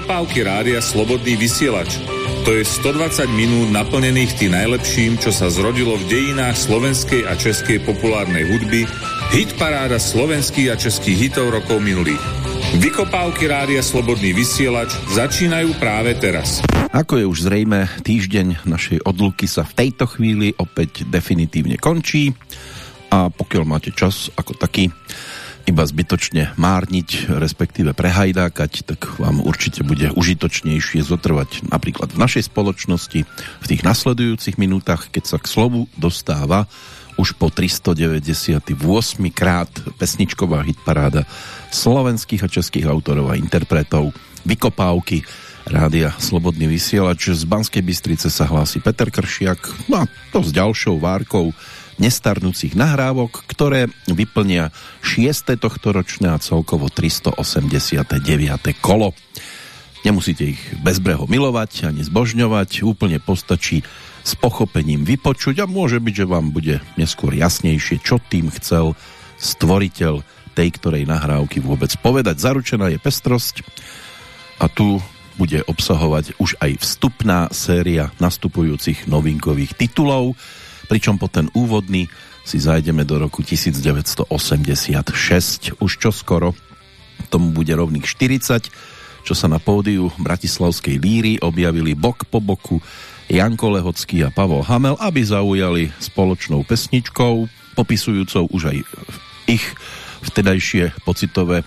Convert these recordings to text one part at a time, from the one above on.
Vykopávky rádia Slobodný vysielač. To je 120 minút naplnených tým najlepším, čo sa zrodilo v dejinách slovenskej a českej populárnej hudby, hit paráda slovenských a českých hitov rokov minulých. Vykopávky rádia Slobodný vysielač začínajú práve teraz. Ako je už zrejme, týždeň našej odluky sa v tejto chvíli opäť definitívne končí a pokiaľ máte čas ako taký, iba zbytočne márniť, respektíve prehajdákať, tak vám určite bude užitočnejšie zotrvať napríklad v našej spoločnosti v tých nasledujúcich minútach, keď sa k slovu dostáva už po 398 krát pesničková hitparáda slovenských a českých autorov a interpretov Vykopávky Rádia Slobodný vysielač. Z Banskej Bystrice sa hlási Peter Kršiak no a to s ďalšou várkou nestarnúcich nahrávok, ktoré vyplnia 6. tohtoročné a celkovo 389. kolo. Nemusíte ich bezbreho milovať ani zbožňovať, úplne postačí s pochopením vypočuť a môže byť, že vám bude neskôr jasnejšie, čo tým chcel stvoriteľ tej, ktorej nahrávky vôbec povedať. Zaručená je pestrosť a tu bude obsahovať už aj vstupná séria nastupujúcich novinkových titulov, pričom po ten úvodný si zajdeme do roku 1986. Už čo skoro tomu bude rovných 40, čo sa na pódiu Bratislavskej líry objavili bok po boku Janko Lehocký a Pavol Hamel, aby zaujali spoločnou pesničkou, popisujúcou už aj ich vtedajšie pocitové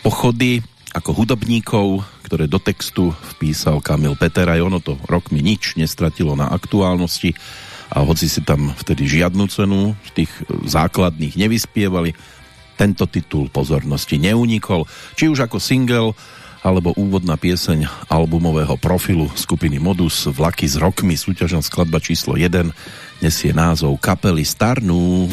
pochody ako hudobníkov, ktoré do textu vpísal Kamil Peter aj ono to rokmi nič nestratilo na aktuálnosti a hoci si tam vtedy žiadnu cenu z tých základných nevyspievali, tento titul pozornosti neunikol, či už ako single alebo úvodná pieseň albumového profilu skupiny Modus Vlaky s rokmi súťažná skladba číslo 1 nesie názov kapely Starnú.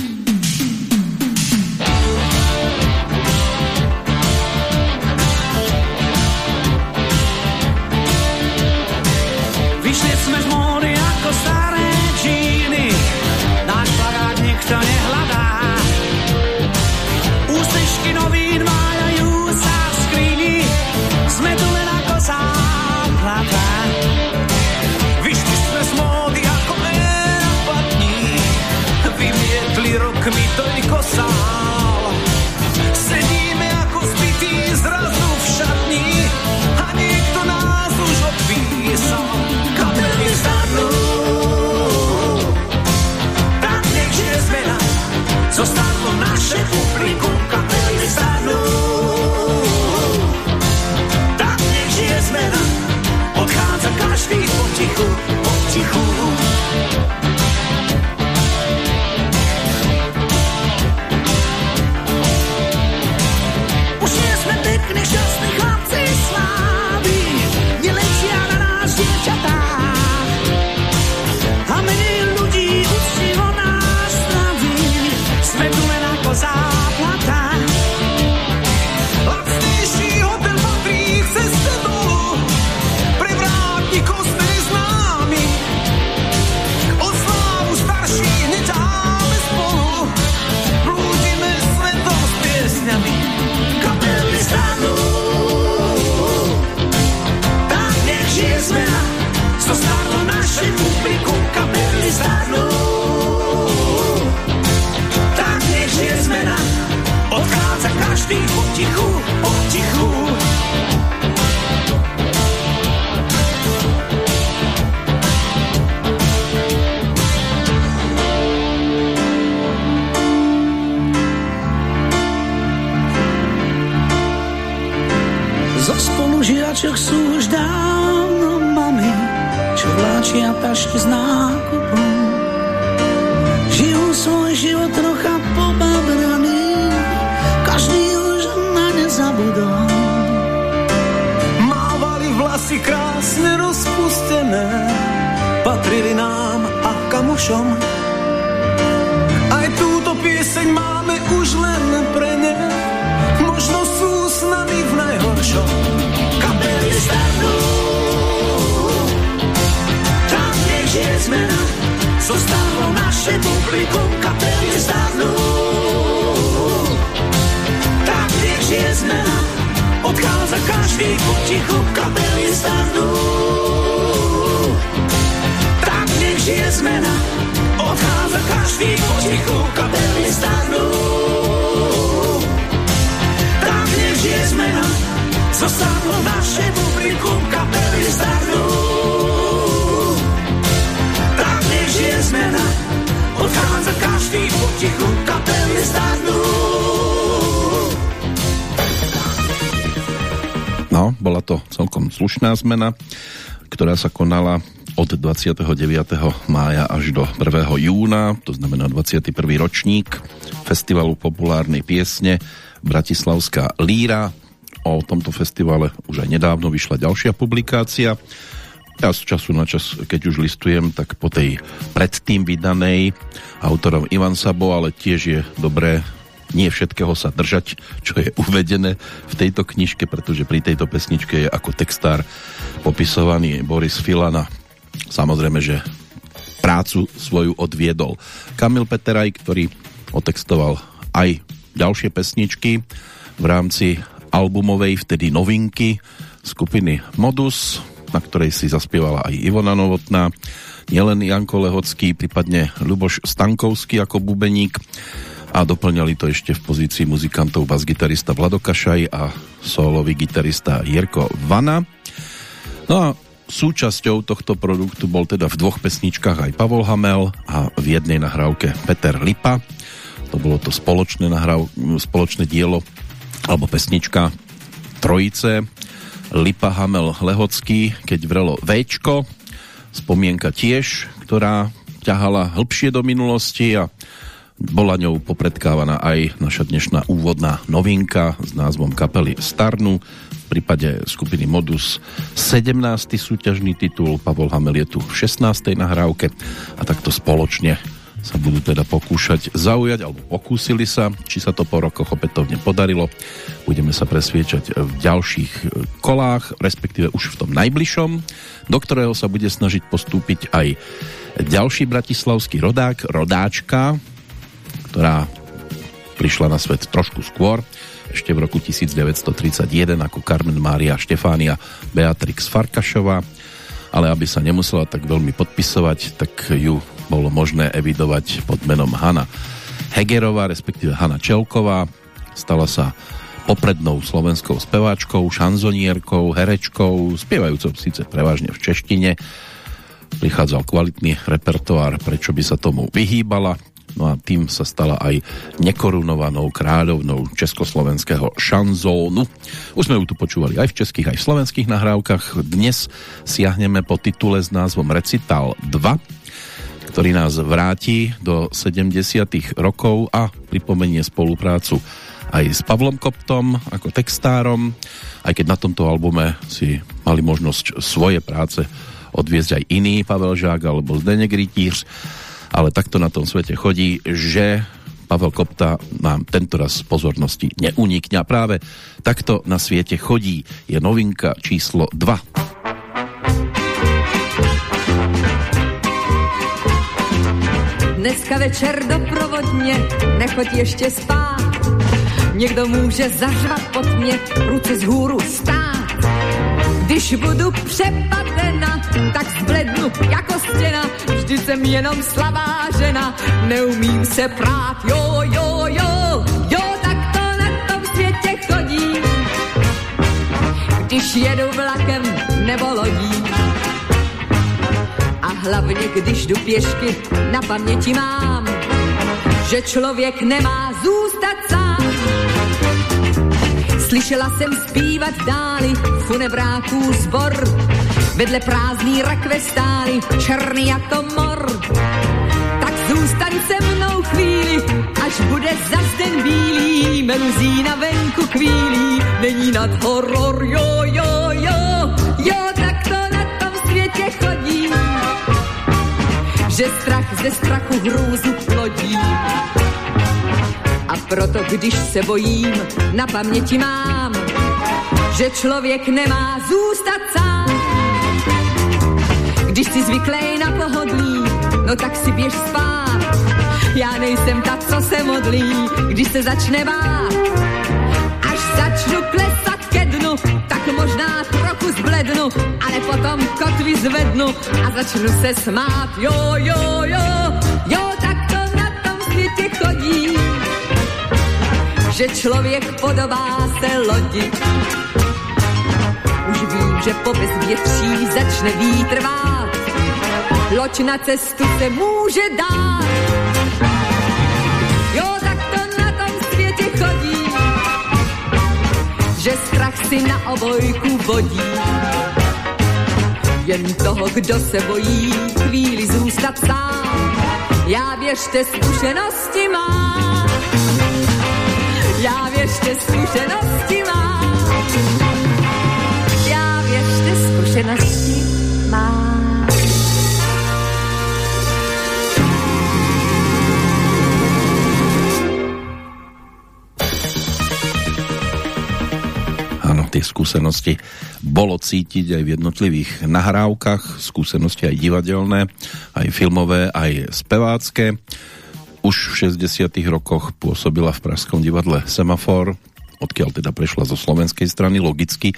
potichu, potichu. Zo spolužiačok sú už dávno mami, čo vláčia tašky s nákupom. Žijú svoj život trocha pobaví mužom. Aj túto pieseň máme už len pre ne, možno sú s nami v najhoršom. Kapely starnú, tam nech je zmena, zostalo naše publikum. Kapely starnú, tam nech je zmena, odchádza každý potichu, kapely starnú. Zmena, odchádza každý potichu kapely starnú. Tak nech žije zmena, zostalo naše publikum kapely starnú. Tak nech žije zmena, odchádza každý potichu kapely starnú. No, bola to celkom slušná zmena, ktorá sa konala od 29. mája až do 1. júna, to znamená 21. ročník Festivalu populárnej piesne Bratislavská líra. O tomto festivale už aj nedávno vyšla ďalšia publikácia. Ja z času na čas, keď už listujem, tak po tej predtým vydanej autorom Ivan Sabo, ale tiež je dobré nie všetkého sa držať, čo je uvedené v tejto knižke, pretože pri tejto pesničke je ako textár popisovaný Boris Filana. Samozrejme, že prácu svoju odviedol Kamil Peteraj, ktorý otextoval aj ďalšie pesničky v rámci albumovej vtedy novinky skupiny Modus, na ktorej si zaspievala aj Ivona Novotná, nielen Janko Lehocký, prípadne Luboš Stankovský ako bubeník a doplňali to ešte v pozícii muzikantov bas-gitarista Vlado Kašaj a solový gitarista Jirko Vana. No a súčasťou tohto produktu bol teda v dvoch pesničkách aj Pavol Hamel a v jednej nahrávke Peter Lipa. To bolo to spoločné, nahráv, spoločné dielo alebo pesnička Trojice Lipa Hamel Lehocký, keď vrelo Včko, spomienka tiež, ktorá ťahala hĺbšie do minulosti a bola ňou popredkávaná aj naša dnešná úvodná novinka s názvom kapely Starnu. Prípade skupiny Modus 17. súťažný titul, Pavol Hamel je tu v 16. nahrávke a takto spoločne sa budú teda pokúšať zaujať, alebo pokúsili sa, či sa to po rokoch opätovne podarilo. Budeme sa presviečať v ďalších kolách, respektíve už v tom najbližšom, do ktorého sa bude snažiť postúpiť aj ďalší bratislavský rodák, rodáčka, ktorá prišla na svet trošku skôr, ešte v roku 1931 ako Carmen Mária Štefánia Beatrix Farkašová, ale aby sa nemusela tak veľmi podpisovať, tak ju bolo možné evidovať pod menom Hanna Hegerová, respektíve Hanna Čelková. Stala sa poprednou slovenskou speváčkou, šanzonierkou, herečkou, spievajúcou síce prevažne v češtine. Prichádzal kvalitný repertoár, prečo by sa tomu vyhýbala. No a tým sa stala aj nekorunovanou kráľovnou československého šanzónu. Už sme ju tu počúvali aj v českých, aj v slovenských nahrávkach. Dnes siahneme po titule s názvom Recital 2, ktorý nás vráti do 70. rokov a pripomenie spoluprácu aj s Pavlom Koptom ako textárom, aj keď na tomto albume si mali možnosť svoje práce odviezť aj iný Pavel Žák alebo Zdenek Rytíř ale takto na tom svete chodí, že Pavel Kopta nám tento raz pozornosti neunikne a práve takto na svete chodí. Je novinka číslo 2. Dneska večer doprovodně, nechoď ještě spát. Někdo může zařvat pod mě, ruce z hůru stát. Když budu přepadena, tak zblednu jako stěna, vždy jsem jenom slabá žena, neumím se prát, jo, jo, jo, jo, tak to na tom světě chodí. Když jedu vlakem nebo lodí, a hlavně když jdu pěšky, na paměti mám, že člověk nemá zůstat sám. Slyšela jsem zpívat dáli funebráků zbor, vedle prázdný rakve stály, černý jako mor. Tak zůstaň se mnou chvíli, až bude zas den bílý, meluzí na venku chvílí, není nad horor, jo, jo, jo, jo, tak to na tom světě chodí, že strach ze strachu hrůzu plodí. A proto, když se bojím, na paměti mám, že člověk nemá zůstat sám. Když si zvyklej na pohodlí, no tak si běž spát. Já nejsem ta, co se modlí, když se začne bát. Až začnu klesat ke dnu, tak možná trochu zblednu, ale potom kotvy zvednu a začnu se smát. Jo, jo, jo, jo, tak to na tom světě chodí, že člověk podobá se lodi. Už vím, že po bezvětří začne vítr vát, loď na cestu se může dát. Jo, tak to na tom světě chodí, že strach si na obojku vodí. Jen toho, kdo se bojí chvíli zůstat sám. Já věřte, zkušenosti mám. Věřte, zkušenosti mám. Já věřte, zkušenosti mám. Áno, tie skúsenosti bolo cítiť aj v jednotlivých nahrávkach, skúsenosti aj divadelné, aj filmové, aj spevácké. Už v 60 rokoch pôsobila v Pražskom divadle Semafor, odkiaľ teda prešla zo slovenskej strany logicky.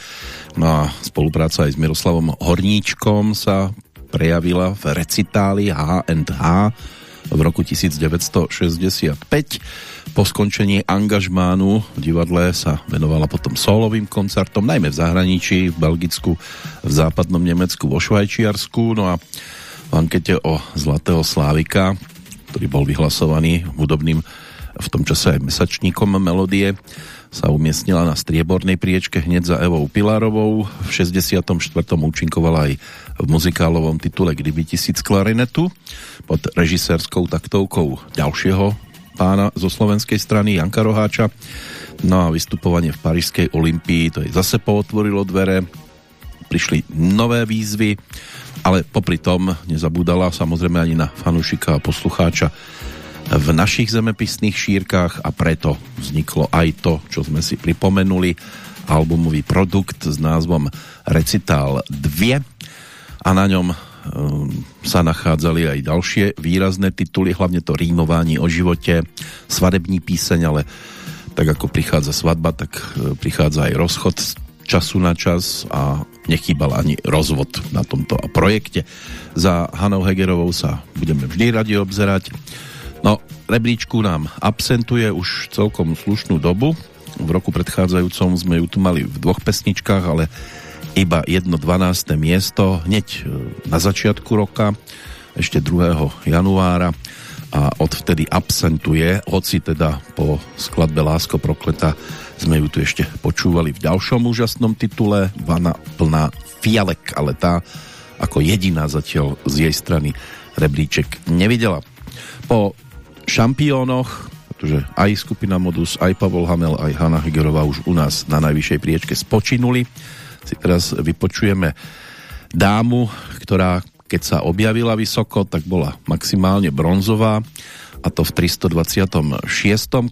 No a spolupráca aj s Miroslavom Horníčkom sa prejavila v recitáli H&H v roku 1965. Po skončení angažmánu v divadle sa venovala potom solovým koncertom, najmä v zahraničí, v Belgicku, v západnom Nemecku, vo Švajčiarsku. No a v ankete o Zlatého Slávika, ktorý bol vyhlasovaný hudobným v tom čase aj mesačníkom melodie, sa umiestnila na striebornej priečke hneď za Evou Pilárovou. V 64. účinkovala aj v muzikálovom titule Kdyby tisíc klarinetu pod režisérskou taktovkou ďalšieho pána zo slovenskej strany Janka Roháča. No a vystupovanie v Parížskej Olympii to je zase pootvorilo dvere, prišli nové výzvy, ale popri tom nezabúdala samozrejme ani na fanúšika a poslucháča v našich zemepisných šírkach a preto vzniklo aj to, čo sme si pripomenuli, albumový produkt s názvom Recital 2 a na ňom um, sa nachádzali aj ďalšie výrazné tituly, hlavne to rímovanie o živote, svadební píseň, ale tak ako prichádza svadba, tak e, prichádza aj rozchod času na čas a nechýbal ani rozvod na tomto projekte. Za Hanou Hegerovou sa budeme vždy radi obzerať No, rebríčku nám absentuje už celkom slušnú dobu. V roku predchádzajúcom sme ju tu mali v dvoch pesničkách, ale iba jedno 12. miesto hneď e, na začiatku roka, ešte 2. januára a odvtedy absentuje, hoci teda po skladbe Lásko prokleta sme ju tu ešte počúvali v ďalšom úžasnom titule Vana plná fialek, ale tá ako jediná zatiaľ z jej strany rebríček nevidela. Po šampiónoch, pretože aj skupina Modus, aj Pavol Hamel, aj Hanna Hegerová už u nás na najvyššej priečke spočinuli. Si teraz vypočujeme dámu, ktorá keď sa objavila vysoko, tak bola maximálne bronzová a to v 326.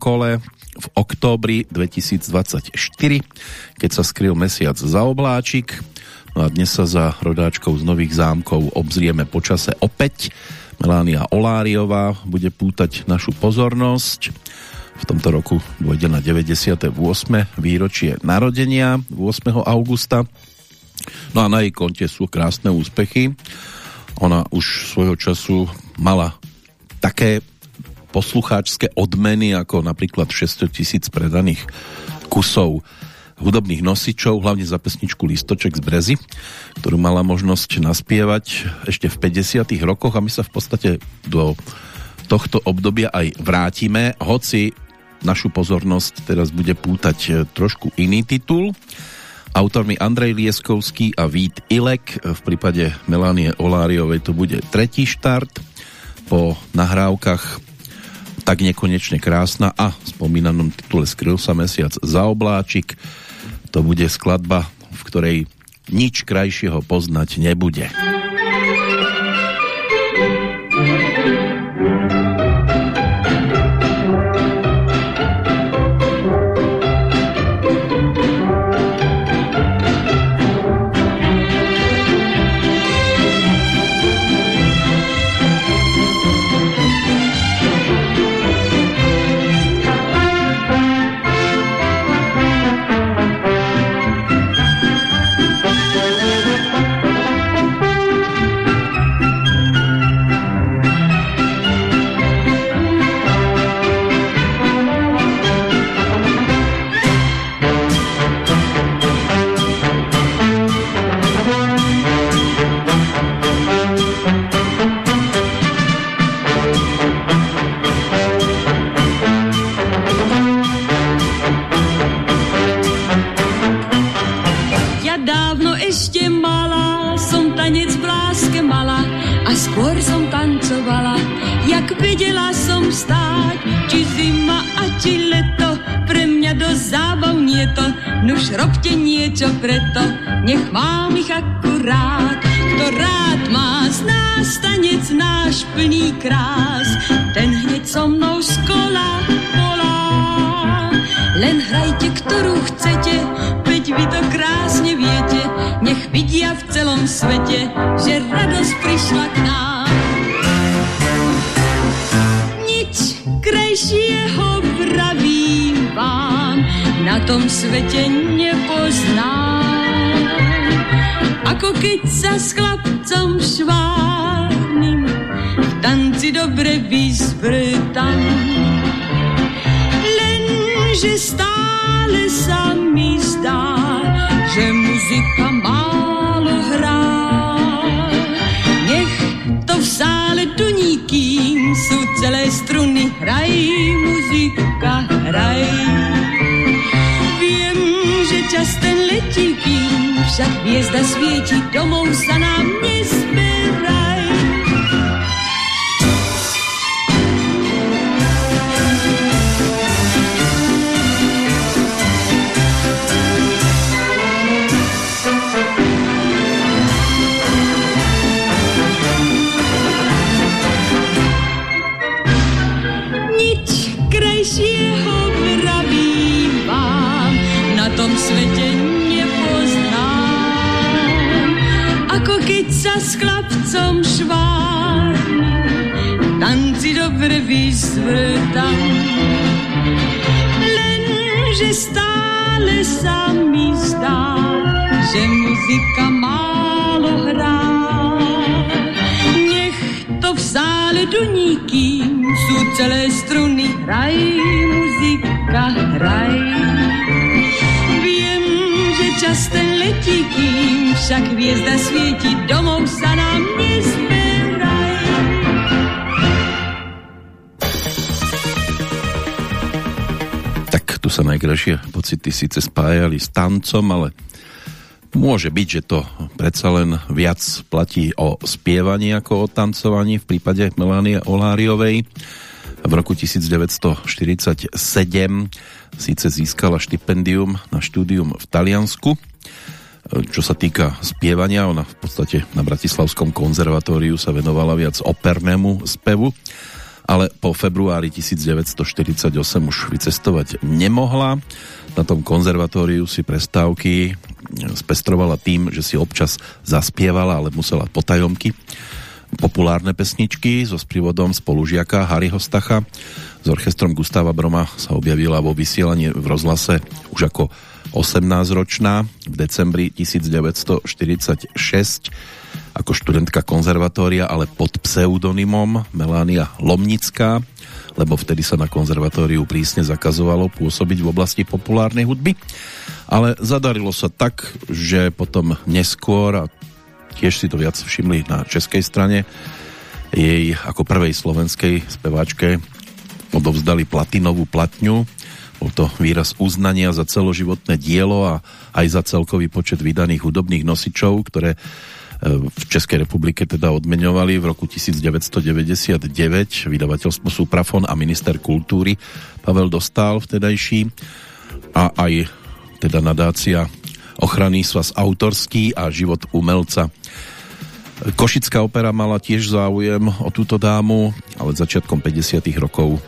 kole v októbri 2024, keď sa skryl mesiac za obláčik. No a dnes sa za rodáčkou z Nových zámkov obzrieme počase opäť Melánia Oláriová bude pútať našu pozornosť. V tomto roku dôjde na 98. výročie narodenia 8. augusta. No a na jej konte sú krásne úspechy. Ona už svojho času mala také poslucháčské odmeny ako napríklad 600 tisíc predaných kusov hudobných nosičov, hlavne za pesničku Listoček z Brezy, ktorú mala možnosť naspievať ešte v 50 rokoch a my sa v podstate do tohto obdobia aj vrátime, hoci našu pozornosť teraz bude pútať trošku iný titul. Autormi Andrej Lieskovský a Vít Ilek, v prípade Melanie Oláriovej to bude tretí štart po nahrávkach tak nekonečne krásna a spomínanom titule Skryl sa mesiac za obláčik to bude skladba, v ktorej nič krajšieho poznať nebude. Už robte niečo preto, nech mám ich akurát. Kto rád má z nás tanec náš plný krás, ten hneď so mnou z kola volá. Len hrajte, ktorú chcete, veď vy to krásne viete, nech vidia v celom svete, že radosť prišla k nám. Tom svete nepoznám. Ako keď sa s chlapcom švárnym v tanci dobre vyzvrtam. Lenže stále sa mi zdá, že muzika málo hrá. Nech to v sále duníkým sú celé struny, hraj muzika, hraj čas ten letí, kým však hviezda svieti, domov sa nám nezberaj. Ako keď sa s chlapcom švárnym, tanci dobre vyzvrtam. Lenže stále sa mi zdá, že muzika málo hrá. Nech to v sále duníkým sú celé struny, hraj muzika, hraj. Viem, že čas ten letí, kým však hviezda svieti, domov sa nám nezberaj. Tak tu sa najkrajšie pocity síce spájali s tancom, ale môže byť, že to predsa len viac platí o spievaní ako o tancovaní v prípade Melanie Oláriovej. V roku 1947 síce získala štipendium na štúdium v Taliansku. Čo sa týka spievania, ona v podstate na Bratislavskom konzervatóriu sa venovala viac opernému spevu, ale po februári 1948 už vycestovať nemohla. Na tom konzervatóriu si prestávky spestrovala tým, že si občas zaspievala, ale musela potajomky populárne pesničky so sprievodom spolužiaka Harryho Stacha. S orchestrom Gustava Broma sa objavila vo vysielaní v rozhlase už ako 18-ročná v decembri 1946 ako študentka konzervatória, ale pod pseudonymom Melania Lomnická, lebo vtedy sa na konzervatóriu prísne zakazovalo pôsobiť v oblasti populárnej hudby. Ale zadarilo sa tak, že potom neskôr, a tiež si to viac všimli na českej strane, jej ako prvej slovenskej speváčke odovzdali platinovú platňu. Bol to výraz uznania za celoživotné dielo a aj za celkový počet vydaných hudobných nosičov, ktoré v Českej republike teda odmeňovali v roku 1999 vydavateľstvo Suprafon a minister kultúry Pavel Dostal vtedajší. A aj teda nadácia ochranný svaz autorský a život umelca. Košická opera mala tiež záujem o túto dámu, ale začiatkom 50 rokov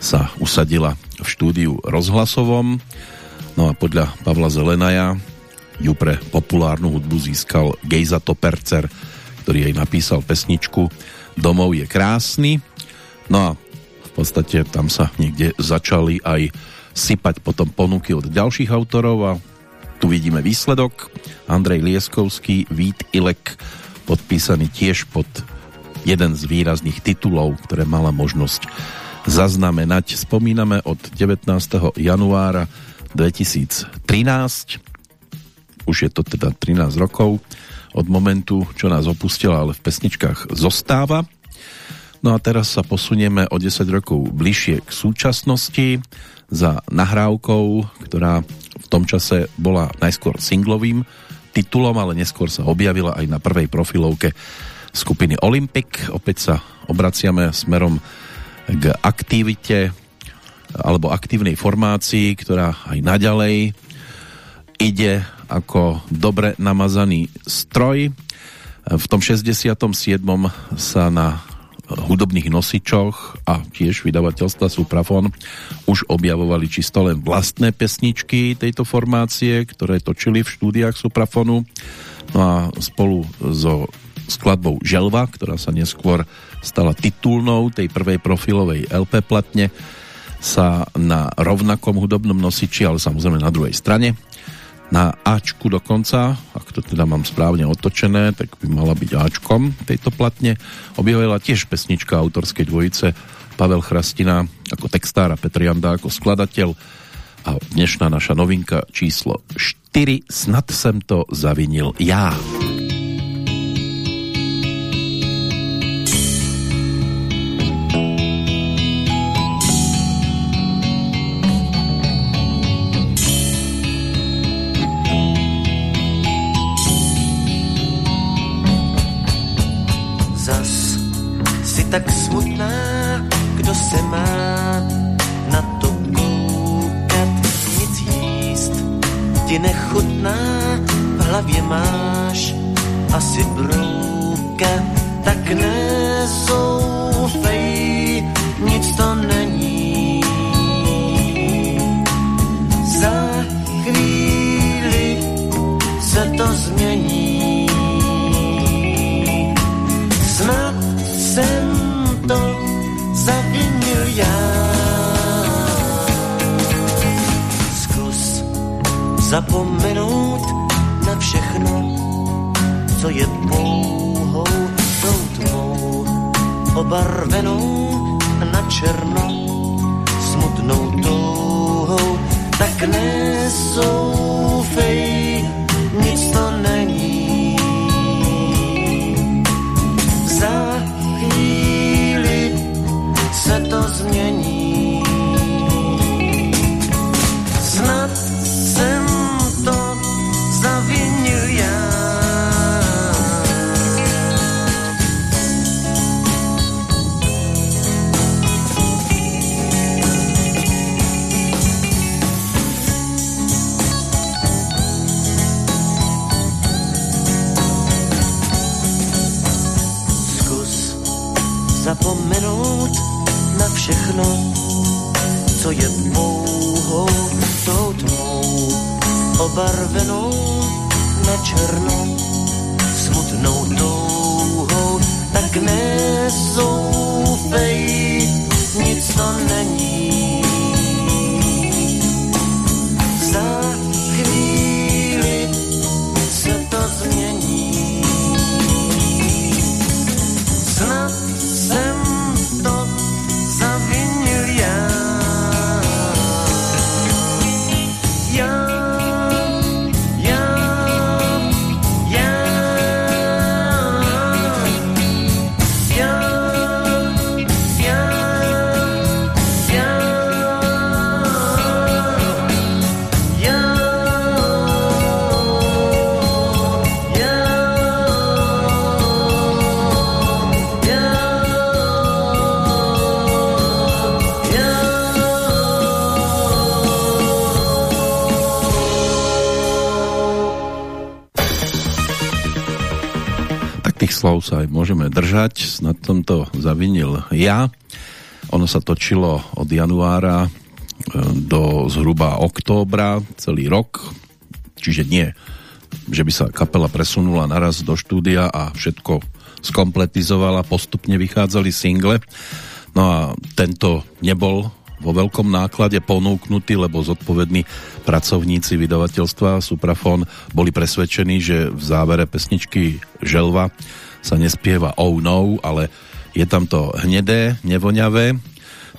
sa usadila v štúdiu rozhlasovom. No a podľa Pavla Zelenaja ju pre populárnu hudbu získal Gejza Topercer, ktorý jej napísal pesničku Domov je krásny. No a v podstate tam sa niekde začali aj sypať potom ponuky od ďalších autorov a tu vidíme výsledok. Andrej Lieskovský, Vít Ilek, podpísaný tiež pod jeden z výrazných titulov, ktoré mala možnosť zaznamenať. Spomíname od 19. januára 2013 už je to teda 13 rokov od momentu, čo nás opustila, ale v pesničkách zostáva. No a teraz sa posunieme o 10 rokov bližšie k súčasnosti za nahrávkou, ktorá v tom čase bola najskôr singlovým titulom, ale neskôr sa objavila aj na prvej profilovke skupiny Olympic. Opäť sa obraciame smerom k aktivite alebo aktívnej formácii, ktorá aj naďalej ide ako dobre namazaný stroj. V tom 67. sa na hudobných nosičoch a tiež vydavateľstva Suprafon už objavovali čisto len vlastné pesničky tejto formácie, ktoré točili v štúdiách Suprafonu. No a spolu so skladbou Želva, ktorá sa neskôr stala titulnou tej prvej profilovej LP platne, sa na rovnakom hudobnom nosiči, ale samozrejme na druhej strane, na Ačku dokonca, ak to teda mám správne otočené, tak by mala byť Ačkom tejto platne. Objavila tiež pesnička autorskej dvojice Pavel Chrastina ako textár a Petr Janda ako skladateľ a dnešná naša novinka číslo 4 Snad sem to zavinil ja. Se má na to koukat, nic jíst. Ti nechutná, v hlavě máš asi brouka, tak nezoufej, nic to já. Zkus zapomenout na všechno, co je pouhou tou tmou, obarvenou na černo, smutnou touhou, tak nesoufej, nic to není. Za se to změní. Snad jsem to zavinil já. Zapomenout na všechno, co je pouhou tou tmou, obarvenou na černo, smutnou touhou, tak nezoufej, nic to není. Tak tých slov sa aj môžeme držať. Na tomto zavinil ja. Ono sa točilo od januára e, do zhruba októbra celý rok. Čiže nie, že by sa kapela presunula naraz do štúdia a všetko skompletizovala, postupne vychádzali single. No a tento nebol vo veľkom náklade ponúknutý, lebo zodpovední pracovníci vydavateľstva Suprafon boli presvedčení, že v závere pesničky Želva sa nespieva Oh No, ale je tam to hnedé, nevoňavé,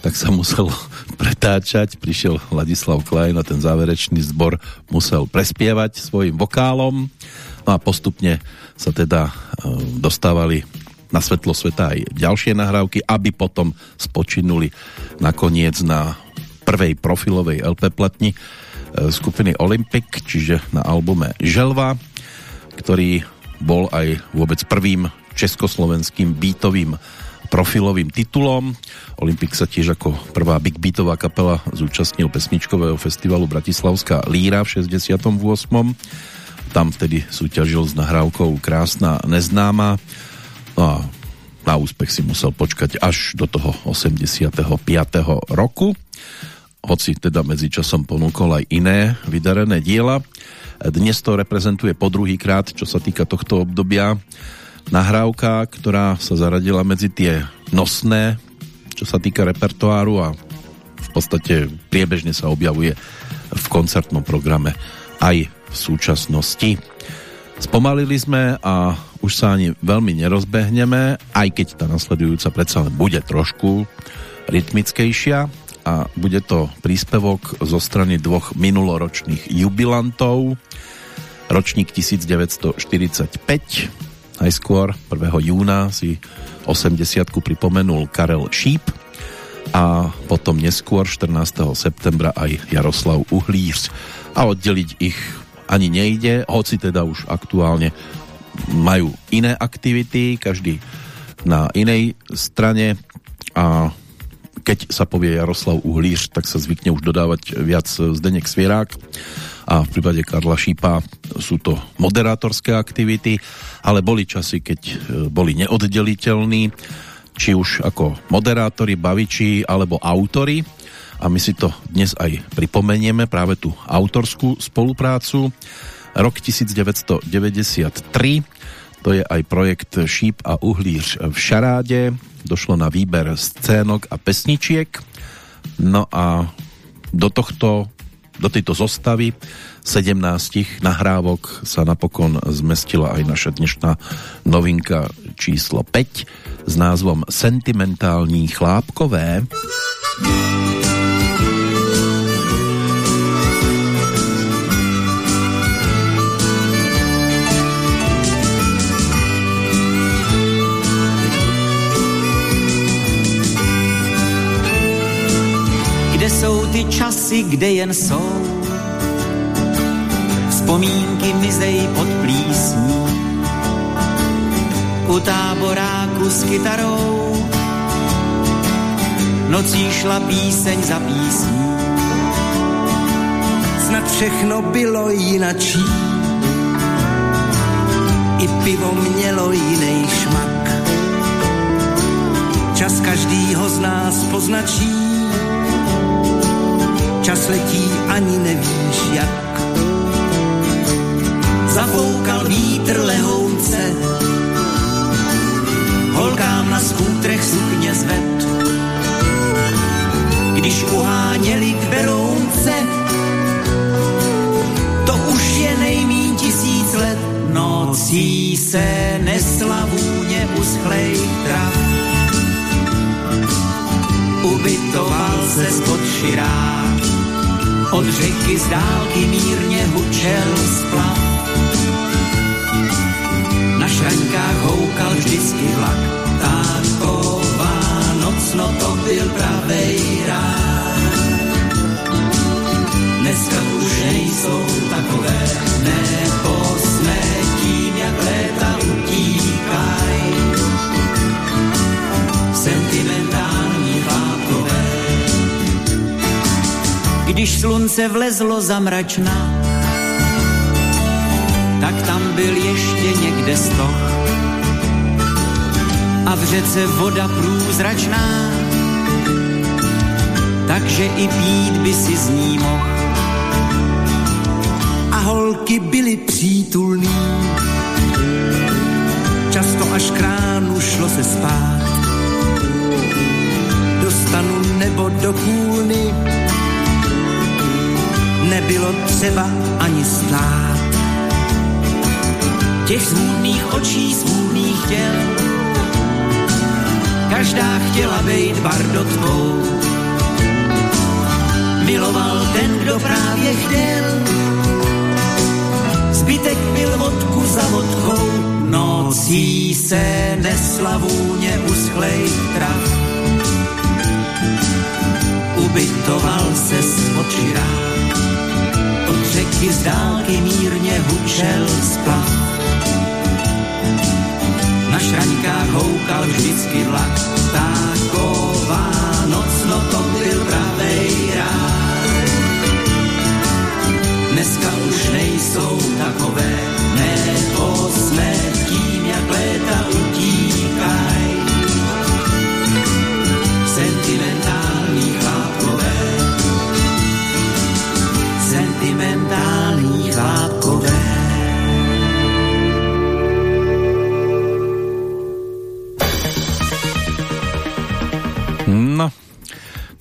tak sa musel pretáčať. Prišiel Ladislav Klein a ten záverečný zbor musel prespievať svojim vokálom. No a postupne sa teda e, dostávali na svetlo sveta aj ďalšie nahrávky, aby potom spočinuli nakoniec na prvej profilovej LP platni e, skupiny Olympic, čiže na albume Želva, ktorý bol aj vôbec prvým československým beatovým profilovým titulom. Olympik sa tiež ako prvá big beatová kapela zúčastnil pesničkového festivalu Bratislavská Líra v 68. Tam vtedy súťažil s nahrávkou Krásna neznáma. No a na úspech si musel počkať až do toho 85. roku. Hoci teda medzičasom ponúkol aj iné vydarené diela. Dnes to reprezentuje po druhý krát, čo sa týka tohto obdobia nahrávka, ktorá sa zaradila medzi tie nosné, čo sa týka repertoáru a v podstate priebežne sa objavuje v koncertnom programe aj v súčasnosti. Spomalili sme a už sa ani veľmi nerozbehneme, aj keď tá nasledujúca predsa len bude trošku rytmickejšia a bude to príspevok zo strany dvoch minuloročných jubilantov. Ročník 1945 Najskôr 1. júna si 80 pripomenul Karel Šíp a potom neskôr 14. septembra aj Jaroslav Uhlíř. A oddeliť ich ani nejde, hoci teda už aktuálne majú iné aktivity, každý na inej strane a keď sa povie Jaroslav Uhlíř, tak sa zvykne už dodávať viac Zdenek Svierák a v prípade Karla Šípa sú to moderátorské aktivity, ale boli časy, keď e, boli neoddeliteľní, či už ako moderátori, baviči alebo autory. A my si to dnes aj pripomenieme, práve tú autorskú spoluprácu. Rok 1993, to je aj projekt Šíp a uhlíř v Šaráde, došlo na výber scénok a pesničiek, no a do tohto do tejto zostavy 17 nahrávok sa napokon zmestila aj naša dnešná novinka číslo 5 s názvom Sentimentální chlápkové. Kde jsou ty časy, kde jen jsou. Vzpomínky mizej pod plísní. U táboráku s kytarou. Nocí šla píseň za písní. Snad všechno bylo jinačí. I pivo mělo jiný šmak. Čas každýho z nás poznačí Čas letí, ani nevíš jak. Zafoukal vítr lehounce, holkám na skútrech sukně zved. Když uháněli k Berounce, to už je nejmín tisíc let. Nocí se nesla vůně uschlej trav. Ubytoval se spod širák, od řeky z dálky mírně hučel splav. Na šraňkách houkal vždycky vlak, tátová noc, no to byl pravej rád. Dneska už nejsou takové, nebo když slunce vlezlo za mračna, tak tam byl ještě někde stoch. A v řece voda průzračná, takže i pít by si z ní mohl. A holky byly přítulný, často až k ránu šlo se spát. Do stanu nebo do kůlny nebylo třeba ani stát. Těch smutných očí, smutných těl, každá chtěla být bardotkou. Miloval ten, kdo právě chtěl, zbytek byl vodku za vodkou, nocí se nesla vůně uschlej trav. Ubytoval se spod širák, od řeky z dálky mírně hučel splav. Na šraňkách houkal vždycky vlak, taková noc, no to byl pravej ráj. Dneska už nejsou takové, nebo jsme tím, jak léta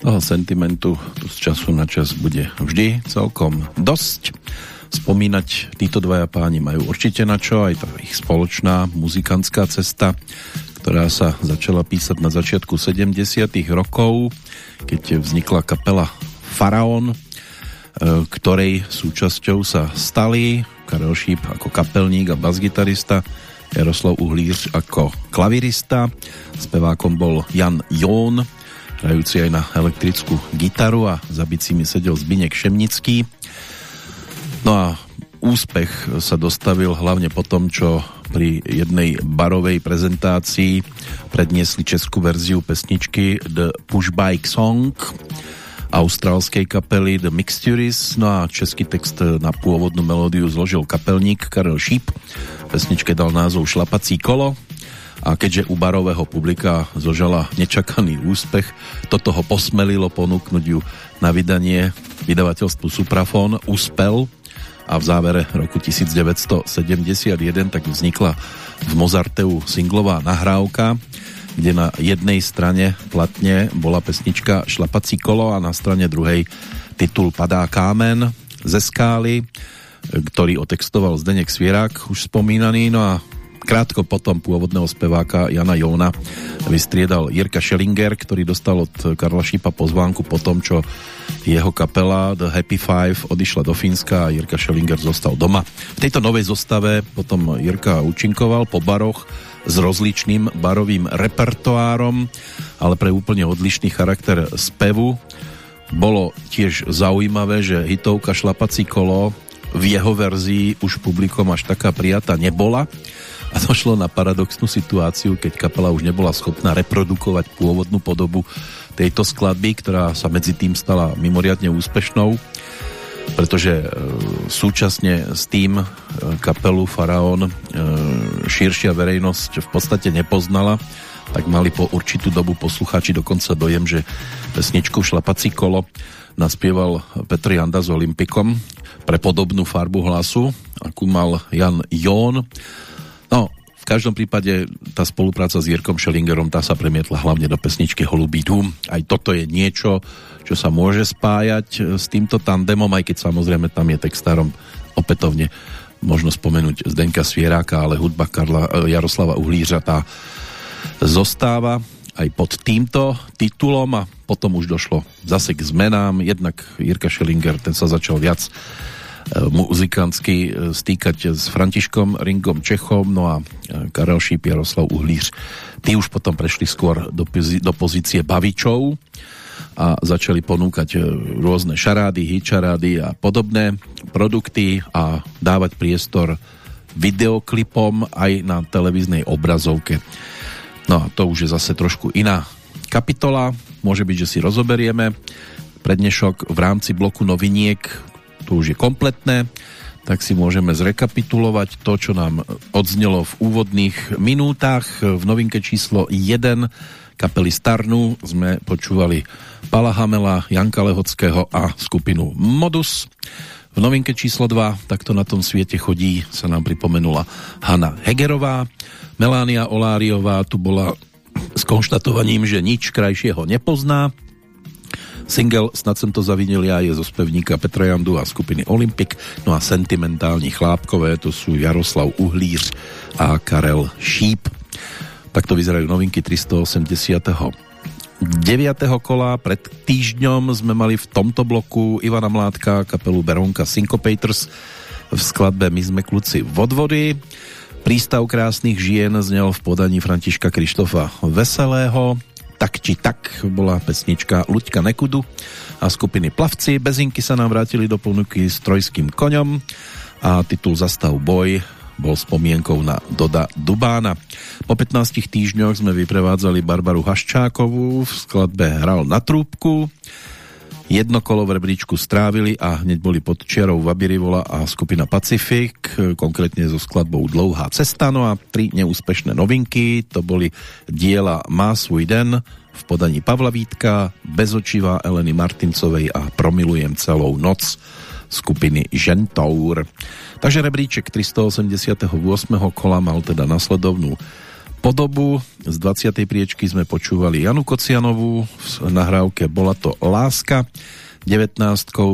toho sentimentu tu z času na čas bude vždy celkom dosť. Spomínať títo dvaja páni majú určite na čo, aj tá ich spoločná muzikantská cesta, ktorá sa začala písať na začiatku 70 rokov, keď vznikla kapela Faraón, e, ktorej súčasťou sa stali Karel Šíp ako kapelník a basgitarista, Jaroslav Uhlíř ako klavirista, spevákom bol Jan Jón, hrajúci aj na elektrickú gitaru a za bicími sedel Zbinek Šemnický. No a úspech sa dostavil hlavne po tom, čo pri jednej barovej prezentácii predniesli českú verziu pesničky The Pushbike Song austrálskej kapely The Mixturis, no a český text na pôvodnú melódiu zložil kapelník Karel Šíp. Pesničke dal názov Šlapací kolo a keďže u barového publika zožala nečakaný úspech, toto ho posmelilo ponúknuť ju na vydanie vydavateľstvu Suprafon, uspel a v závere roku 1971 tak vznikla v Mozarteu singlová nahrávka, kde na jednej strane platne bola pesnička Šlapací kolo a na strane druhej titul Padá kámen ze skály, ktorý otextoval Zdenek Svierák, už spomínaný, no a krátko potom pôvodného speváka Jana Jóna vystriedal Jirka Schellinger, ktorý dostal od Karla Šípa pozvánku po tom, čo jeho kapela The Happy Five odišla do Fínska a Jirka Schellinger zostal doma. V tejto novej zostave potom Jirka účinkoval po baroch s rozličným barovým repertoárom, ale pre úplne odlišný charakter spevu. Bolo tiež zaujímavé, že hitovka Šlapací kolo v jeho verzii už publikom až taká prijata nebola a došlo na paradoxnú situáciu, keď kapela už nebola schopná reprodukovať pôvodnú podobu tejto skladby, ktorá sa medzi tým stala mimoriadne úspešnou pretože e, súčasne s tým e, kapelu Faraón e, širšia verejnosť v podstate nepoznala, tak mali po určitú dobu poslucháči dokonca dojem, že pesničku Šlapací kolo naspieval Petr Janda s Olympikom pre podobnú farbu hlasu, akú mal Jan Jón. V každom prípade tá spolupráca s Jirkom Schellingerom tá sa premietla hlavne do pesničky Holubý dům. Aj toto je niečo, čo sa môže spájať e, s týmto tandemom, aj keď samozrejme tam je textárom opätovne možno spomenúť Zdenka Svieráka, ale hudba Karla, e, Jaroslava Uhlířa tá zostáva aj pod týmto titulom a potom už došlo zase k zmenám. Jednak Jirka Schellinger, ten sa začal viac muzikantsky stýkať s Františkom Ringom Čechom, no a Karel Šíp, Jaroslav Uhlíř, tí už potom prešli skôr do, do pozície bavičov a začali ponúkať rôzne šarády, hitšarády a podobné produkty a dávať priestor videoklipom aj na televíznej obrazovke. No a to už je zase trošku iná kapitola, môže byť, že si rozoberieme prednešok v rámci bloku noviniek, to už je kompletné, tak si môžeme zrekapitulovať to, čo nám odznelo v úvodných minútach. V novinke číslo 1 kapely Starnu sme počúvali Pala Hamela, Janka Lehockého a skupinu Modus. V novinke číslo 2, takto na tom svete chodí, sa nám pripomenula Hanna Hegerová. Melánia Oláriová tu bola s konštatovaním, že nič krajšieho nepozná. Single Snad som to zavinil ja je zo spevníka Petra Jandu a skupiny Olympic, no a sentimentálni chlápkové to sú Jaroslav Uhlíř a Karel Šíp. Takto vyzerajú novinky 380. 9. kola pred týždňom sme mali v tomto bloku Ivana Mládka, kapelu Beronka Syncopators v skladbe My sme kluci vodvody. Prístav krásnych žien znel v podaní Františka Krištofa Veselého. Tak či tak bola pesnička Luďka Nekudu a skupiny Plavci. Bezinky sa nám vrátili do ponuky s trojským koňom a titul Zastav boj bol spomienkou na Doda Dubána. Po 15 týždňoch sme vyprevádzali Barbaru Haščákovú v skladbe Hral na trúbku. Jedno kolo v rebríčku strávili a hneď boli pod čiarou Vabirivola a skupina Pacific, konkrétne so skladbou Dlouhá cesta, no a tri neúspešné novinky, to boli diela Má svůj den v podaní Pavla Vítka, Bezočivá Eleny Martincovej a Promilujem celou noc skupiny Žentour. Takže rebríček 388. kola mal teda nasledovnú podobu. Z 20. priečky sme počúvali Janu Kocianovú v nahrávke Bola to láska. 19.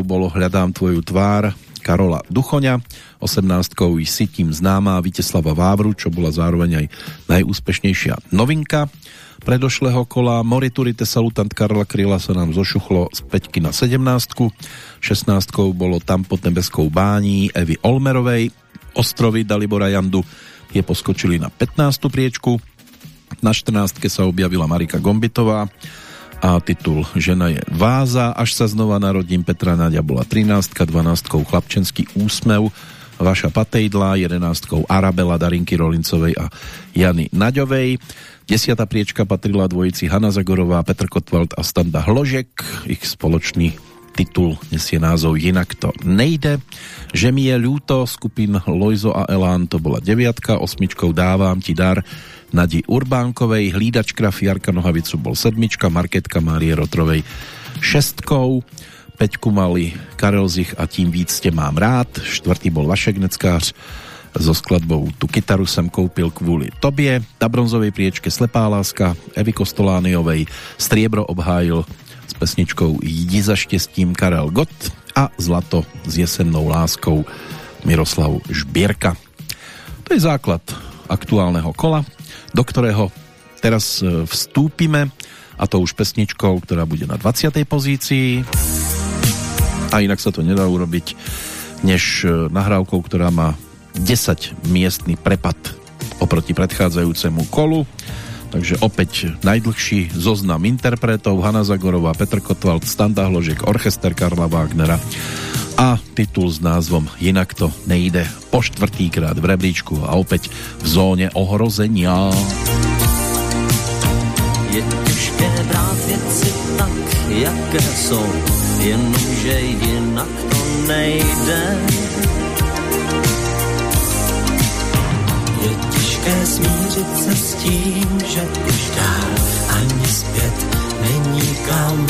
bolo Hľadám tvoju tvár Karola Duchoňa. 18. Sitím známá Viteslava Vávru, čo bola zároveň aj najúspešnejšia novinka predošlého kola. Moriturite Salutant Karla Kryla sa nám zošuchlo z 5 na 17. 16 bolo tam pod nebeskou bání Evy Olmerovej. Ostrovy Dalibora Jandu je poskočili na 15. priečku. Na 14. sa objavila Marika Gombitová a titul Žena je váza. Až sa znova narodím Petra Nadia bola 13. 12. Chlapčenský úsmev Vaša Patejdla, 11. Arabela Darinky Rolincovej a Jany Naďovej. Desiatá priečka patrila dvojici Hanna Zagorová, Petr Kotwald a Standa Hložek. Ich spoločný titul nesie názov Jinak to nejde. Že mi je ľúto, skupín Lojzo a Elán to bola deviatka, osmičkou Dávam ti dar Nadi Urbánkovej, Hlídačka Fiarka Nohavicu bol sedmička, Marketka Márie Rotrovej šestkou, peťku mali Karel Zich a tím víc tě mám rád, štvrtý bol Vašek Neckář, so skladbou Tu kytaru jsem koupil kvůli tobě, na bronzovej priečke Slepá láska Evy Kostolániovej, striebro obhájil s pesničkou Jdi za štěstím Karel Gott a zlato s jesennou láskou Miroslav Žbierka. To je základ aktuálneho kola, do ktorého teraz e, vstúpime a to už pesničkou, ktorá bude na 20. pozícii a inak sa to nedá urobiť než e, nahrávkou, ktorá má 10 miestny prepad oproti predchádzajúcemu kolu. Takže opäť najdlhší zoznam interpretov Hanna Zagorová, Petr Kotwald, Standa Hložek, Orchester Karla Wagnera. A titul s názvom Jinak to nejde. Po štvrtýkrát v rebríčku a opäť v zóne ohrozenia. Je těžké brát věci tak, jaké jsou, jenomže jinak to nejde těžké smířit se s tím, že už dál ani zpět není kam,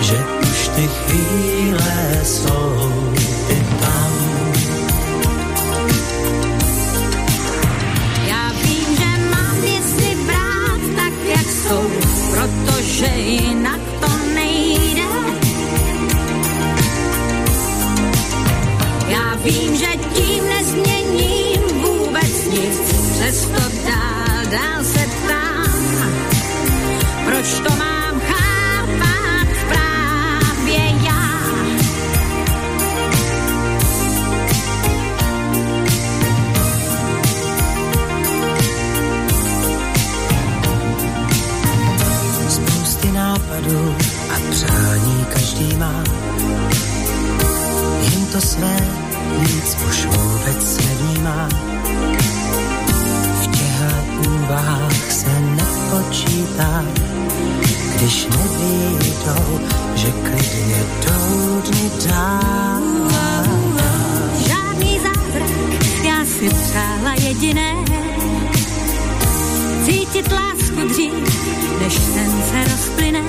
že už ty chvíle jsou i tam. Já vím, že mám věci brát tak, jak jsou, protože jinak to nejde. Já vím, že tím nic, přesto dál, dál se ptám, proč to mám chápat právě já. Spousty nápadů a přání každý má. Jen to své nic už vůbec nevnímá. Úvahách se nepočítá, když nevídou, že klidně jdou dny dál. Žádný zázrak, já si přála jediné. Cítit lásku dřív, než sen se rozplyne.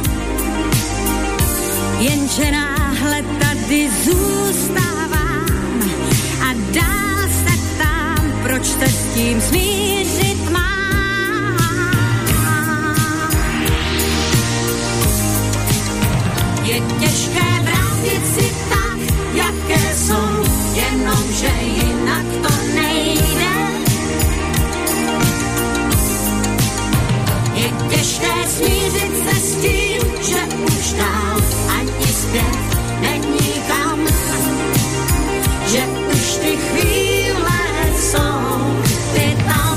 Jenže náhle tady zůstávám a dál se tam, proč se s tím smířit věci tak, jaké jsou, jenomže jinak to nejde. Je těžké smířit se s tím, že už dál ani zpět není kam, že už ty chvíle jsou ty tam.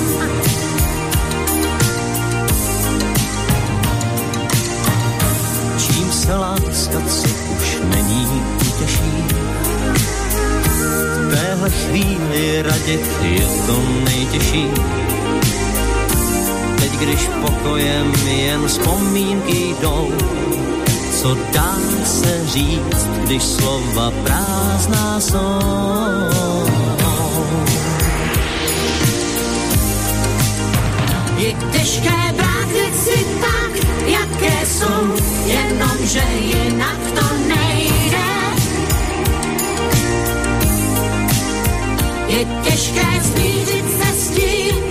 Chvíli radit je to nejtěžší. Teď, když pokojem jen vzpomínky jdou, co dá se říct, když slova prázdná jsou. Je těžké brát věci tak, jaké jsou, jenomže jinak to Je těžké smířit se s tím,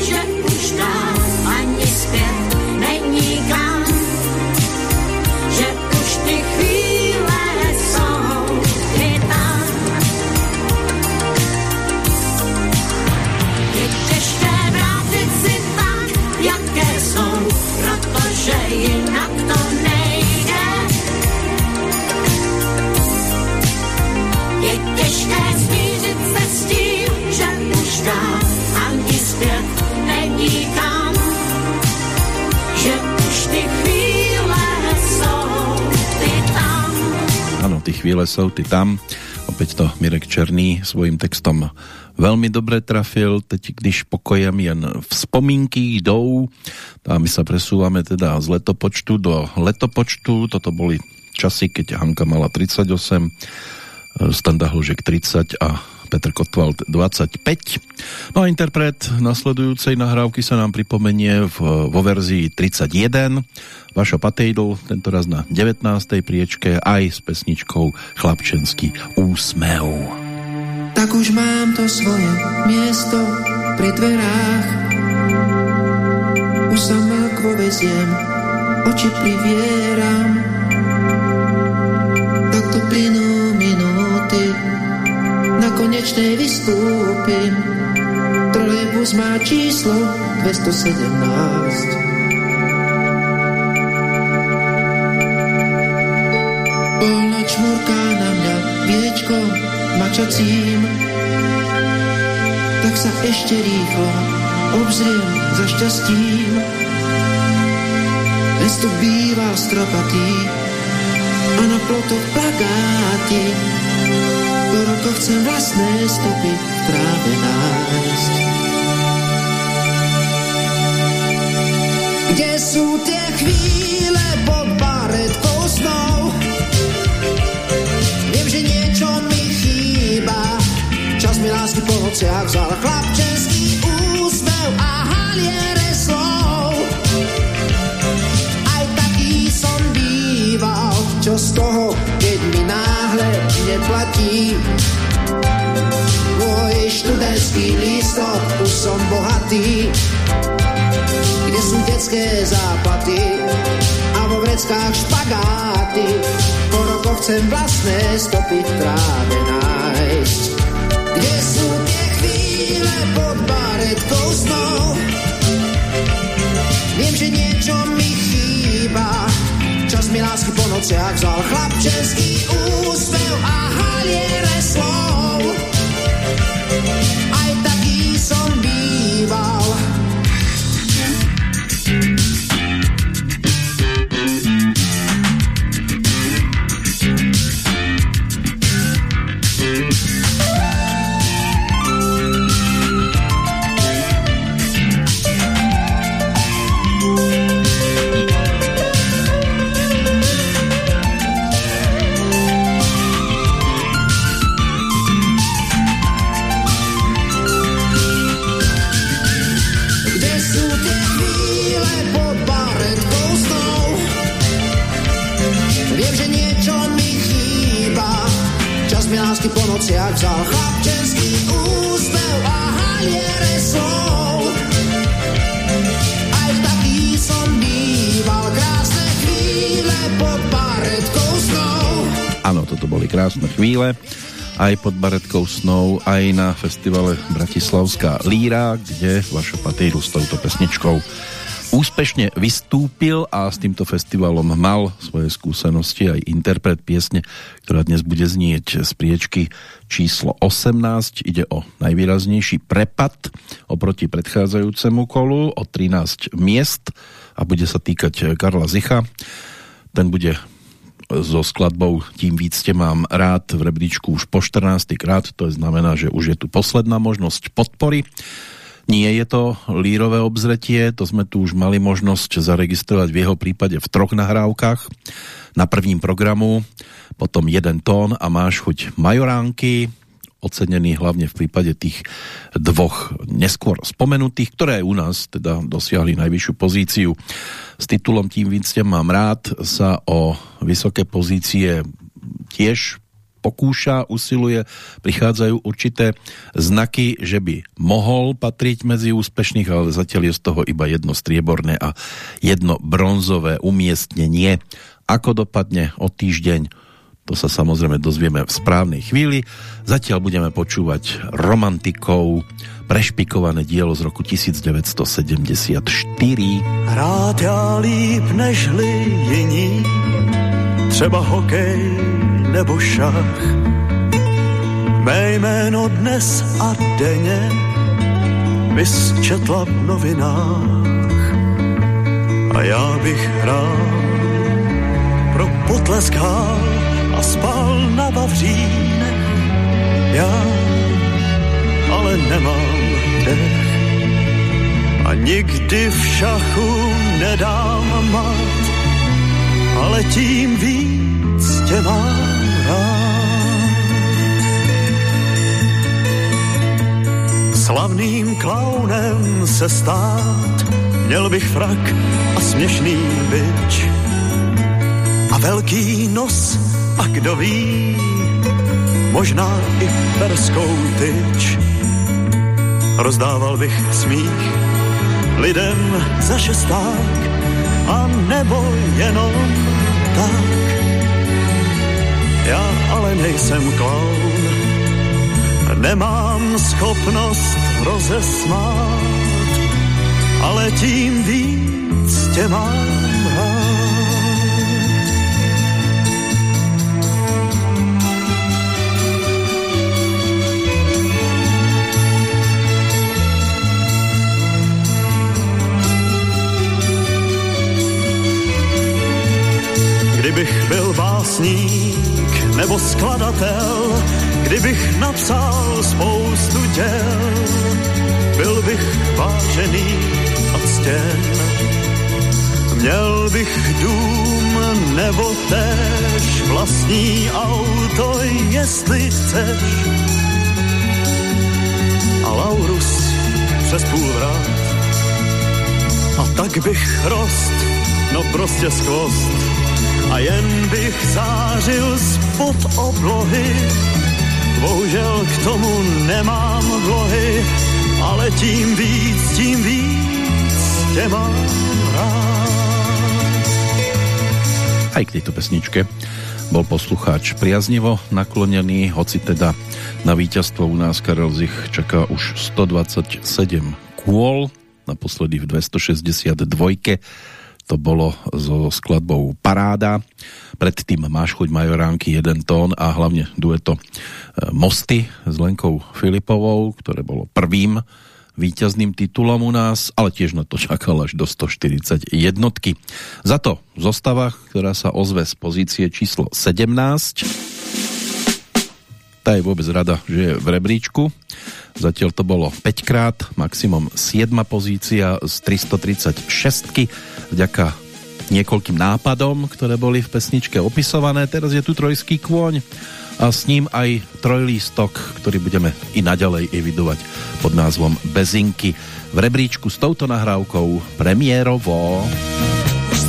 kam. Že už ty chvíle jsou ty tam. Áno, ty chvíle sú ty tam. Opäť to Mirek Černý svojim textom veľmi dobre trafil. Teď, když pokojem jen vzpomínky jdou, a my sa presúvame teda z letopočtu do letopočtu. Toto boli časy, keď Hanka mala 38, Standa Hložek 30 a Petr Kotwald 25. No a interpret nasledujúcej nahrávky sa nám pripomenie v, vo verzii 31. Vašo Patejdl, tentoraz na 19. priečke aj s pesničkou Chlapčenský úsmev. Tak už mám to svoje miesto pri dverách. Už sa mlkvo veziem, oči privieram. Tak to plynú minúty, na konečnej vystúpim. Trolejbus má číslo 217. Polnoč murká na mňa viečkom mačacím. Tak sa ešte rýchlo obzriem za šťastím. Mesto býva stropatý a na plotoch plagáty. Rokoch chcem vlastné stopy v tráve nájsť. Kde sú tie chvíle pod baretkou snou? Viem, že niečo mi chýba. Čas mi lásky po nociach vzal chlapčenský úsmev a haliere slov. Aj taký som býval, čo z toho, neplatí. Môj študentský lístok, už som bohatý. Kde sú detské záplaty a vo vreckách špagáty. Po rokoch chcem vlastné stopy v tráve nájsť. Kde sú tie chvíle pod baretkou snou? Viem, že niečo mi chýba. Mi lásky po nociach vzal chlapčenský úsmev a haliere slov. Aj taký som býval. Vzal chlapčenský úsmev a haliere slov. Aj taký som býval, krásne chvíle pod baretkou snou. Áno, toto boli krásne chvíle aj pod baretkou snou, aj na festivale Bratislavská líra, kde Vašo Patejru s touto pesničkou úspešne vystúpil a s týmto festivalom mal svoje skúsenosti aj interpret piesne, ktorá dnes bude znieť z priečky číslo 18. Ide o najvýraznejší prepad oproti predchádzajúcemu kolu o 13 miest a bude sa týkať Karla Zicha. Ten bude so skladbou Tím víc tě mám rád v rebríčku už po 14. krát, to znamená, že už je tu posledná možnosť podpory. Nie je to lírové obzretie, to sme tu už mali možnosť zaregistrovať v jeho prípade v troch nahrávkach. Na prvním programu, potom jeden tón a máš chuť majoránky, ocenený hlavne v prípade tých dvoch neskôr spomenutých, ktoré u nás teda dosiahli najvyššiu pozíciu. S titulom Tím víc mám rád sa o vysoké pozície tiež pokúša, usiluje, prichádzajú určité znaky, že by mohol patriť medzi úspešných, ale zatiaľ je z toho iba jedno strieborné a jedno bronzové umiestnenie. Ako dopadne o týždeň, to sa samozrejme dozvieme v správnej chvíli. Zatiaľ budeme počúvať romantikou prešpikované dielo z roku 1974. Rád já líp nežli jiní, třeba hokej nebo šach. Mé jméno dnes a denně bys četla v novinách. A já bych hrál pro potlesk hál a spal na Vavřínech. Já ale nemám dech a nikdy v šachu nedám mat, ale tím víc tě mám Slavným klaunem se stát, měl bych frak a směšný byč a velký nos a kdo ví, možná i perskou tyč. Rozdával bych smích lidem za šesták a nebo jenom tak. Já ale nejsem klaun, nemám schopnost rozesmát, ale tím víc tě mám. Kdybych byl básník nebo skladatel, kdybych napsal spoustu děl, byl bych vážený a ctěn. Měl bych dům nebo též vlastní auto, jestli chceš. A Laurus přes půl vrát. A tak bych rost, no prostě skvost, a jen bych zářil spod oblohy. Bohužel k tomu nemám vlohy, ale tím víc, tím víc tě mám rád. Aj k tejto pesničke bol poslucháč priaznivo naklonený, hoci teda na víťazstvo u nás Karel Zich čaká už 127 kôl, naposledy v 262 to bolo so skladbou Paráda. Predtým Máš chuť majoránky, jeden tón a hlavne dueto e, Mosty s Lenkou Filipovou, ktoré bolo prvým víťazným titulom u nás, ale tiež na to čakal až do 140 jednotky. Za to zostava, ktorá sa ozve z pozície číslo 17. Tá je vôbec rada, že je v rebríčku. Zatiaľ to bolo 5 krát, maximum 7 pozícia z 336 vďaka niekoľkým nápadom, ktoré boli v pesničke opisované. Teraz je tu trojský kôň a s ním aj trojlístok, ktorý budeme i naďalej evidovať pod názvom Bezinky v rebríčku s touto nahrávkou premiérovo. Už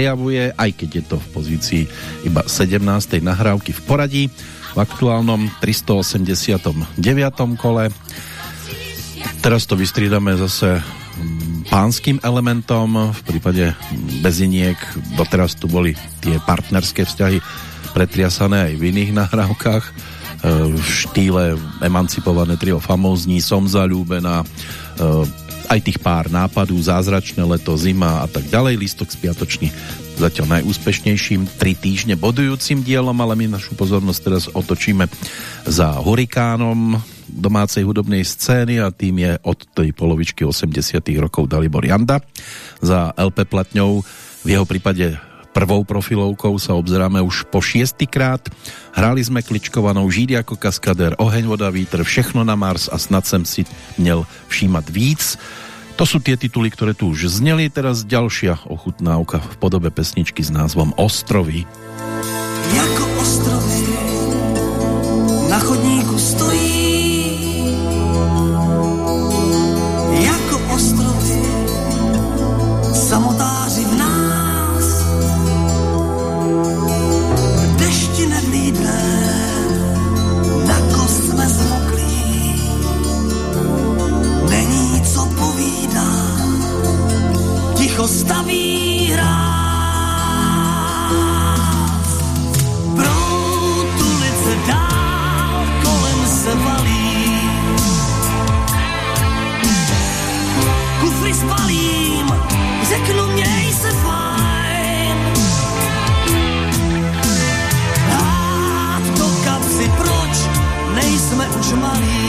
prejavuje, aj keď je to v pozícii iba 17. nahrávky v poradí v aktuálnom 389. kole. Teraz to vystriedame zase mm, pánskym elementom, v prípade beziniek doteraz tu boli tie partnerské vzťahy pretriasané aj v iných nahrávkach e, v štýle emancipované trio famózní, som zalúbená, e, aj tých pár nápadů, zázračné leto, zima a tak ďalej. Lístok spiatočný zatiaľ najúspešnejším, tri týždne bodujúcim dielom, ale my našu pozornosť teraz otočíme za hurikánom domácej hudobnej scény a tým je od tej polovičky 80 rokov Dalibor Janda. Za LP platňou v jeho prípade prvou profilovkou sa obzeráme už po šiestýkrát. Hráli sme kličkovanou Žídy ako kaskadér, Oheň, voda, vítr, Všechno na Mars a snad jsem si měl všímat víc. To sú tie tituly, ktoré tu už zneli. Teraz ďalšia ochutnávka v podobe pesničky s názvom Ostrovy. Jako ostrovy na chodníku stojí. your money.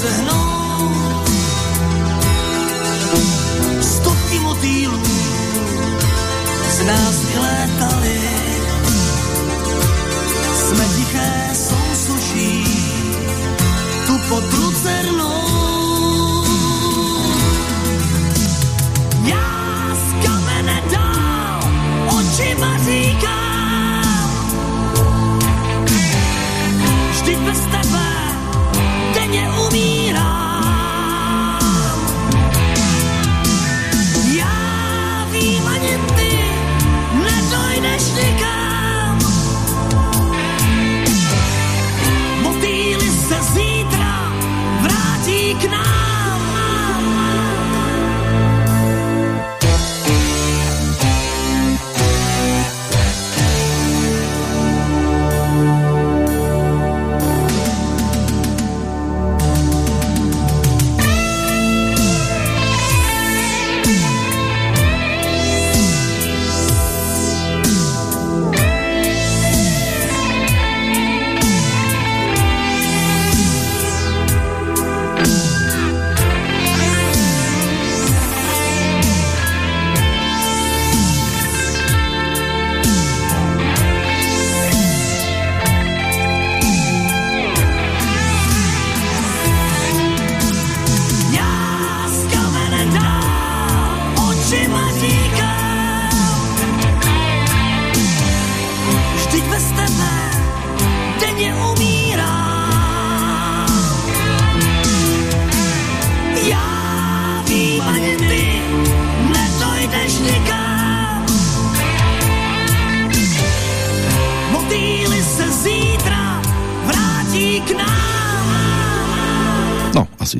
Nemůžem se hnout. Stovky motýlů z nás vylétaly. Jsme tiché sousuší, tu pod lucernou.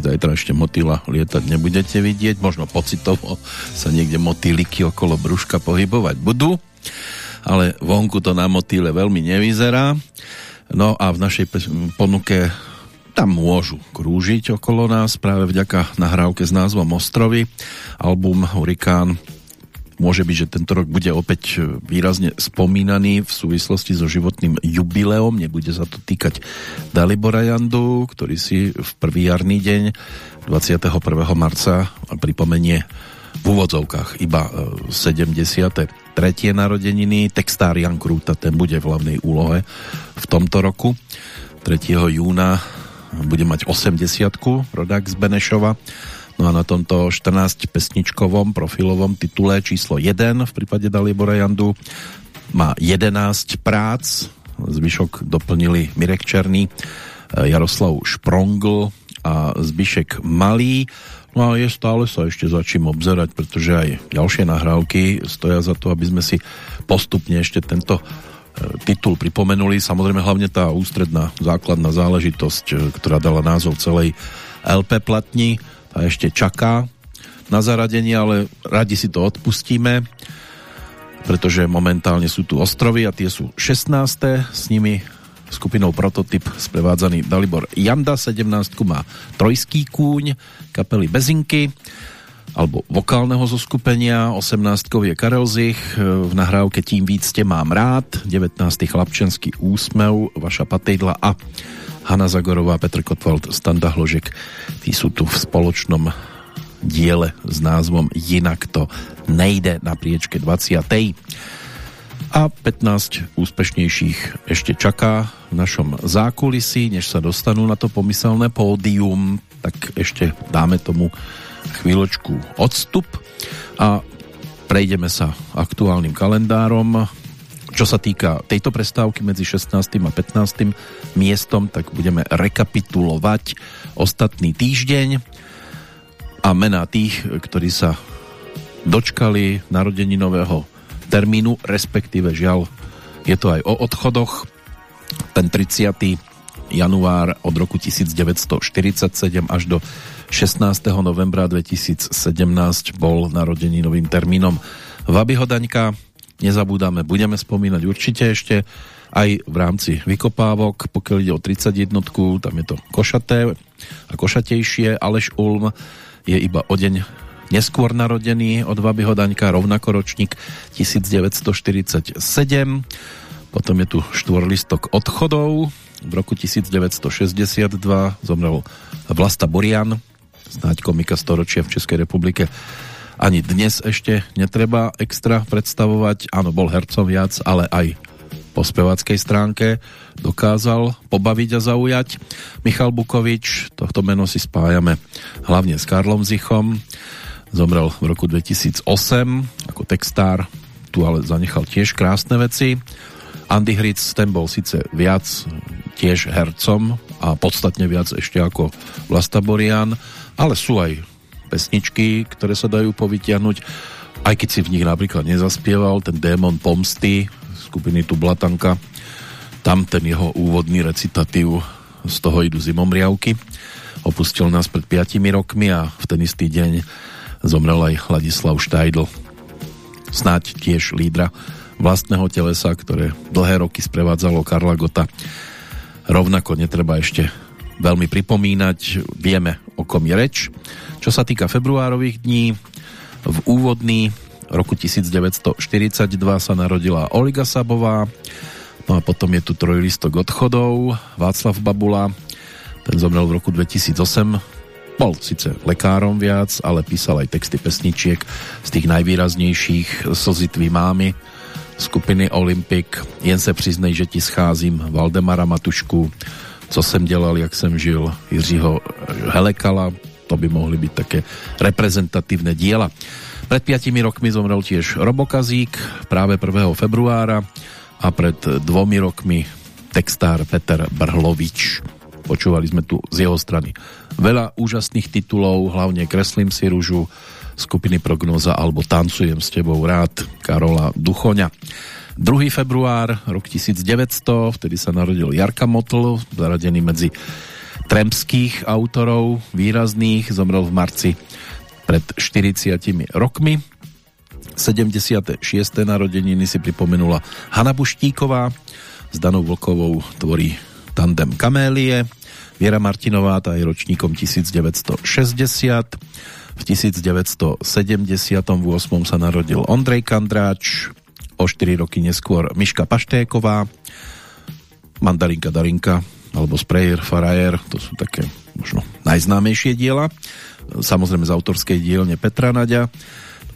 Asi zajtra ešte motýla lietať nebudete vidieť, možno pocitovo sa niekde motýliky okolo brúška pohybovať budú, ale vonku to na motýle veľmi nevyzerá. No a v našej ponuke tam môžu krúžiť okolo nás práve vďaka nahrávke s názvom Ostrovy. Album Hurikán môže byť, že tento rok bude opäť výrazne spomínaný v súvislosti so životným jubileom. Nebude sa to týkať Dalibora Jandu, ktorý si v prvý jarný deň 21. marca pripomenie v úvodzovkách iba 73. E, narodeniny. Textár Jan Krúta, ten bude v hlavnej úlohe v tomto roku. 3. júna bude mať 80 rodák z Benešova No a na tomto 14 pesničkovom profilovom titule číslo 1 v prípade Dalibora Jandu má 11 prác, zvyšok doplnili Mirek Černý, Jaroslav Šprongl a Zbyšek Malý. No a je stále sa ešte za čím obzerať, pretože aj ďalšie nahrávky stoja za to, aby sme si postupne ešte tento e, titul pripomenuli. Samozrejme hlavne tá ústredná základná záležitosť, e, ktorá dala názov celej LP platni, a ešte čaká na zaradenie, ale radi si to odpustíme, pretože momentálne sú tu ostrovy a tie sú 16. S nimi skupinou Prototyp sprevádzaný Dalibor Janda, 17 má Trojský kúň, kapely Bezinky, alebo vokálneho zoskupenia, 18 je Karel Zich, v nahrávke Tím víc tě mám rád, 19. Chlapčenský úsmev, Vaša Patejdla a Hanna Zagorová, Petr Kotwald, Standa Hložek, tí sú tu v spoločnom diele s názvom Jinak to nejde na priečke 20. A 15 úspešnejších ešte čaká v našom zákulisí, než sa dostanú na to pomyselné pódium, tak ešte dáme tomu chvíľočku odstup. A prejdeme sa aktuálnym kalendárom čo sa týka tejto prestávky medzi 16. a 15. miestom, tak budeme rekapitulovať ostatný týždeň a mená tých, ktorí sa dočkali nového termínu, respektíve žiaľ, je to aj o odchodoch. Ten 30. január od roku 1947 až do 16. novembra 2017 bol novým termínom Vabyho Daňka, nezabúdame, budeme spomínať určite ešte aj v rámci vykopávok, pokiaľ ide o 31, tam je to košaté a košatejšie, Aleš Ulm je iba o deň neskôr narodený od Vabyho Daňka, rovnako ročník 1947. Potom je tu štvorlistok odchodov. V roku 1962 zomrel Vlasta Borian, snáď komika storočia v Českej republike ani dnes ešte netreba extra predstavovať. Áno, bol hercom viac, ale aj po spevackej stránke dokázal pobaviť a zaujať. Michal Bukovič, tohto meno si spájame hlavne s Karlom Zichom. Zomrel v roku 2008 ako textár, tu ale zanechal tiež krásne veci. Andy Hric, ten bol síce viac tiež hercom a podstatne viac ešte ako Vlasta Borian, ale sú aj pesničky, ktoré sa dajú povytiahnuť, aj keď si v nich napríklad nezaspieval, ten démon pomsty skupiny Tublatanka, tam ten jeho úvodný recitatív z toho idú zimomriavky. Opustil nás pred 5 rokmi a v ten istý deň zomrel aj Ladislav Štajdl. Snáď tiež lídra vlastného telesa, ktoré dlhé roky sprevádzalo Karla Gota. Rovnako netreba ešte veľmi pripomínať, vieme o kom je reč. Čo sa týka februárových dní, v úvodný roku 1942 sa narodila Olga Sabová, no a potom je tu trojlistok odchodov, Václav Babula, ten zomrel v roku 2008, bol síce lekárom viac, ale písal aj texty pesničiek z tých najvýraznejších Slzitví mámy skupiny Olympic, Jen se přiznej, že ti scházím, Valdemara Matušku, Co jsem dělal, jak jsem žil, Jiřího Helekala, to by mohli byť také reprezentatívne diela. Pred 5 rokmi zomrel tiež Robokazík práve 1. februára a pred dvomi rokmi textár Peter Brhlovič. Počúvali sme tu z jeho strany veľa úžasných titulov, hlavne Kreslím si rúžu, skupiny Prognoza alebo Tancujem s tebou rád Karola Duchoňa. 2. február, rok 1900, vtedy sa narodil Jarka Motl, zaradený medzi tremských autorov výrazných, zomrel v marci pred 40 rokmi. 76. narodeniny si pripomenula Hanna Buštíková, s Danou Vlkovou tvorí tandem Kamélie, Viera Martinová, tá je ročníkom 1960. V 1978 sa narodil Ondrej Kandráč, o 4 roky neskôr Miška Paštéková, Mandarinka Darinka alebo Sprayer Farajer, to sú také možno najznámejšie diela. Samozrejme z autorskej dielne Petra Naďa.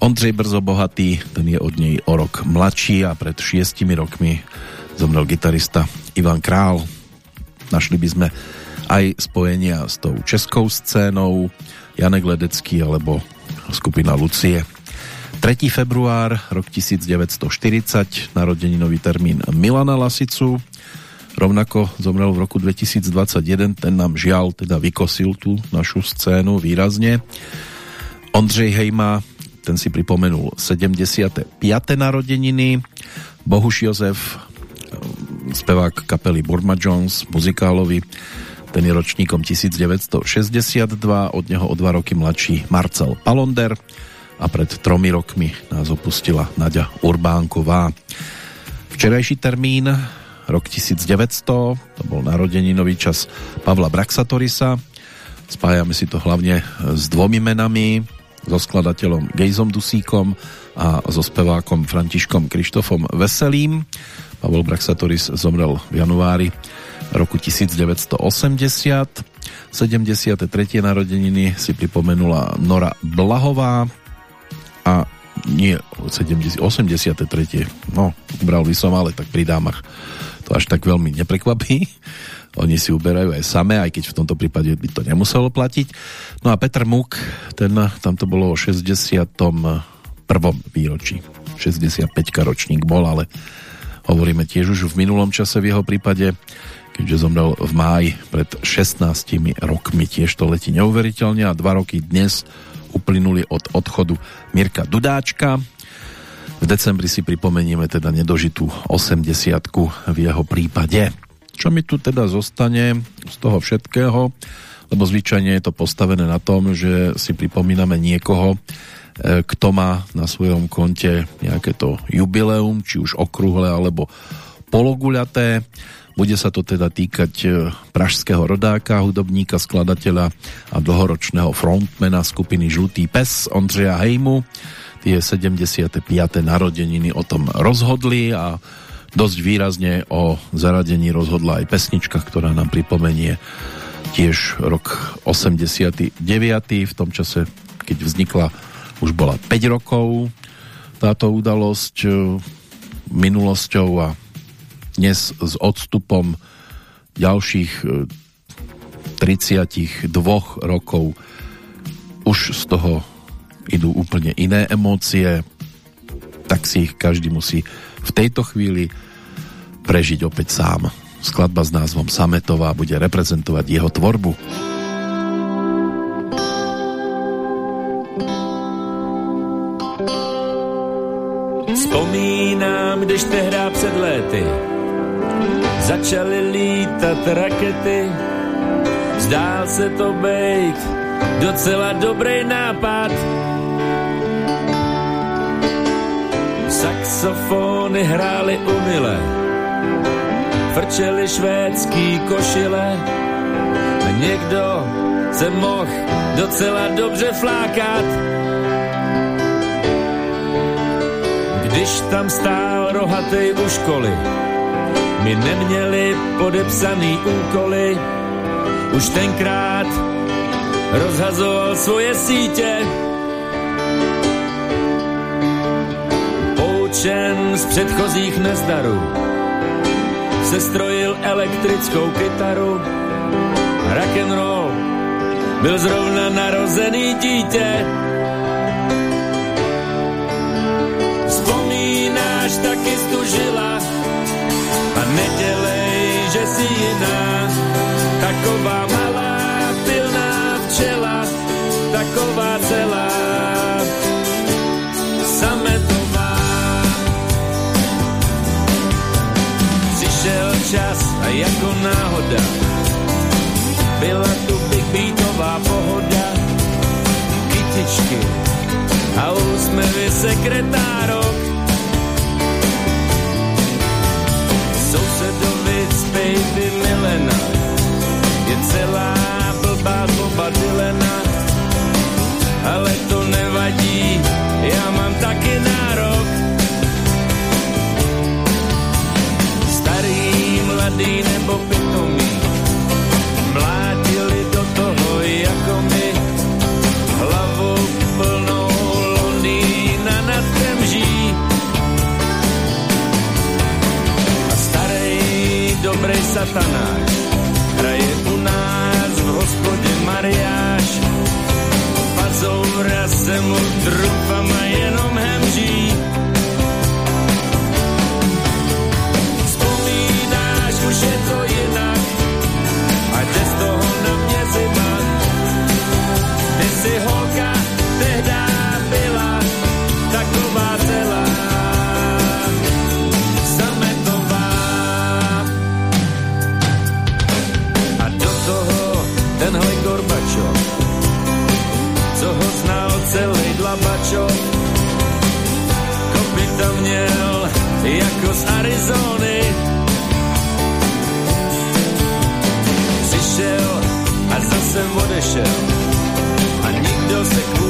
Ondřej Brzo Bohatý, ten je od nej o rok mladší a pred šiestimi rokmi zomrel gitarista Ivan Král. Našli by sme aj spojenia s tou českou scénou Janek Ledecký alebo skupina Lucie. 3. február, rok 1940, narodeninový termín Milana Lasicu, rovnako zomrel v roku 2021, ten nám žiaľ teda vykosil tú našu scénu výrazne. Ondřej Hejma, ten si pripomenul 75. narodeniny, Bohuš Jozef, spevák kapely Burma Jones, muzikálovi, ten je ročníkom 1962, od neho o dva roky mladší Marcel Palonder, a pred tromi rokmi nás opustila Nadia Urbánková. Včerajší termín, rok 1900, to bol narodeninový čas Pavla Braxatorisa. Spájame si to hlavne s dvomi menami, so skladateľom Gejzom Dusíkom a so spevákom Františkom Krištofom Veselým. Pavel Braxatoris zomrel v januári roku 1980. 73. narodeniny si pripomenula Nora Blahová, a nie 70, 83. No, bral by som, ale tak pri dámach to až tak veľmi neprekvapí. Oni si uberajú aj samé, aj keď v tomto prípade by to nemuselo platiť. No a Petr Muk, ten, tam to bolo o 61. výročí. 65 ročník bol, ale hovoríme tiež už v minulom čase v jeho prípade, keďže zomrel v máji pred 16 rokmi. Tiež to letí neuveriteľne a dva roky dnes uplynuli od odchodu Mirka Dudáčka. V decembri si pripomenieme teda nedožitú 80 v jeho prípade. Čo mi tu teda zostane z toho všetkého? Lebo zvyčajne je to postavené na tom, že si pripomíname niekoho, e, kto má na svojom konte nejaké to jubileum, či už okrúhle alebo pologuľaté. Bude sa to teda týkať e, pražského rodáka, hudobníka, skladateľa a dlhoročného frontmana skupiny Žlutý pes Ondřeja Hejmu. Tie 75. narodeniny o tom rozhodli a dosť výrazne o zaradení rozhodla aj pesnička, ktorá nám pripomenie tiež rok 89. V tom čase, keď vznikla, už bola 5 rokov táto udalosť e, minulosťou a dnes s odstupom ďalších 32 e, rokov už z toho idú úplne iné emócie, tak si ich každý musí v tejto chvíli prežiť opäť sám. Skladba s názvom Sametová bude reprezentovať jeho tvorbu. Vzpomínám, když tehdy před léty začaly lítat rakety. Zdál se to bejt docela dobrý nápad. Saxofony hrály umile, frčeli švédský košile a někdo se mohl docela dobře flákat. Když tam stál rohatej u školy, my neměli podepsaný úkoly, už tenkrát rozhazoval svoje sítě. Poučen z předchozích nezdarů, se strojil elektrickou kytaru, rock and roll. Byl zrovna narozený dítě. Vzpomínáš taky stužila, nedělej, že si jiná, taková malá jako náhoda. Byla tu big beatová pohoda, kytičky a úsměvy sekretárok. Sousedovic baby Milena je celá blbá boba Dylena, ale to nevadí, já mám taky nárok. Mladý nebo pitomý, mlátili do toho jako my, hlavou plnou Londýna nad Temží. A starý, dobrý satanáš, hraje u nás v hospodě mariáš. Pazoura se mu trupama jenom hemží. Z Arizony. Přišel a zase odešel a nikdo se kvůli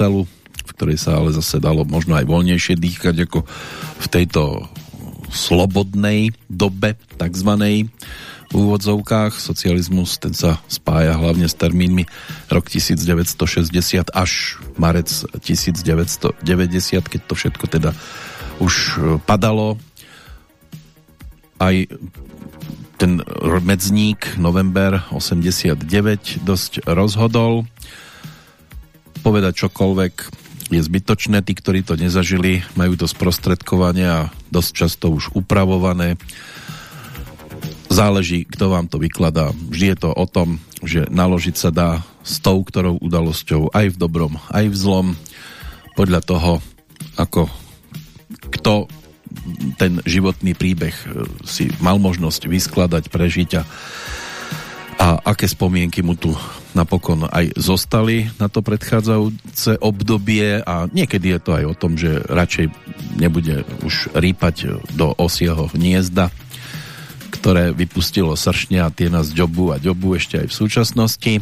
krásnu celu, v ktorej sa ale zase dalo možno aj voľnejšie dýchať ako v tejto slobodnej dobe, takzvanej v úvodzovkách. Socializmus, ten sa spája hlavne s termínmi rok 1960 až marec 1990, keď to všetko teda už padalo. Aj ten medzník november 89 dosť rozhodol. Povedať čokoľvek je zbytočné, tí, ktorí to nezažili, majú to sprostredkovanie a dosť často už upravované. Záleží, kto vám to vykladá. Vždy je to o tom, že naložiť sa dá s tou, ktorou udalosťou aj v dobrom, aj v zlom, podľa toho, ako kto ten životný príbeh si mal možnosť vyskladať, prežiť a, a aké spomienky mu tu napokon aj zostali na to predchádzajúce obdobie a niekedy je to aj o tom, že radšej nebude už rýpať do osieho hniezda, ktoré vypustilo sršne a tie nás ďobu a ďobu ešte aj v súčasnosti.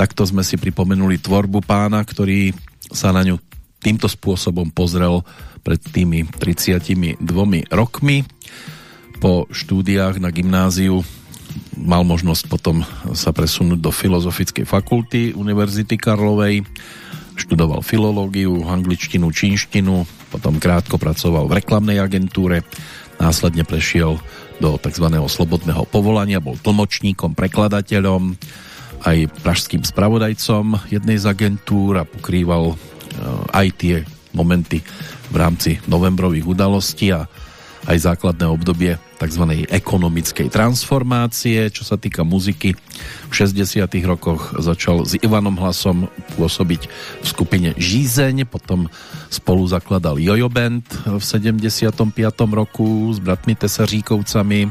Takto sme si pripomenuli tvorbu pána, ktorý sa na ňu týmto spôsobom pozrel pred tými 32 rokmi. Po štúdiách na gymnáziu mal možnosť potom sa presunúť do Filozofickej fakulty Univerzity Karlovej. Študoval filológiu, angličtinu, čínštinu, potom krátko pracoval v reklamnej agentúre, následne prešiel do tzv. slobodného povolania, bol tlmočníkom, prekladateľom, aj pražským spravodajcom jednej z agentúr a pokrýval e, aj tie momenty v rámci novembrových udalostí a aj základné obdobie tzv. ekonomickej transformácie. Čo sa týka muziky, v 60. rokoch začal s Ivanom Hlasom pôsobiť v skupine Žízeň, potom spolu zakladal Jojo Band v 75. roku s bratmi Tesaříkovcami.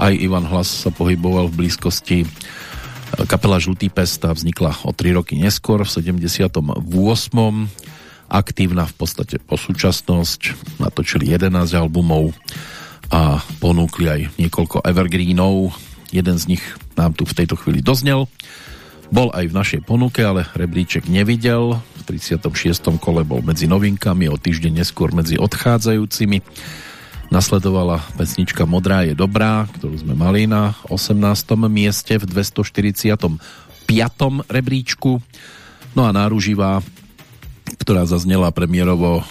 Aj Ivan Hlas sa pohyboval v blízkosti kapela Žlutý pest vznikla o 3 roky neskôr v 78 aktívna v podstate po súčasnosť, natočili 11 albumov a ponúkli aj niekoľko evergreenov. Jeden z nich nám tu v tejto chvíli doznel. Bol aj v našej ponuke, ale rebríček nevidel. V 36. kole bol medzi novinkami, o týždeň neskôr medzi odchádzajúcimi. Nasledovala pesnička Modrá je dobrá, ktorú sme mali na 18. mieste v 245. rebríčku. No a náruživá ktorá zaznela premiérovo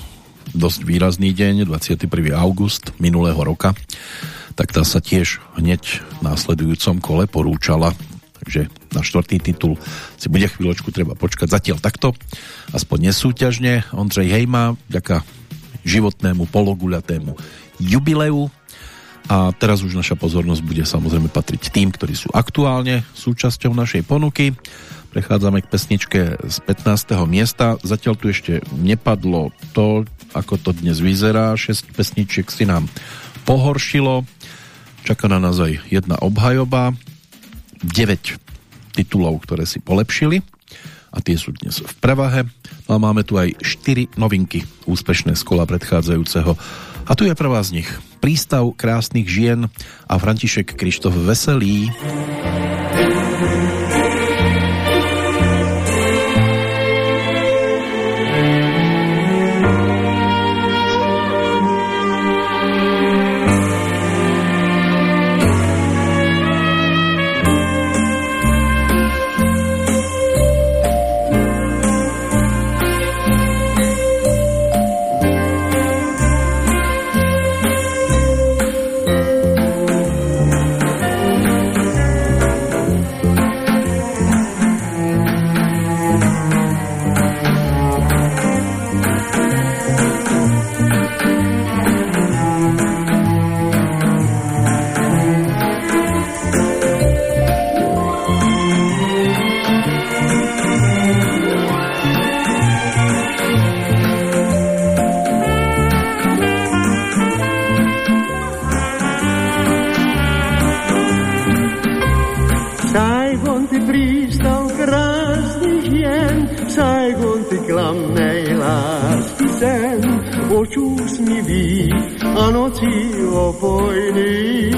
dosť výrazný deň, 21. august minulého roka, tak tá sa tiež hneď v následujúcom kole porúčala. Takže na štvrtý titul si bude chvíľočku treba počkať. Zatiaľ takto, aspoň nesúťažne. Ondřej Hejma, ďaká životnému pologuľatému jubileu. A teraz už naša pozornosť bude samozrejme patriť tým, ktorí sú aktuálne súčasťou našej ponuky. Prechádzame k pesničke z 15. miesta. Zatiaľ tu ešte nepadlo to, ako to dnes vyzerá. 6 pesničiek si nám pohoršilo. Čaká na nás aj jedna obhajoba. 9 titulov, ktoré si polepšili a tie sú dnes v prevahe. No a máme tu aj 4 novinky úspešné z kola predchádzajúceho. A tu je prvá z nich. Prístav krásnych žien a František Krištof Veselý. Saigon sen, oč úsmivý a noci opojný.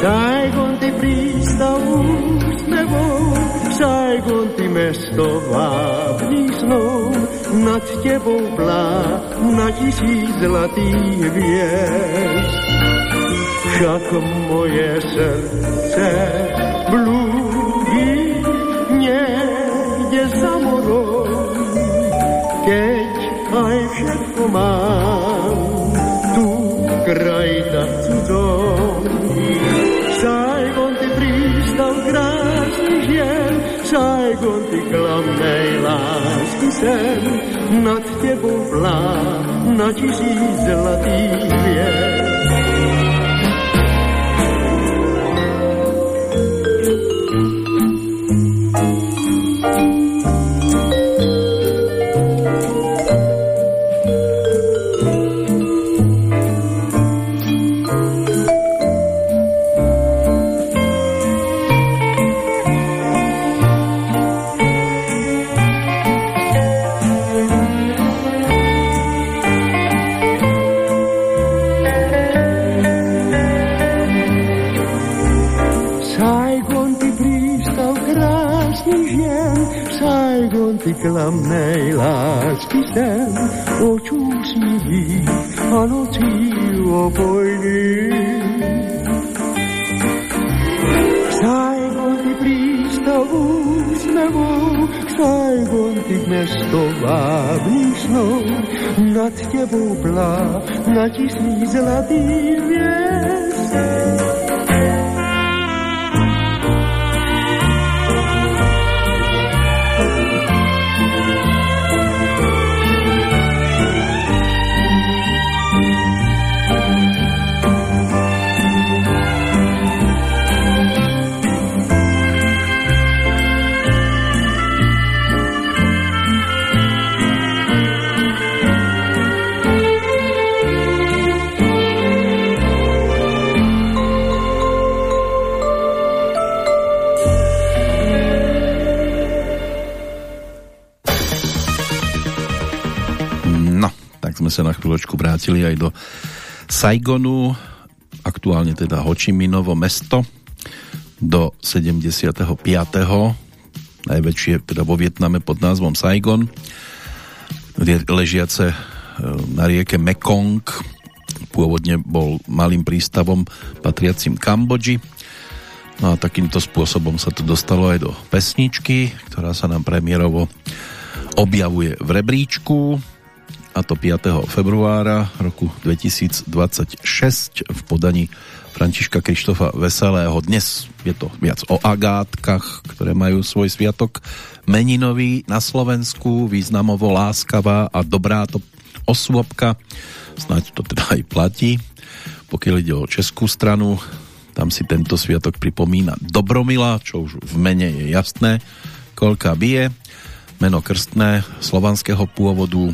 Saigon ty prístav úsmevou, Saigon ty mesto vábný snou, nad tebou plá na tisíc zlatých hviezd však moje srdce blúdi aj všetko mám, tu kraj tak cudzom. Prístav krásnych žien, Saigon, ty klamnej lásky sen, nad tebou vlá na tisíc zlatých hviezd. Vrátili aj do Saigonu, aktuálne teda Hočiminovo mesto, do 75. najväčšie teda vo Vietname pod názvom Saigon, ležiace e, na rieke Mekong, pôvodne bol malým prístavom patriacim Kambodži. No a takýmto spôsobom sa to dostalo aj do pesničky, ktorá sa nám premiérovo objavuje v rebríčku a to 5. februára roku 2026 v podaní Františka Krištofa Veselého. Dnes je to viac o agátkach, ktoré majú svoj sviatok meninový na Slovensku, významovo láskavá a dobrá to osôbka. Snáď to teda aj platí. Pokiaľ ide o českú stranu, tam si tento sviatok pripomína Dobromila, čo už v mene je jasné, koľka bije. Meno krstné slovanského pôvodu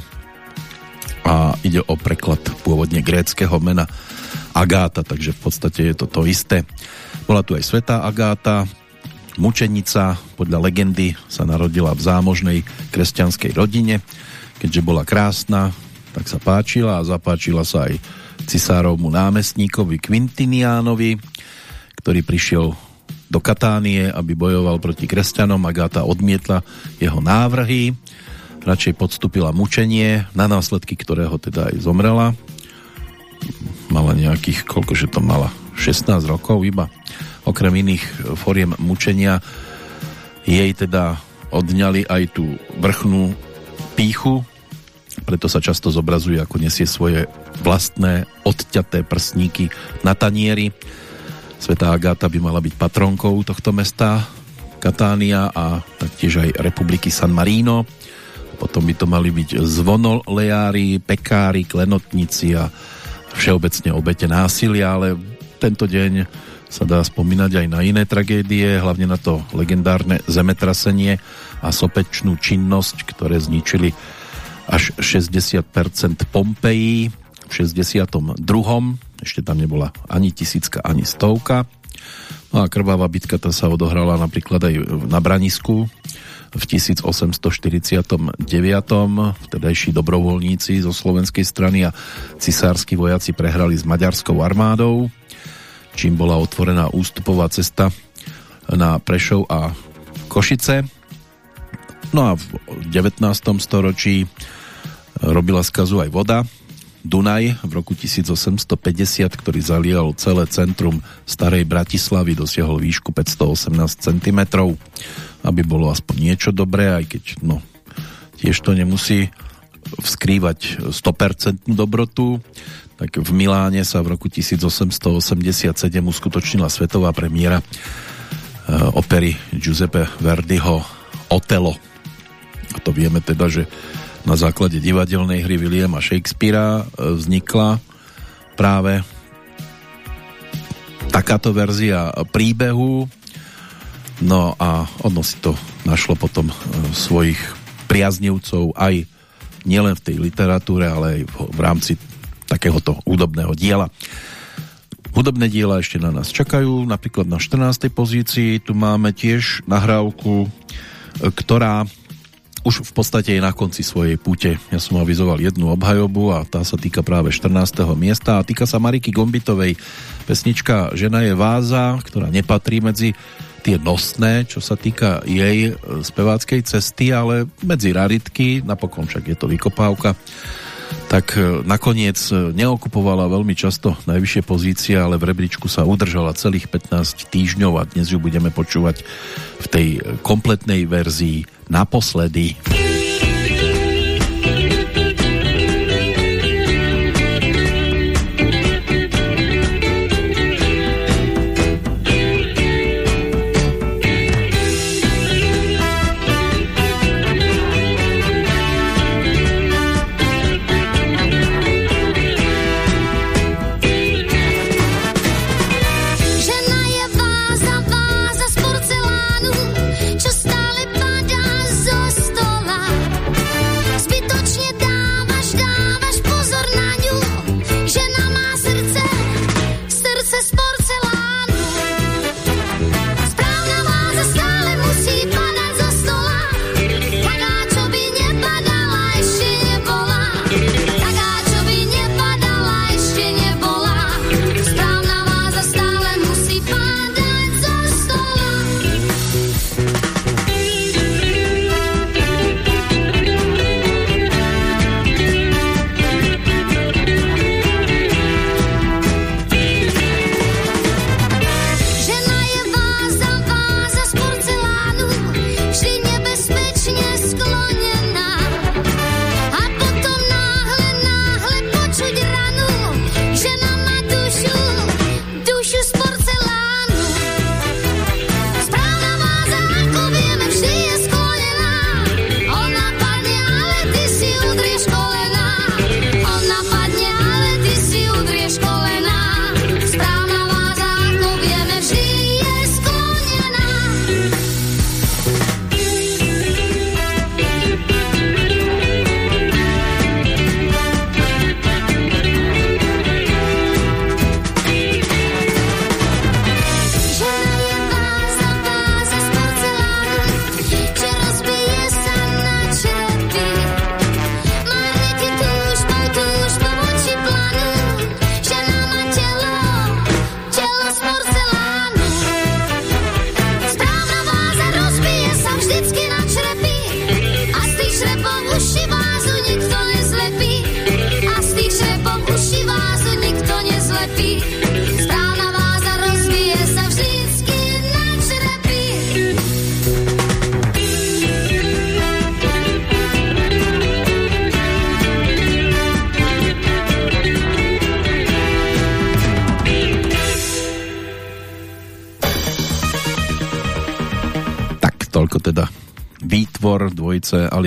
a ide o preklad pôvodne gréckého mena Agáta, takže v podstate je to to isté. Bola tu aj Svetá Agáta, mučenica, podľa legendy sa narodila v zámožnej kresťanskej rodine. Keďže bola krásna, tak sa páčila a zapáčila sa aj cisárovmu námestníkovi Quintiniánovi, ktorý prišiel do Katánie, aby bojoval proti kresťanom. Agáta odmietla jeho návrhy, radšej podstúpila mučenie, na následky ktorého teda aj zomrela. Mala nejakých, koľkože to mala, 16 rokov iba. Okrem iných foriem mučenia jej teda odňali aj tú vrchnú píchu, preto sa často zobrazuje, ako nesie svoje vlastné odťaté prsníky na tanieri. Svetá Agáta by mala byť patronkou tohto mesta Katánia a taktiež aj republiky San Marino. Potom by to mali byť zvonolejári, pekári, klenotníci a všeobecne obete násilia, ale tento deň sa dá spomínať aj na iné tragédie, hlavne na to legendárne zemetrasenie a sopečnú činnosť, ktoré zničili až 60% Pompeji v 62. Ešte tam nebola ani tisícka, ani stovka. No a krvavá bitka tá sa odohrala napríklad aj na Branisku v 1849. Vtedajší dobrovoľníci zo slovenskej strany a cisársky vojaci prehrali s maďarskou armádou, čím bola otvorená ústupová cesta na Prešov a Košice. No a v 19. storočí robila skazu aj voda. Dunaj v roku 1850, ktorý zalial celé centrum starej Bratislavy, dosiahol výšku 518 cm. Aby bolo aspoň niečo dobré, aj keď no, tiež to nemusí vskrývať 100% dobrotu, tak v Miláne sa v roku 1887 uskutočnila svetová premiéra opery Giuseppe Verdiho Otelo. A to vieme teda, že na základe divadelnej hry Williama Shakespearea vznikla práve takáto verzia príbehu no a ono si to našlo potom svojich priaznivcov aj nielen v tej literatúre, ale aj v, rámci takéhoto údobného diela. Hudobné diela ešte na nás čakajú, napríklad na 14. pozícii tu máme tiež nahrávku, ktorá už v podstate je na konci svojej púte. Ja som avizoval jednu obhajobu a tá sa týka práve 14. miesta a týka sa Mariky Gombitovej. Pesnička Žena je váza, ktorá nepatrí medzi tie nosné, čo sa týka jej speváckej cesty, ale medzi raritky, napokon však je to vykopávka. tak e, nakoniec e, neokupovala veľmi často najvyššie pozície, ale v rebríčku sa udržala celých 15 týždňov a dnes ju budeme počúvať v tej kompletnej verzii naposledy.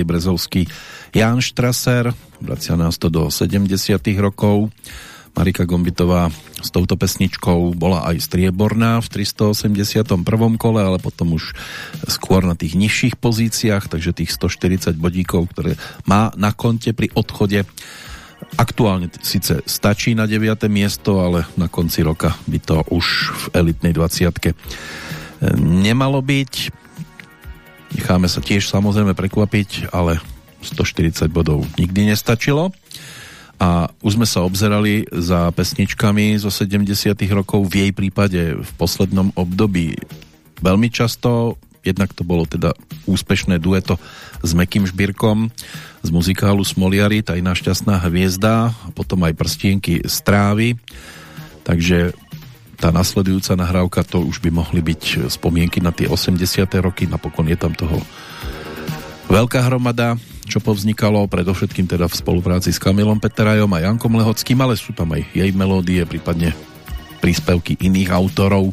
Dvojice Ali Brezovský Jan Štraser, vracia nás to do 70 rokov. Marika Gombitová s touto pesničkou bola aj strieborná v 381. kole, ale potom už skôr na tých nižších pozíciách, takže tých 140 bodíkov, ktoré má na konte pri odchode aktuálne síce stačí na 9. miesto, ale na konci roka by to už v elitnej 20 nemalo byť. Necháme sa tiež samozrejme prekvapiť, ale 140 bodov nikdy nestačilo. A už sme sa obzerali za pesničkami zo 70 rokov v jej prípade v poslednom období veľmi často. Jednak to bolo teda úspešné dueto s Mekým Žbírkom z muzikálu Smoliari, Tajná šťastná hviezda a potom aj Prstienky strávy. Takže tá nasledujúca nahrávka to už by mohli byť spomienky na tie 80. roky, napokon je tam toho veľká hromada, čo povznikalo predovšetkým teda v spolupráci s Kamilom Peterajom a Jankom Lehockým, ale sú tam aj jej melódie, prípadne príspevky iných autorov.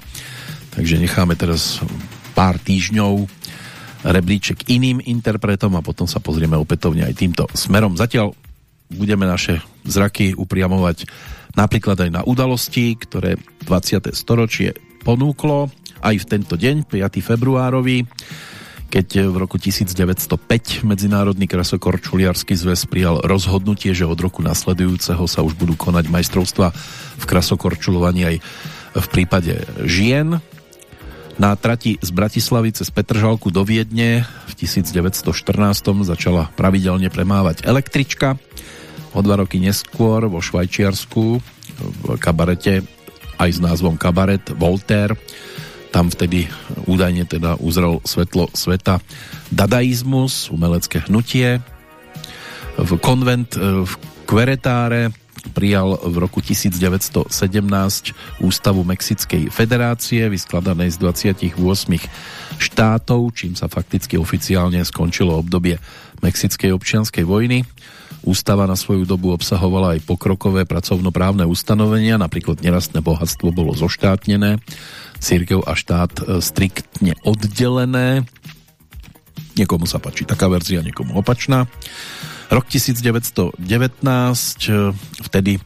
Takže necháme teraz pár týždňov rebríček iným interpretom a potom sa pozrieme opätovne aj týmto smerom. Zatiaľ budeme naše zraky upriamovať napríklad aj na udalosti, ktoré 20. storočie ponúklo aj v tento deň, 5. februárový, keď v roku 1905 Medzinárodný krasokorčuliarsky zväz prijal rozhodnutie, že od roku nasledujúceho sa už budú konať majstrovstva v krasokorčulovaní aj v prípade žien. Na trati z Bratislavy cez Petržalku do Viedne v 1914 začala pravidelne premávať električka. O dva roky neskôr vo Švajčiarsku v kabarete aj s názvom Kabaret Voltaire tam vtedy údajne teda uzrel svetlo sveta dadaizmus, umelecké hnutie. V konvent v Queretáre prijal v roku 1917 Ústavu Mexickej federácie, vyskladanej z 28 štátov, čím sa fakticky oficiálne skončilo obdobie Mexickej občianskej vojny. Ústava na svoju dobu obsahovala aj pokrokové pracovnoprávne ustanovenia, napríklad nerastné bohatstvo bolo zoštátnené, církev a štát e, striktne oddelené. Niekomu sa páči taká verzia, niekomu opačná. Rok 1919, vtedy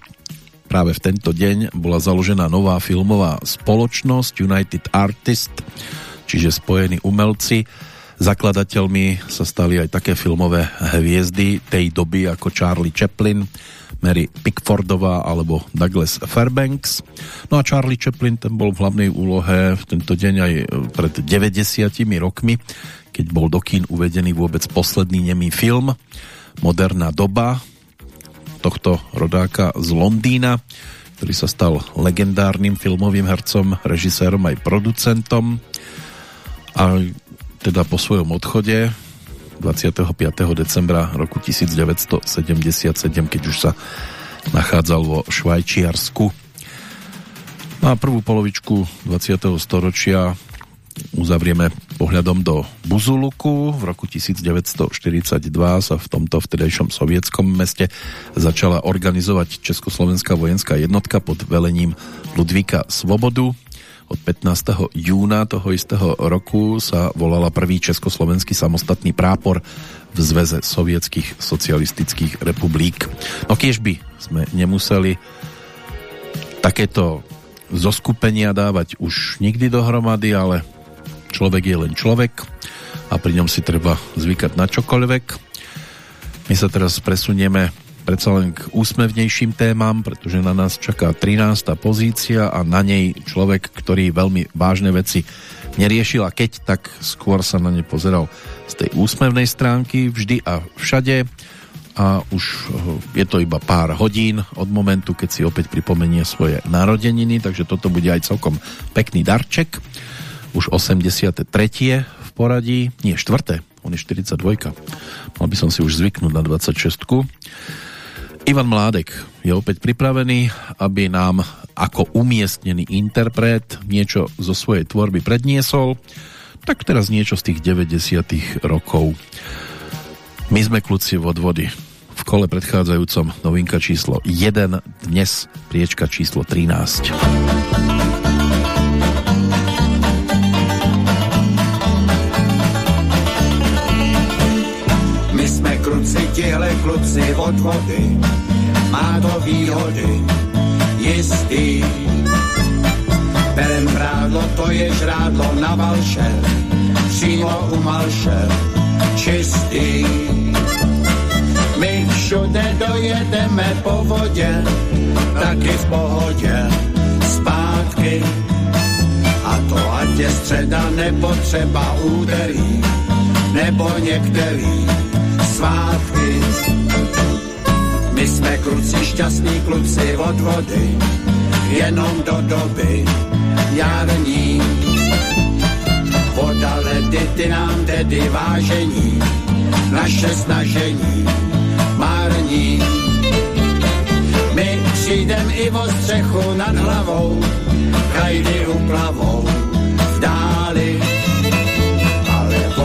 práve v tento deň bola založená nová filmová spoločnosť United Artist, čiže spojení umelci. Zakladateľmi sa stali aj také filmové hviezdy tej doby ako Charlie Chaplin, Mary Pickfordová alebo Douglas Fairbanks. No a Charlie Chaplin ten bol v hlavnej úlohe v tento deň aj pred 90 rokmi, keď bol do kín uvedený vôbec posledný nemý film Moderná doba tohto rodáka z Londýna, ktorý sa stal legendárnym filmovým hercom, režisérom aj producentom a teda po svojom odchode 25. decembra roku 1977, keď už sa nachádzal vo Švajčiarsku. No a prvú polovičku 20. storočia uzavrieme pohľadom do Buzuluku. V roku 1942 sa v tomto vtedajšom sovietskom meste začala organizovať Československá vojenská jednotka pod velením Ludvíka Svobodu. Od 15. júna toho istého roku sa volala prvý československý samostatný prápor v Zveze sovietských socialistických republik. No kiež by sme nemuseli takéto zoskupenia dávať už nikdy dohromady, ale človek je len človek a pri ňom si treba zvykať na čokoľvek. My sa teraz presunieme predsa len k úsmevnejším témam, pretože na nás čaká 13. pozícia a na nej človek, ktorý veľmi vážne veci neriešil a keď, tak skôr sa na ne pozeral z tej úsmevnej stránky vždy a všade a už eh, je to iba pár hodín od momentu, keď si opäť pripomenie svoje narodeniny, takže toto bude aj celkom pekný darček už 83. v poradí, nie 4. on je 42. Mal by som si už zvyknúť na 26. Ivan Mládek je opäť pripravený, aby nám ako umiestnený interpret niečo zo svojej tvorby predniesol. Tak teraz niečo z tých 90. rokov. My sme kluci od vody. V kole predchádzajúcom novinka číslo 1, dnes priečka číslo 13. kluci od vody, má to výhody, jistý. Berem prádlo, to je žrádlo na valše, přímo u malše, čistý. My všude dojedeme po vodě, taky v pohodě, zpátky. A to ať je středa nebo třeba úterý, nebo některý svátky. My jsme kluci, šťastní kluci od vody, jenom do doby jarní. Voda ledy, ty nám tedy vážení, naše snažení marní. My přijdem i o střechu nad hlavou, kajdy uplavou v dáli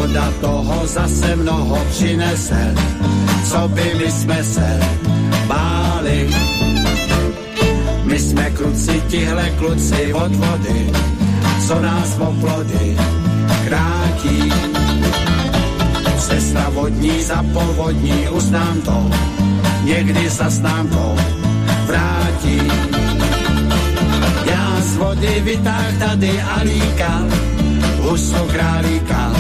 voda toho zase mnoho přinese, co by my jsme se báli. My jsme kluci, tihle kluci od vody, co nás o plody krátí. Cesta vodní za povodní, uznám to, někdy zas nám to vrátí. Já z vody vytáh tady alíka, husu králíka,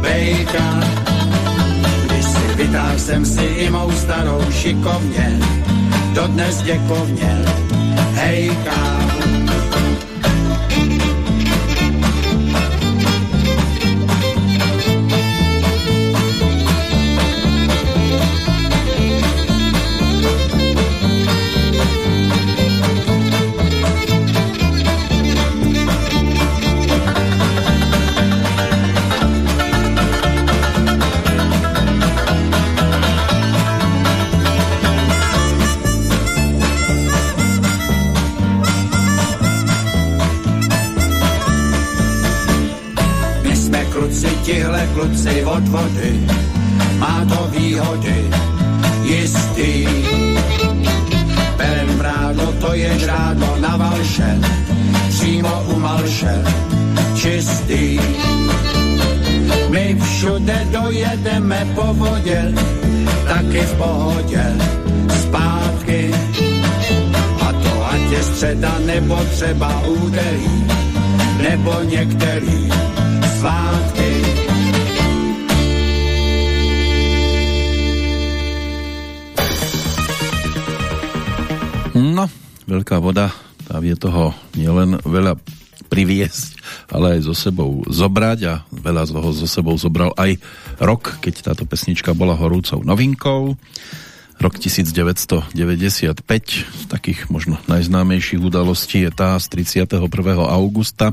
bejka. Když si vytáhl jsem si i mou starou šikovně, dodnes děkovně, hejka. Kluci od vody, má to výhody jistý. Perem vrádlo, to je žrádlo na valše, přímo u malše, čistý. My všude dojedeme po vodě, taky v pohodě, zpátky. A to ať je středa nebo třeba úterý, nebo některý svátky. No, veľká voda, tá vie toho nielen veľa priviesť, ale aj so sebou zobrať a veľa z toho so sebou zobral aj rok, keď táto pesnička bola horúcou novinkou. Rok 1995, z takých možno najznámejších udalostí je tá z 31. augusta,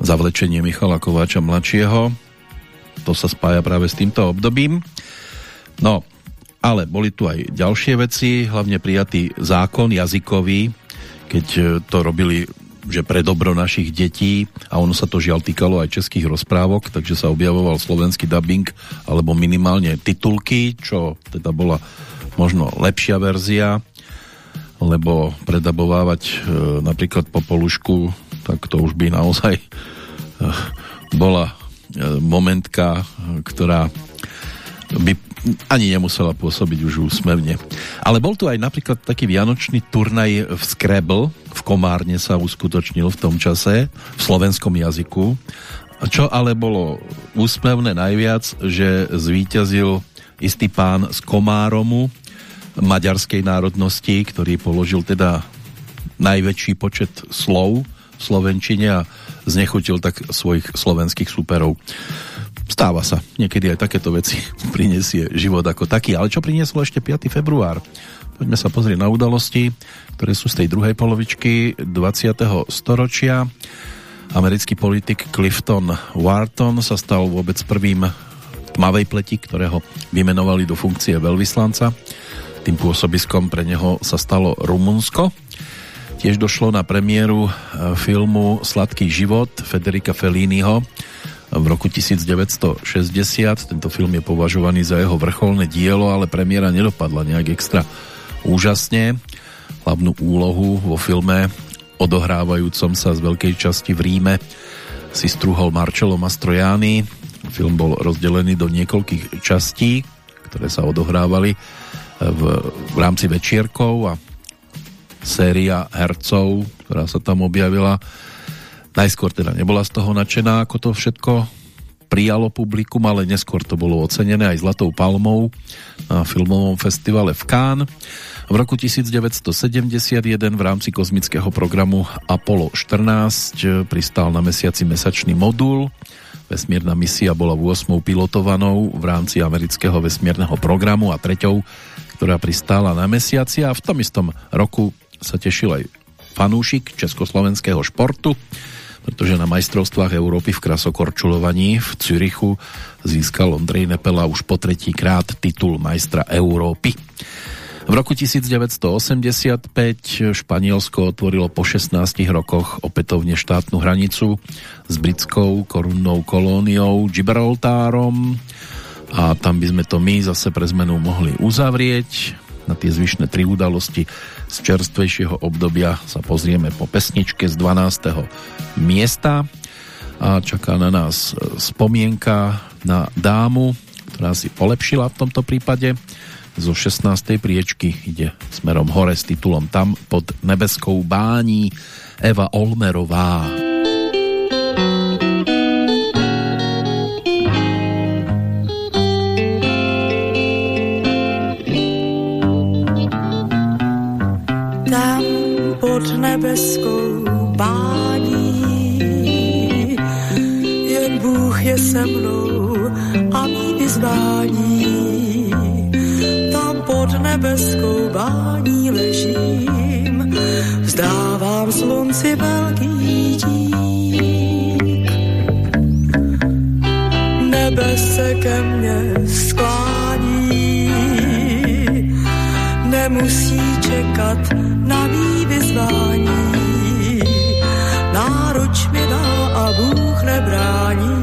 zavlečenie Michala Kováča mladšieho. To sa spája práve s týmto obdobím. No, ale boli tu aj ďalšie veci, hlavne prijatý zákon jazykový, keď e, to robili že pre dobro našich detí a ono sa to žiaľ týkalo aj českých rozprávok, takže sa objavoval slovenský dubbing alebo minimálne titulky, čo teda bola možno lepšia verzia, lebo predabovávať e, napríklad po polušku, tak to už by naozaj e, bola e, momentka, ktorá by ani nemusela pôsobiť už úsmevne. Ale bol tu aj napríklad taký vianočný turnaj v Scrabble, v Komárne sa uskutočnil v tom čase, v slovenskom jazyku. Čo ale bolo úsmevné najviac, že zvíťazil istý pán z Komáromu, maďarskej národnosti, ktorý položil teda najväčší počet slov v Slovenčine a znechutil tak svojich slovenských superov. Stáva sa. Niekedy aj takéto veci prinesie život ako taký. Ale čo prinieslo ešte 5. február? Poďme sa pozrieť na udalosti, ktoré sú z tej druhej polovičky 20. storočia. Americký politik Clifton Wharton sa stal vôbec prvým tmavej pleti, ktorého vymenovali do funkcie veľvyslanca. Tým pôsobiskom pre neho sa stalo Rumunsko. Tiež došlo na premiéru e, filmu Sladký život Federica Felliniho v roku 1960. Tento film je považovaný za jeho vrcholné dielo, ale premiéra nedopadla nejak extra úžasne. Hlavnú úlohu vo filme odohrávajúcom sa z veľkej časti v Ríme si strúhol Marcello Mastroianni. Film bol rozdelený do niekoľkých častí, ktoré sa odohrávali v, v rámci večierkov a séria hercov, ktorá sa tam objavila, Najskôr teda nebola z toho nadšená, ako to všetko prijalo publikum, ale neskôr to bolo ocenené aj Zlatou palmou na filmovom festivale v Cannes. V roku 1971 v rámci kozmického programu Apollo 14 pristal na mesiaci mesačný modul. Vesmírna misia bola v 8. pilotovanou v rámci amerického vesmírneho programu a treťou, ktorá pristála na mesiaci a v tom istom roku sa tešil aj fanúšik československého športu, pretože na majstrovstvách Európy v krasokorčulovaní v Cürichu získal Ondrej Nepela už po tretí krát titul majstra Európy. V roku 1985 Španielsko otvorilo po 16 rokoch opätovne štátnu hranicu s britskou korunnou kolóniou Gibraltárom a tam by sme to my zase pre zmenu mohli uzavrieť na tie zvyšné tri udalosti z čerstvejšieho obdobia sa pozrieme po pesničke z 12. miesta a čaká na nás spomienka na dámu, ktorá si polepšila v tomto prípade. Zo 16. priečky ide smerom hore s titulom Tam pod nebeskou bání Eva Olmerová. Nebeskou bání. Jen Bůh je se mnou a mý vyzvání. Tam pod nebeskou bání ležím, vzdávám slunci velký dík. Nebe se ke mně sklání, nemusí čekat na mý vyzvání. Náruč mi dá a Bůh nebrání,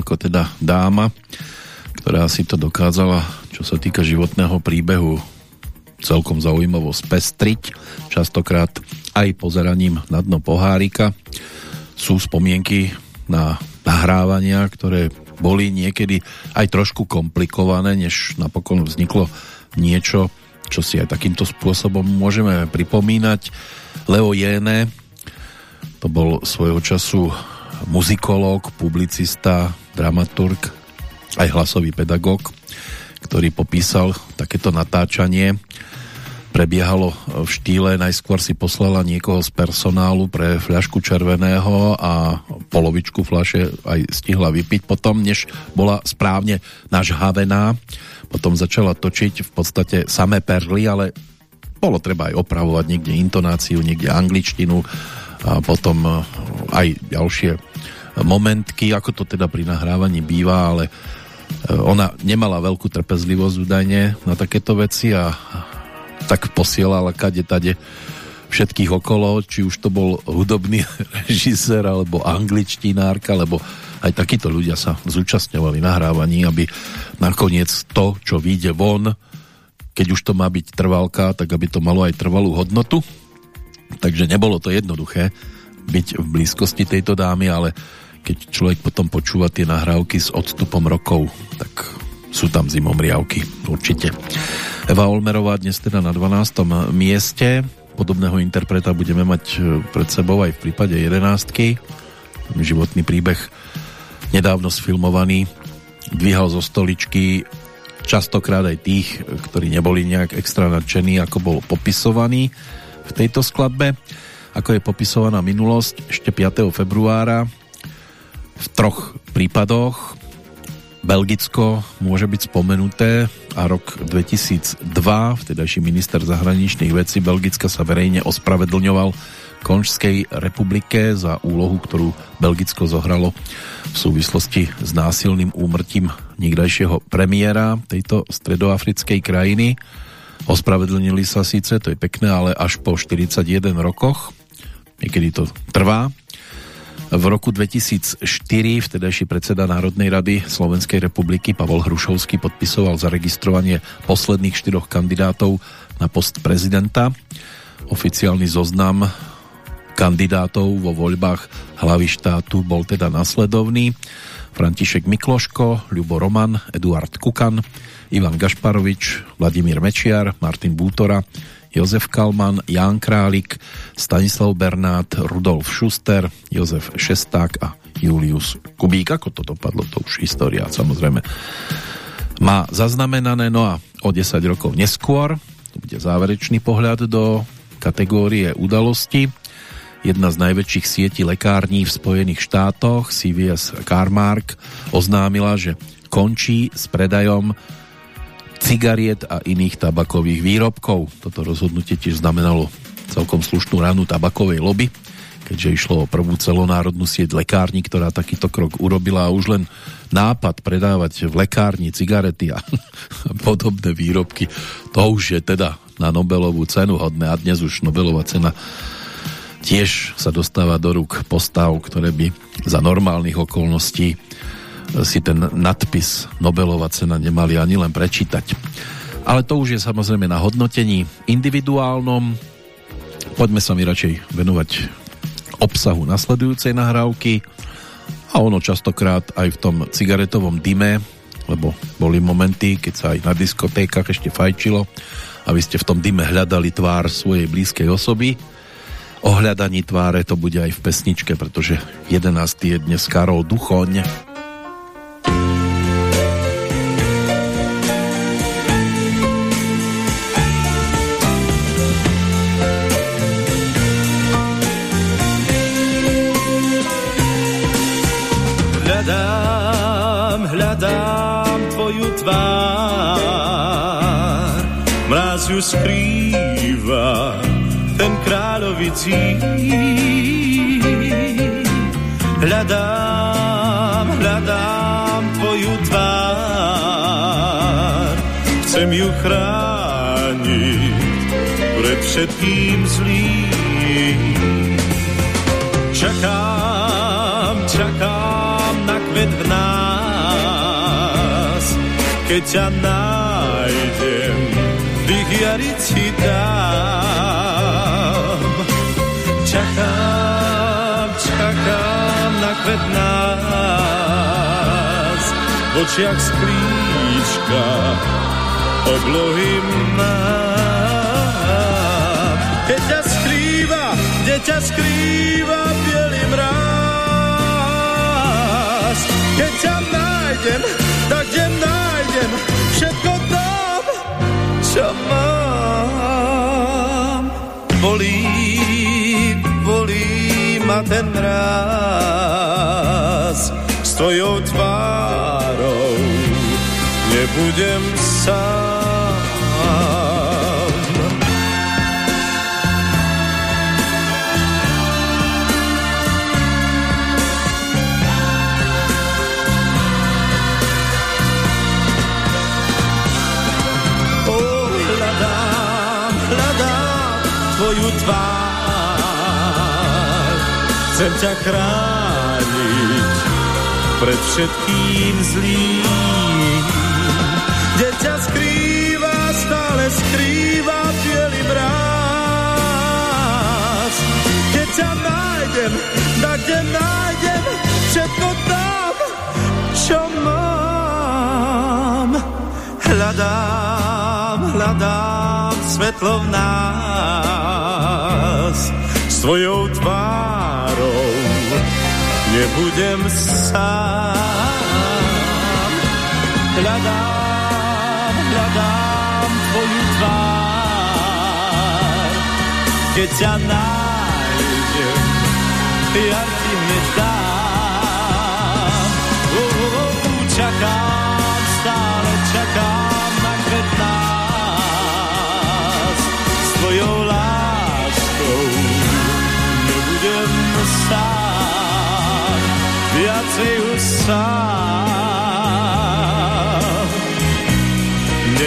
toľko teda dáma, ktorá si to dokázala, čo sa týka životného príbehu, celkom zaujímavo spestriť, častokrát aj pozeraním na dno pohárika. Sú spomienky na nahrávania, ktoré boli niekedy aj trošku komplikované, než napokon vzniklo niečo, čo si aj takýmto spôsobom môžeme pripomínať. Leo Jéne, to bol svojho času muzikológ, publicista, dramaturg, aj hlasový pedagóg, ktorý popísal takéto natáčanie. Prebiehalo v štýle, najskôr si poslala niekoho z personálu pre fľašku červeného a polovičku fľaše aj stihla vypiť potom, než bola správne nažhavená. Potom začala točiť v podstate samé perly, ale bolo treba aj opravovať niekde intonáciu, niekde angličtinu a potom aj ďalšie momentky, ako to teda pri nahrávaní býva, ale eh, ona nemala veľkú trpezlivosť údajne na takéto veci a tak posielala kade tade všetkých okolo, či už to bol hudobný režisér alebo angličtinárka, lebo aj takíto ľudia sa zúčastňovali nahrávaní, aby nakoniec to, čo vyjde von, keď už to má byť trvalka, tak aby to malo aj trvalú hodnotu. Takže nebolo to jednoduché byť v blízkosti tejto dámy, ale keď človek potom počúva tie nahrávky s odstupom rokov, tak sú tam zimomriavky, určite. Eva Olmerová dnes teda na 12. mieste. Podobného interpreta budeme mať pred sebou aj v prípade 11. Životný príbeh nedávno sfilmovaný dvíhal zo stoličky častokrát aj tých, ktorí neboli nejak extra nadšení, ako bol popisovaný v tejto skladbe. Ako je popisovaná minulosť ešte 5. februára v troch prípadoch Belgicko môže byť spomenuté a rok 2002 vtedajší minister zahraničných vecí Belgicka sa verejne ospravedlňoval Konžskej republike za úlohu, ktorú Belgicko zohralo v súvislosti s násilným úmrtím nikdajšieho premiéra tejto stredoafrickej krajiny. Ospravedlnili sa síce, to je pekné, ale až po 41 rokoch. Niekedy to trvá. V roku 2004 vtedajší predseda Národnej rady Slovenskej republiky Pavol Hrušovský podpisoval zaregistrovanie posledných štyroch kandidátov na post prezidenta. Oficiálny zoznam kandidátov vo voľbách hlavy štátu bol teda nasledovný. František Mikloško, Ľubo Roman, Eduard Kukan, Ivan Gašparovič, Vladimír Mečiar, Martin Bútora, Jozef Kalman, Ján Králik, Stanislav Bernát, Rudolf Schuster, Jozef Šesták a Julius Kubík. Ako to dopadlo, to už história samozrejme má zaznamenané. No a o 10 rokov neskôr, bude záverečný pohľad do kategórie udalosti, jedna z najväčších sietí lekární v Spojených štátoch, CVS Carmark, oznámila, že končí s predajom cigariet a iných tabakových výrobkov. Toto rozhodnutie tiež znamenalo celkom slušnú ránu tabakovej lobby, keďže išlo o prvú celonárodnú sieť lekární, ktorá takýto krok urobila a už len nápad predávať v lekárni cigarety a podobné výrobky, to už je teda na Nobelovú cenu hodné a dnes už Nobelová cena tiež sa dostáva do rúk postav, ktoré by za normálnych okolností si ten nadpis Nobelová cena nemali ani len prečítať. Ale to už je samozrejme na hodnotení individuálnom. Poďme sa mi radšej venovať obsahu nasledujúcej nahrávky a ono častokrát aj v tom cigaretovom dime, lebo boli momenty, keď sa aj na diskotékach ešte fajčilo a vy ste v tom dime hľadali tvár svojej blízkej osoby o hľadaní tváre to bude aj v pesničke, pretože 11. je dnes Karol Duchoň. Ju skrýva ten kráľovicí. Hľadám, hľadám tvoju tvár, chcem ju chrániť pred všetkým zlým. Čakám, čakám na kvet v nás, keď ťa nájdem, si dám. Čakám, čakám na kvet nás, v očiach sklíčka oblohy mám. Keď ťa skrýva, kde ťa skrýva bielý mráz. Keď ťa nájdem, tak kde nájdem všetko čo mám. Bolí, bolí ma ten raz s tvojou tvárou. Nebudem sám. Chcem ťa chrániť pred všetkým zlým. Kde ťa skrýva, stále skrýva bielý mráz. Keď ťa nájdem, tak kde nájdem všetko tam, čo mám. Hľadám, hľadám svetlo v nás s tvojou tvárou nebudem sám. Hľadám, hľadám tvoju tvár, keď ťa nájdem,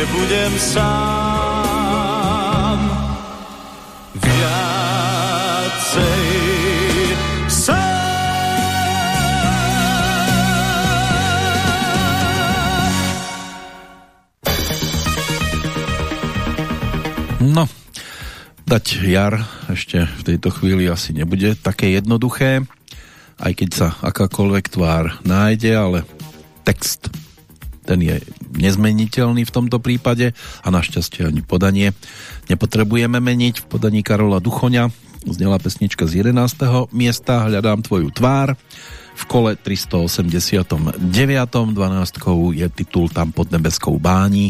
Nebudem sám, viacej No, dať jar ešte v tejto chvíli asi nebude také jednoduché. aj keď sa akákoľvek tvár nájde, ale text ten je nezmeniteľný v tomto prípade a našťastie ani podanie nepotrebujeme meniť. V podaní Karola Duchoňa znela pesnička z 11. miesta Hľadám tvoju tvár. V kole 389. 12. je titul Tam pod nebeskou bání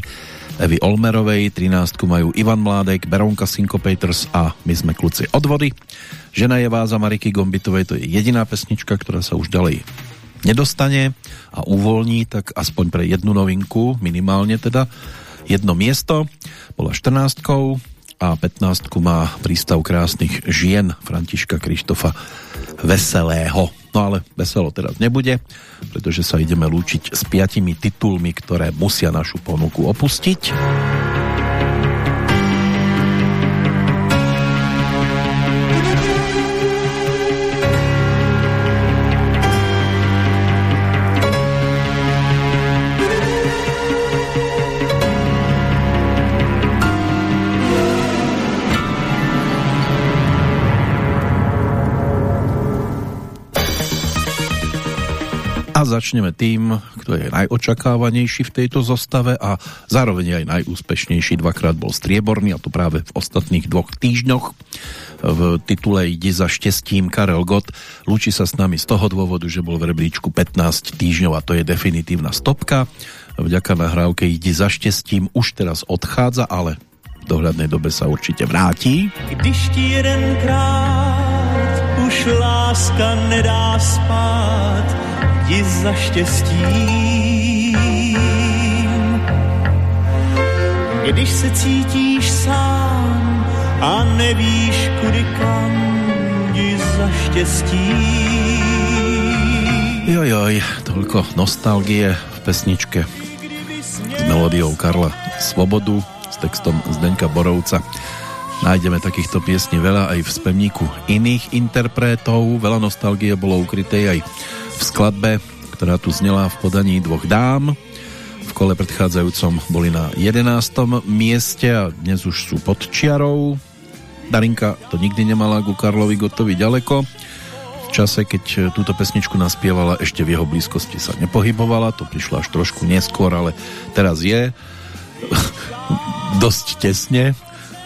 Evy Olmerovej, 13 majú Ivan Mládek, Beronka Syncopators a my sme kluci od vody. Žena je váza Mariky Gombitovej, to je jediná pesnička, ktorá sa už ďalej nedostane a uvoľní, tak aspoň pre jednu novinku, minimálne teda, jedno miesto. Bola 14 a 15 má prístav krásnych žien Františka Krištofa Veselého. No ale veselo teraz nebude, pretože sa ideme lúčiť s piatimi titulmi, ktoré musia našu ponuku opustiť. Začneme tým, kto je najočakávanejší v tejto zostave a zároveň aj najúspešnejší. Dvakrát bol strieborný a to práve v ostatných dvoch týždňoch. V titule Ide za štestím Karel Gott lúči sa s nami z toho dôvodu, že bol v rebríčku 15 týždňov a to je definitívna stopka. Vďaka nahrávke Ide za štestím už teraz odchádza, ale v dohľadnej dobe sa určite vráti. Když ti jedenkrát už láska nedá spát, jdi za štěstím. Když se cítíš sám a nevíš kudy kam, jdi za štěstím. Jojoj, toľko nostalgie v pesničke s melódiou Karla Svobodu s textom Zdeňka Borovca. Nájdeme takýchto piesní veľa aj v spevníku iných interpretov. Veľa nostalgie bolo ukryté aj v skladbe, ktorá tu znela v podaní dvoch dám. V kole predchádzajúcom boli na 11. mieste a dnes už sú pod čiarou. Darinka to nikdy nemala ku Karlovi Gotovi ďaleko čase, keď túto pesničku naspievala, ešte v jeho blízkosti sa nepohybovala, to prišlo až trošku neskôr, ale teraz je dosť tesne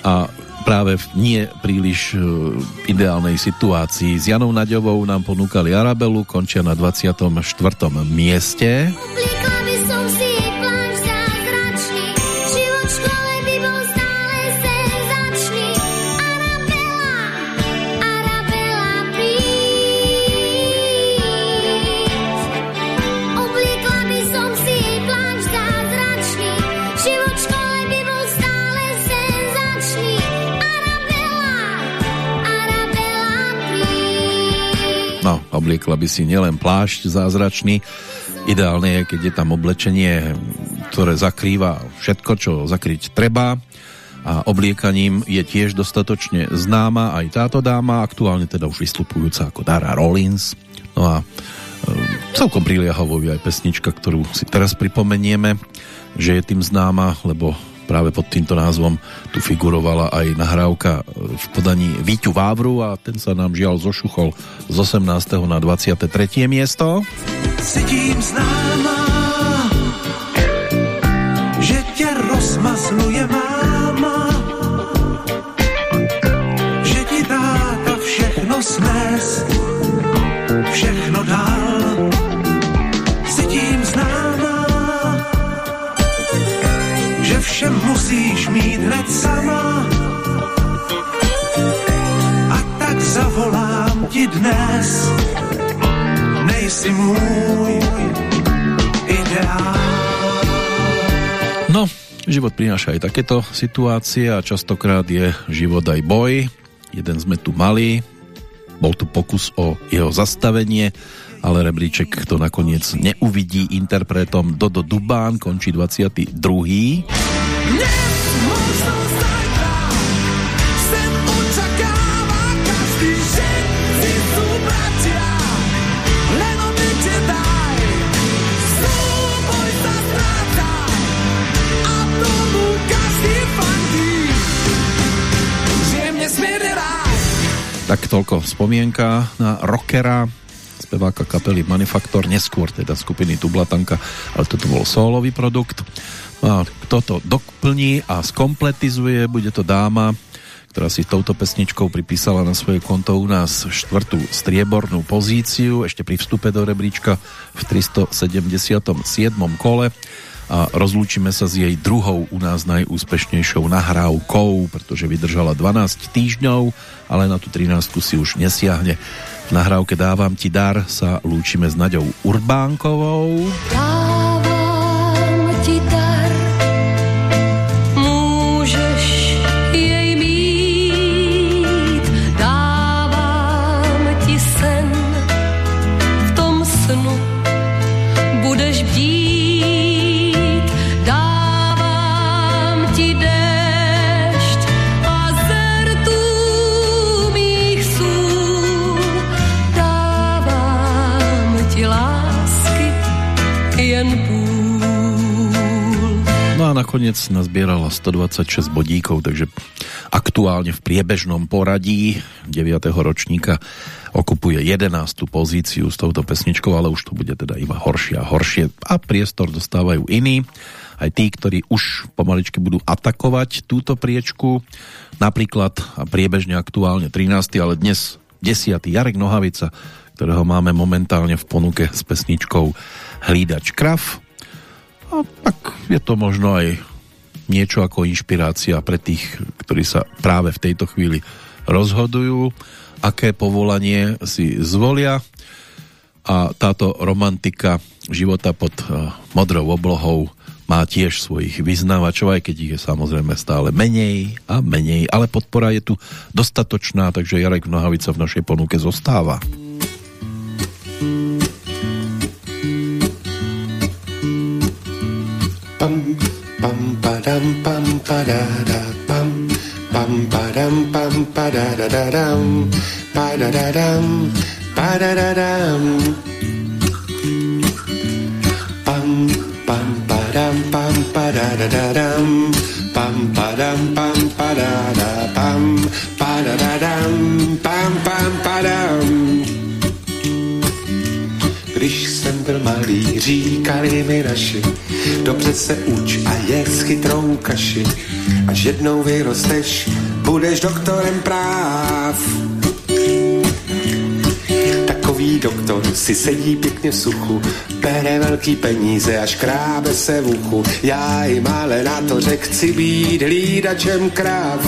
a práve v nie príliš e, ideálnej situácii. S Janou Naďovou nám ponúkali Arabelu, končia na 24. mieste. Obliekla by si nielen plášť zázračný, ideálne je, keď je tam oblečenie, ktoré zakrýva všetko, čo zakryť treba a obliekaním je tiež dostatočne známa aj táto dáma, aktuálne teda už vystupujúca ako Dara Rollins. No a e, celkom priliahovou je aj pesnička, ktorú si teraz pripomenieme, že je tým známa, lebo práve pod týmto názvom tu figurovala aj nahrávka v podaní Víťu Vávru a ten sa nám žiaľ zošuchol z 18. na 23. miesto. Cítím známa, že ťa rozmazluje máma, že ti táta všechno snes, že vše musíš mít hned sama, a tak zavolám ti dnes, nejsi môj ideál. No, život prináša aj takéto situácie a častokrát je život aj boj. Jeden sme tu mali, bol tu pokus o jeho zastavenie, ale rebríček to nakoniec neuvidí interpretom Dodo Dubán, končí 22. Tak toľko spomienka na rockera speváka kapely Manufaktor, neskôr teda skupiny Tublatanka, ale toto bol solový produkt. A kto to doplní a skompletizuje, bude to dáma, ktorá si touto pesničkou pripísala na svoje konto u nás štvrtú striebornú pozíciu, ešte pri vstupe do rebríčka v 377. kole a rozlúčime sa s jej druhou u nás najúspešnejšou nahrávkou, pretože vydržala 12 týždňov, ale na tú 13 si už nesiahne. V nahrávke Dávam ti dar sa lúčime s Naďou Urbánkovou. Dávám nakoniec nazbierala 126 bodíkov, takže aktuálne v priebežnom poradí 9. ročníka okupuje 11. pozíciu s touto pesničkou, ale už to bude teda iba horšie a horšie a priestor dostávajú iní. Aj tí, ktorí už pomaličky budú atakovať túto priečku, napríklad a priebežne aktuálne 13. ale dnes 10. Jarek Nohavica, ktorého máme momentálne v ponuke s pesničkou Hlídač krav. A tak je to možno aj niečo ako inšpirácia pre tých, ktorí sa práve v tejto chvíli rozhodujú, aké povolanie si zvolia a táto romantika života pod eh, modrou oblohou má tiež svojich vyznávačov, aj keď ich je samozrejme stále menej a menej, ale podpora je tu dostatočná, takže Jarek Nohavica v našej ponuke zostáva. pam pam padam pam padada pam. Pam padam pam padadadam padadadam padadadam. Pam pam padadadam pam padam pam padada pam padadadam pam pam padam Když jsem byl malý, říkali mi naši, dobře se uč a jedz chytrou kaši, až jednou vyrosteš, budeš doktorem práv. Takový doktor si sedí pěkně v suchu, bere velký peníze a škrábe se v uchu. Já jim ale na to řek, chci být hlídačem kráv.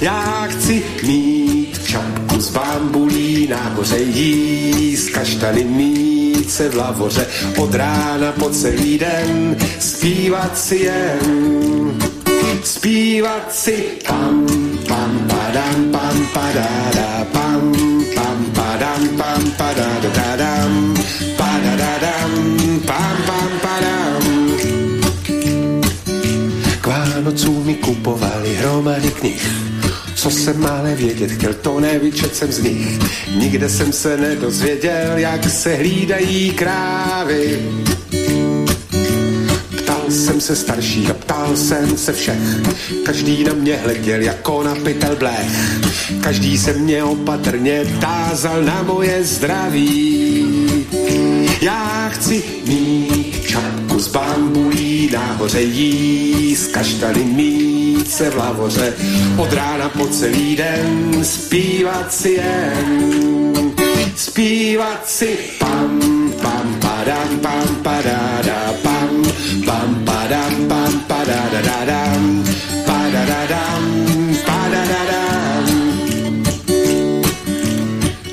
Já chci mít čapku z bambulí, nahoře jíst kaštany mít se v lavoře, od rána po celý den zpívat si jen. Zpívat si pam, pam, padam, pam, padada, pam, pam, padam, pam, padadadam, padadadam, pam, pam, padam. K Vánocům mi kupovali hromady knih, co jsem mále vědět chtěl, to nevyčet jsem z nich. Nikde jsem se nedozvěděl, jak se hlídají krávy. Ptal jsem se starší a ptal jsem se všech. Každý na mě hleděl jako na pytel blech. Každý se mě opatrně tázal na moje zdraví. Já chci mít čapku z bambulí, nahoře jíst kaštany mít se v lavoře, od rána po celý den zpívat si jen. Zpívat si pam, pam, padam, pam, padada, pam, pam, padam, pam, padadadadam, padadadam, padadadam.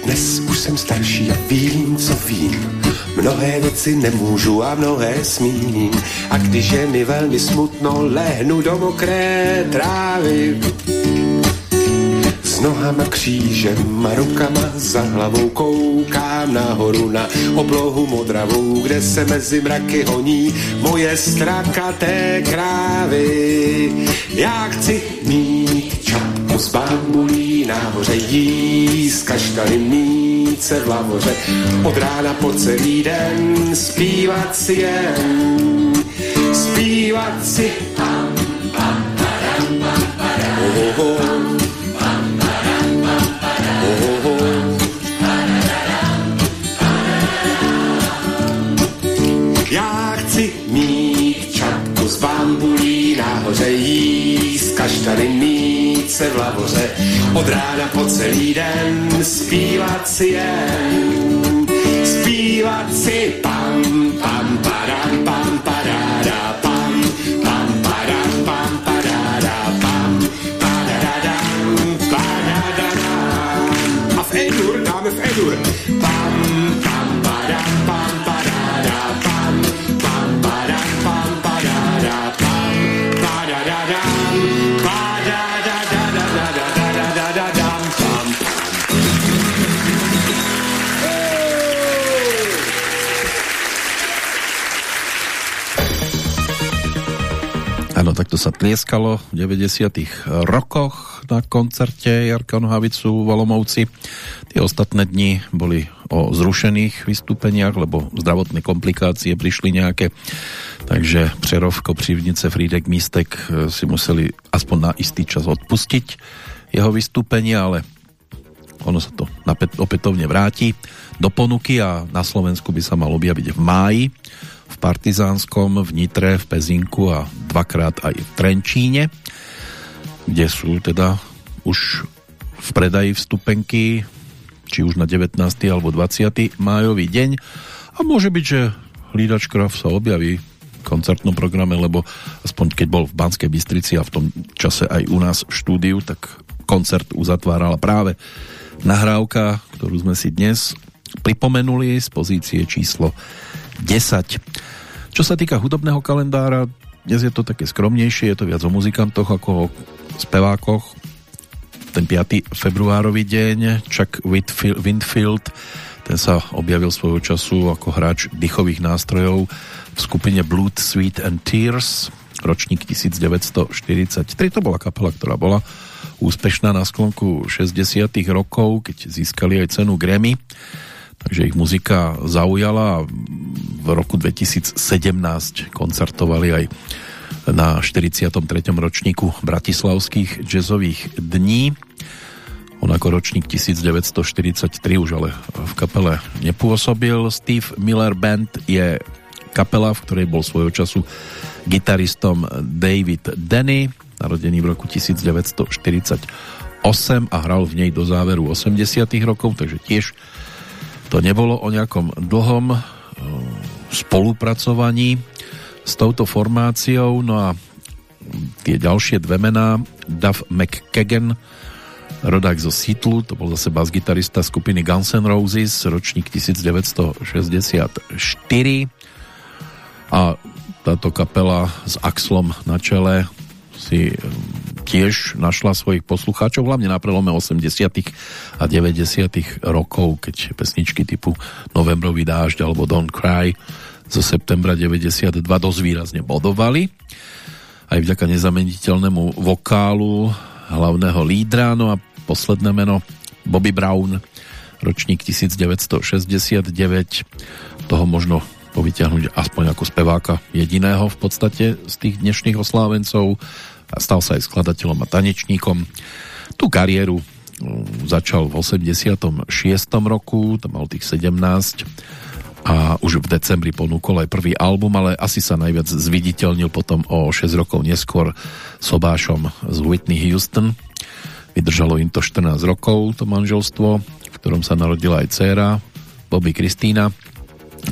Dnes už jsem starší a vím, co vím. Mnohé věci nemůžu a mnohé smím. A když je mi velmi smutno, lehnu do mokré trávy. S nohama křížem a rukama za hlavou koukám nahoru na oblohu modravou, kde se mezi mraky honí moje strakaté krávy. Já chci mít čapku z bambulí, nahoře jíst kaštany se v lavoře, od rána po celý den zpívat si jen, zpívat si. Oh, oh, oh. nahoře tady mít se v lavoře. Od rána po celý den zpívat si jen, zpívat si pam takto sa tlieskalo v 90 rokoch na koncerte Jarka Nohavicu v Olomovci. Tie ostatné dni boli o zrušených vystúpeniach, lebo zdravotné komplikácie prišli nejaké. Takže Přerov, Kopřivnice, Frídek, Místek eh, si museli aspoň na istý čas odpustiť jeho vystúpenie, ale ono sa to opätovne vráti do ponuky a na Slovensku by sa mal objaviť v máji v Partizánskom, v Nitre, v Pezinku a dvakrát aj v Trenčíne, kde sú teda už v predaji vstupenky, či už na 19. alebo 20. májový deň. A môže byť, že Hlídač Krav sa objaví v koncertnom programe, lebo aspoň keď bol v Banskej Bystrici a v tom čase aj u nás v štúdiu, tak koncert uzatvárala práve nahrávka, ktorú sme si dnes pripomenuli z pozície číslo 10. Čo sa týka hudobného kalendára, dnes je to také skromnejšie, je to viac o muzikantoch ako o spevákoch. Ten 5. februárový deň, Chuck Winfield, ten sa objavil svojho času ako hráč dýchových nástrojov v skupine Blood, Sweet and Tears, ročník 1943. To bola kapela, ktorá bola úspešná na sklonku 60 rokov, keď získali aj cenu Grammy takže ich muzika zaujala a v roku 2017 koncertovali aj na 43. ročníku Bratislavských jazzových dní. On ako ročník 1943 už ale v kapele nepôsobil. Steve Miller Band je kapela, v ktorej bol svojho času gitaristom David Denny, narodený v roku 1948 a hral v nej do záveru 80 rokov, takže tiež to nebolo o nejakom dlhom e, spolupracovaní s touto formáciou, no a tie ďalšie dve mená, Duff McKagan, rodák zo Seattle, to bol zase bas-gitarista skupiny Guns N' Roses, ročník 1964 a táto kapela s Axlom na čele si tiež našla svojich poslucháčov, hlavne na prelome 80 a 90 rokov, keď pesničky typu Novembrový dážď alebo Don't Cry zo septembra 92 dosť výrazne bodovali. Aj vďaka nezameniteľnému vokálu hlavného lídra, no a posledné meno Bobby Brown, ročník 1969, toho možno povyťahnuť aspoň ako speváka jediného v podstate z tých dnešných oslávencov a stal sa aj skladateľom a tanečníkom. Tú kariéru mm, začal v 86. roku, tam mal tých 17 a už v decembri ponúkol aj prvý album, ale asi sa najviac zviditeľnil potom o 6 rokov neskôr sobášom z Whitney Houston. Vydržalo im to 14 rokov, to manželstvo, v ktorom sa narodila aj dcéra Bobby Kristýna.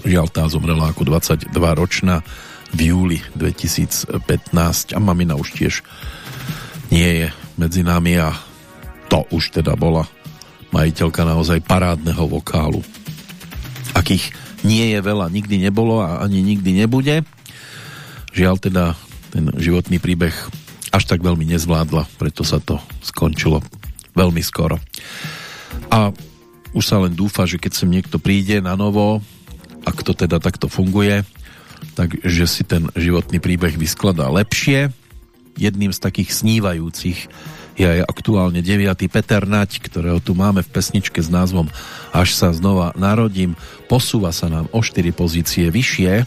Žiaľ, tá zomrela ako 22 ročná v júli 2015 a mamina už tiež nie je medzi nami a to už teda bola majiteľka naozaj parádneho vokálu. Akých nie je veľa, nikdy nebolo a ani nikdy nebude. Žiaľ teda ten životný príbeh až tak veľmi nezvládla, preto sa to skončilo veľmi skoro. A už sa len dúfa, že keď sem niekto príde na novo, ak to teda takto funguje, takže si ten životný príbeh vyskladá lepšie. Jedným z takých snívajúcich je aj aktuálne 9. Peter Nať, ktorého tu máme v pesničke s názvom Až sa znova narodím. Posúva sa nám o 4 pozície vyššie.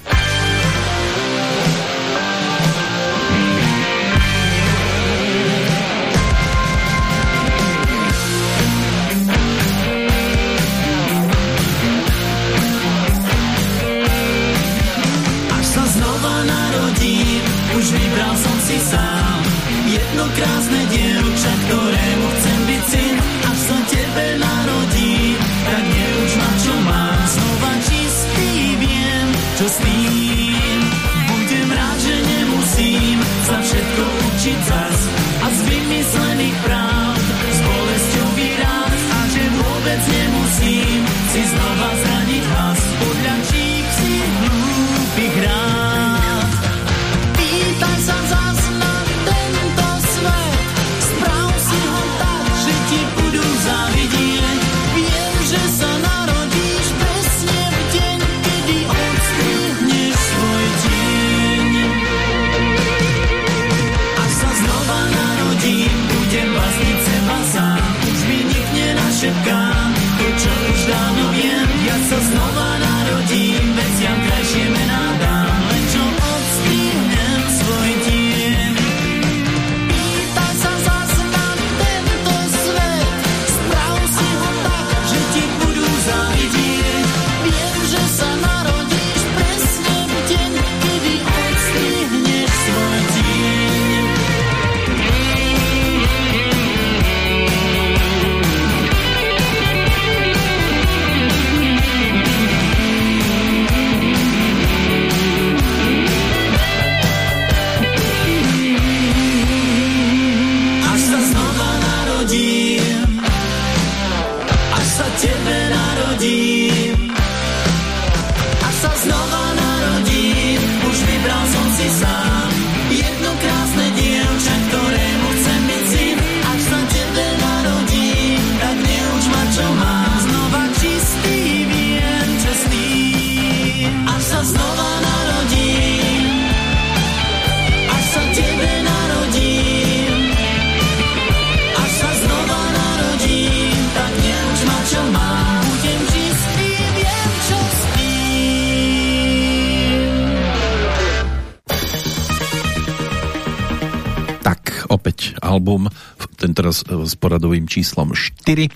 Poradovým číslom 4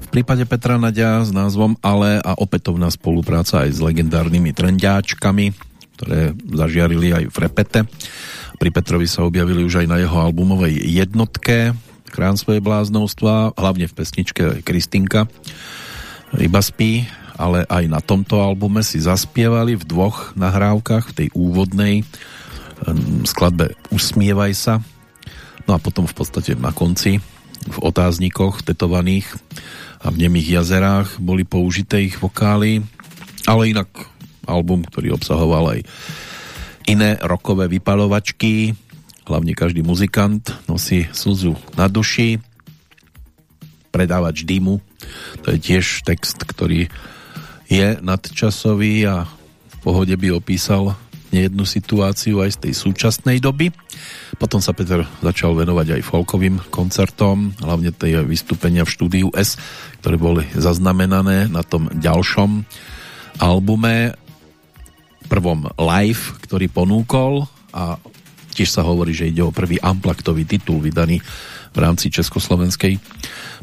v prípade Petra Nadia s názvom Ale a opätovná spolupráca aj s legendárnymi trendiáčkami, ktoré zažiarili aj v repete. Pri Petrovi sa objavili už aj na jeho albumovej jednotke Krán svoje bláznovstva, hlavne v pesničke Kristinka. Iba spí, ale aj na tomto albume si zaspievali v dvoch nahrávkach, v tej úvodnej em, skladbe Usmievaj sa, no a potom v podstate na konci otáznikoch tetovaných a v nemých jazerách boli použité ich vokály, ale inak album, ktorý obsahoval aj iné rokové vypalovačky, hlavne každý muzikant nosí slzu na duši, predávač dýmu, to je tiež text, ktorý je nadčasový a v pohode by opísal nejednu situáciu aj z tej súčasnej doby. Potom sa Peter začal venovať aj folkovým koncertom, hlavne tej vystúpenia v štúdiu S, ktoré boli zaznamenané na tom ďalšom albume, prvom live, ktorý ponúkol a tiež sa hovorí, že ide o prvý amplaktový titul vydaný v rámci československej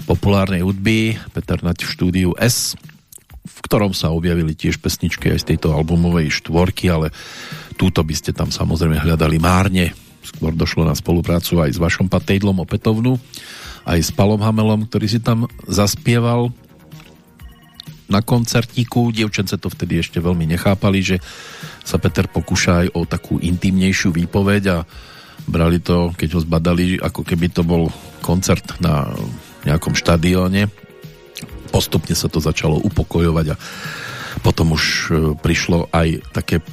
populárnej hudby. Peter Nať v štúdiu S v ktorom sa objavili tiež pesničky aj z tejto albumovej štvorky, ale túto by ste tam samozrejme hľadali márne. Skôr došlo na spoluprácu aj s vašom Patejdlom opätovnú, aj s Palom Hamelom, ktorý si tam zaspieval na koncertíku. Dievčence to vtedy ešte veľmi nechápali, že sa Peter pokúša aj o takú intimnejšiu výpoveď a brali to, keď ho zbadali, ako keby to bol koncert na nejakom štadióne postupne sa to začalo upokojovať a potom už e, prišlo aj také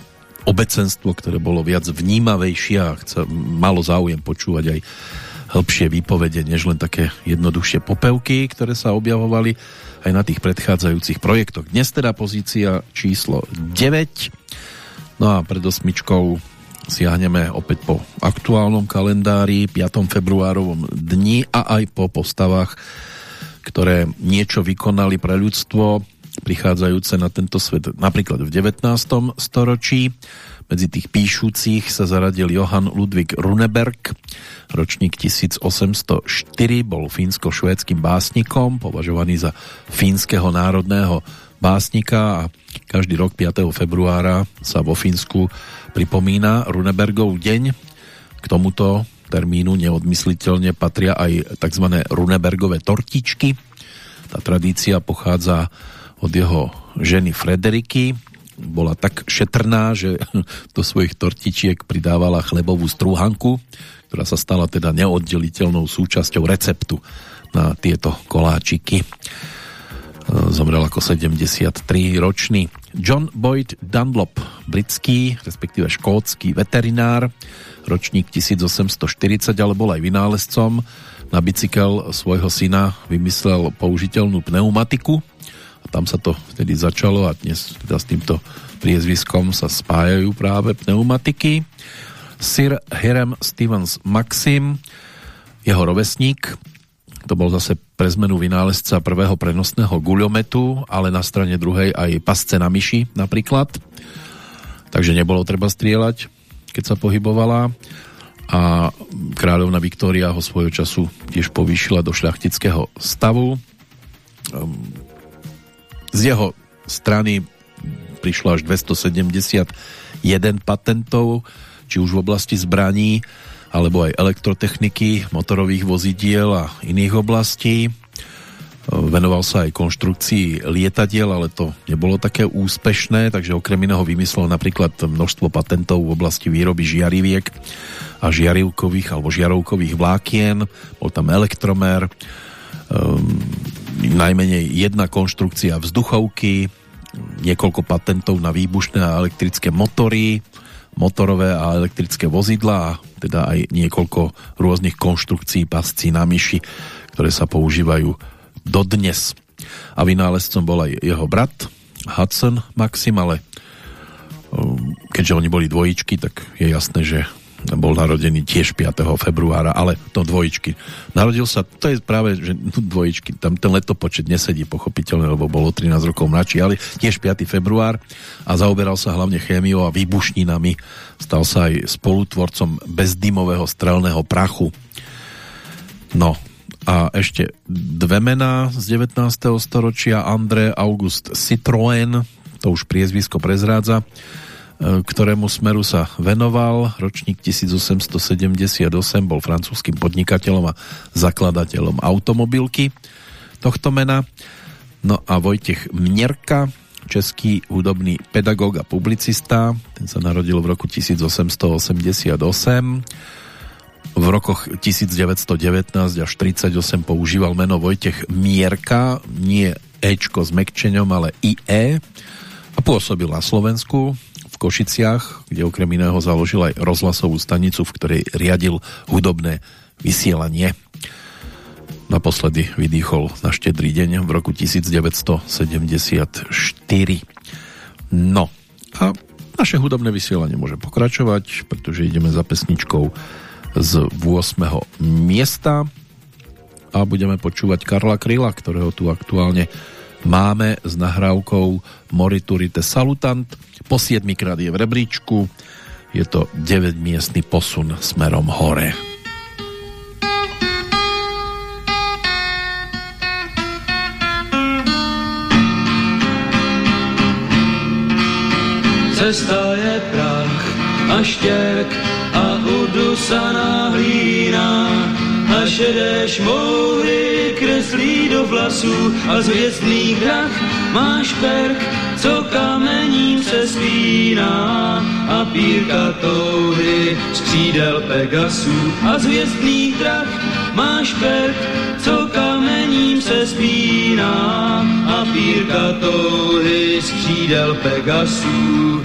obecenstvo, ktoré bolo viac vnímavejšie a chce, malo záujem počúvať aj hĺbšie výpovede, než len také jednoduchšie popevky, ktoré sa objavovali aj na tých predchádzajúcich projektoch. Dnes teda pozícia číslo 9. No a pred osmičkou siahneme opäť po aktuálnom kalendári, 5. februárovom dni a aj po postavách ktoré niečo vykonali pre ľudstvo, prichádzajúce na tento svet napríklad v 19. storočí. Medzi tých píšucich sa zaradil Johann Ludwig Runeberg, ročník 1804, bol fínsko-švédským básnikom, považovaný za fínskeho národného básnika a každý rok 5. februára sa vo Fínsku pripomína Runebergov deň. K tomuto termínu neodmysliteľne patria aj tzv. Runebergové tortičky. Tá tradícia pochádza od jeho ženy Frederiky. Bola tak šetrná, že do svojich tortičiek pridávala chlebovú strúhanku, ktorá sa stala teda neoddeliteľnou súčasťou receptu na tieto koláčiky. Zomrel ako 73-ročný John Boyd Dunlop, britský, respektíve škótsky veterinár, ročník 1840, ale bol aj vynálezcom. Na bicykel svojho syna vymyslel použiteľnú pneumatiku a tam sa to vtedy začalo a dnes teda s týmto priezviskom sa spájajú práve pneumatiky. Sir Hiram Stevens Maxim, jeho rovesník, to bol zase pre zmenu vynálezca prvého prenosného guľometu, ale na strane druhej aj pasce na myši napríklad. Takže nebolo treba strieľať, keď sa pohybovala. A kráľovna Viktória ho svojho času tiež povýšila do šľachtického stavu. Z jeho strany prišlo až 271 patentov, či už v oblasti zbraní, alebo aj elektrotechniky, motorových vozidiel a iných oblastí. Venoval sa aj konštrukcii lietadiel, ale to nebolo také úspešné, takže okrem iného vymyslel napríklad množstvo patentov v oblasti výroby žiariviek a žiarivkových alebo žiarovkových vlákien. Bol tam elektromer, um, najmenej jedna konštrukcia vzduchovky, niekoľko patentov na výbušné a elektrické motory, motorové a elektrické vozidla a teda aj niekoľko rôznych konštrukcií pascí na myši, ktoré sa používajú dodnes. A vynálezcom bol aj jeho brat Hudson Maxim, ale um, keďže oni boli dvojičky, tak je jasné, že bol narodený tiež 5. februára, ale to dvojičky. Narodil sa, to je práve, že dvojičky, tam ten letopočet nesedí pochopiteľne, lebo bolo 13 rokov mladší, ale tiež 5. február a zaoberal sa hlavne chémiou a výbušninami. Stal sa aj spolutvorcom bezdymového strelného prachu. No, a ešte dve mená z 19. storočia André August Citroën, to už priezvisko prezrádza, ktorému smeru sa venoval. Ročník 1878 bol francúzským podnikateľom a zakladateľom automobilky tohto mena. No a Vojtech Mnierka, český hudobný pedagóg a publicista, ten sa narodil v roku 1888. V rokoch 1919 až 38 používal meno Vojtech Mierka, nie Ečko s Mekčeňom, ale IE a pôsobil na Slovensku Košiciach, kde okrem iného založil aj rozhlasovú stanicu, v ktorej riadil hudobné vysielanie. Naposledy vydýchol na štedrý deň v roku 1974. No a naše hudobné vysielanie môže pokračovať, pretože ideme za pesničkou z 8. miesta a budeme počúvať Karla Kryla, ktorého tu aktuálne máme s nahrávkou Moriturite Salutant po 7 krát je v rebríčku. Je to 9 miestny posun smerom hore. Cesta je prach a štěrk a udusaná hlína a šedé šmoury kreslí do vlasů a z hvězdných drah máš perk co kamením se spíná a pírka touhy z křídel Pegasů a z hvězdných drah máš perk, co kamením se spíná a pírka touhy z křídel Pegasů.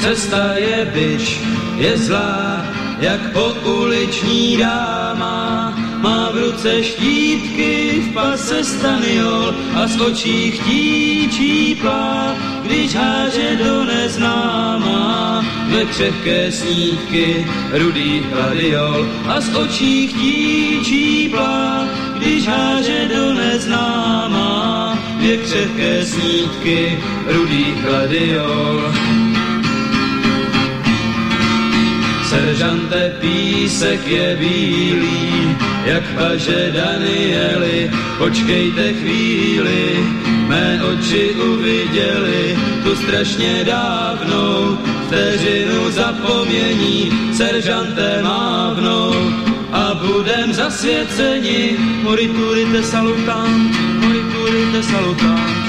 Cesta je byč, je zlá, jak uliční dáma, má v ruce štítky, v pase staniol a z očí chtí čípla, když háže do neznáma. Ve křehké snídky rudý hladiol a z očí chtí čípla, když háže do neznáma. Dvě křehké snídky rudý hladiol. Seržante písek je bílý, jak paže Danieli, počkejte chvíli, mé oči uviděli tu strašně dávnou vteřinu zapomnění. Seržante mávnou a budem zasvěceni. Moriturite salutant, moriturite salutant.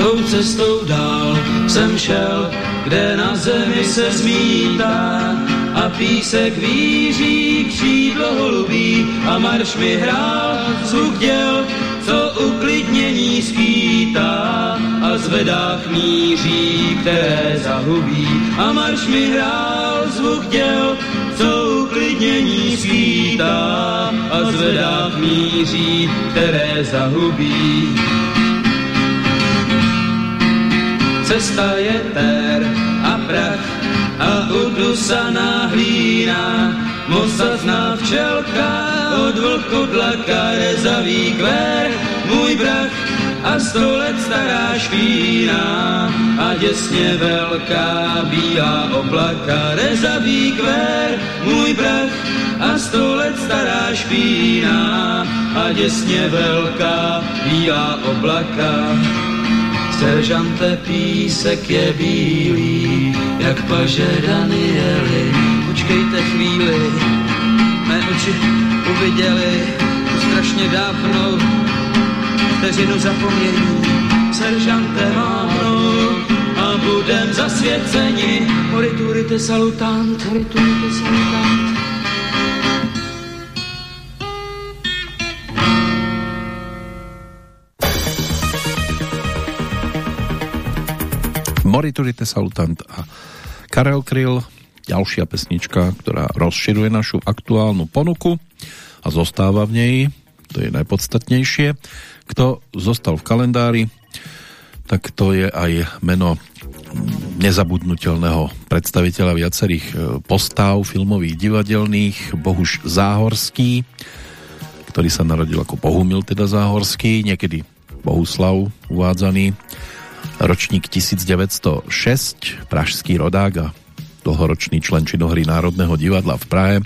Tou cestou dál jsem šel, kde na zemi se zmítá a písek víří křídlo holubí a marš mi hrál zvuk děl, co uklidnění skýtá a zvedách míří, které zahubí a marš mi hrál zvuk děl, co uklidnění skýtá a zvedách míří, které zahubí. Cesta je tér a prach a udusaná hlína, mosazná včelka od vlku dlaka rezavý kvér, můj brach a sto let stará špína a děsně velká bílá oblaka rezavý kvér, můj brach a sto let stará špína a děsně velká bílá oblaka. Seržante písek je bílý, jak paže Danieli. Počkejte chvíli, mé oči uviděli strašně dávnou vteřinu zapomnění. Seržante mávnou a budem zasvěceni. Moriturite salutant, moriturite salutant. Moriturite Salutant a Karel Kryl, ďalšia pesnička, ktorá rozširuje našu aktuálnu ponuku a zostáva v nej, to je najpodstatnejšie. Kto zostal v kalendári, tak to je aj meno nezabudnutelného predstaviteľa viacerých e, postav filmových, divadelných, Bohuš Záhorský, ktorý sa narodil ako Bohumil, teda Záhorský, niekedy Bohuslav uvádzaný, ročník 1906, pražský rodák a dlhoročný člen činohry Národného divadla v Prahe.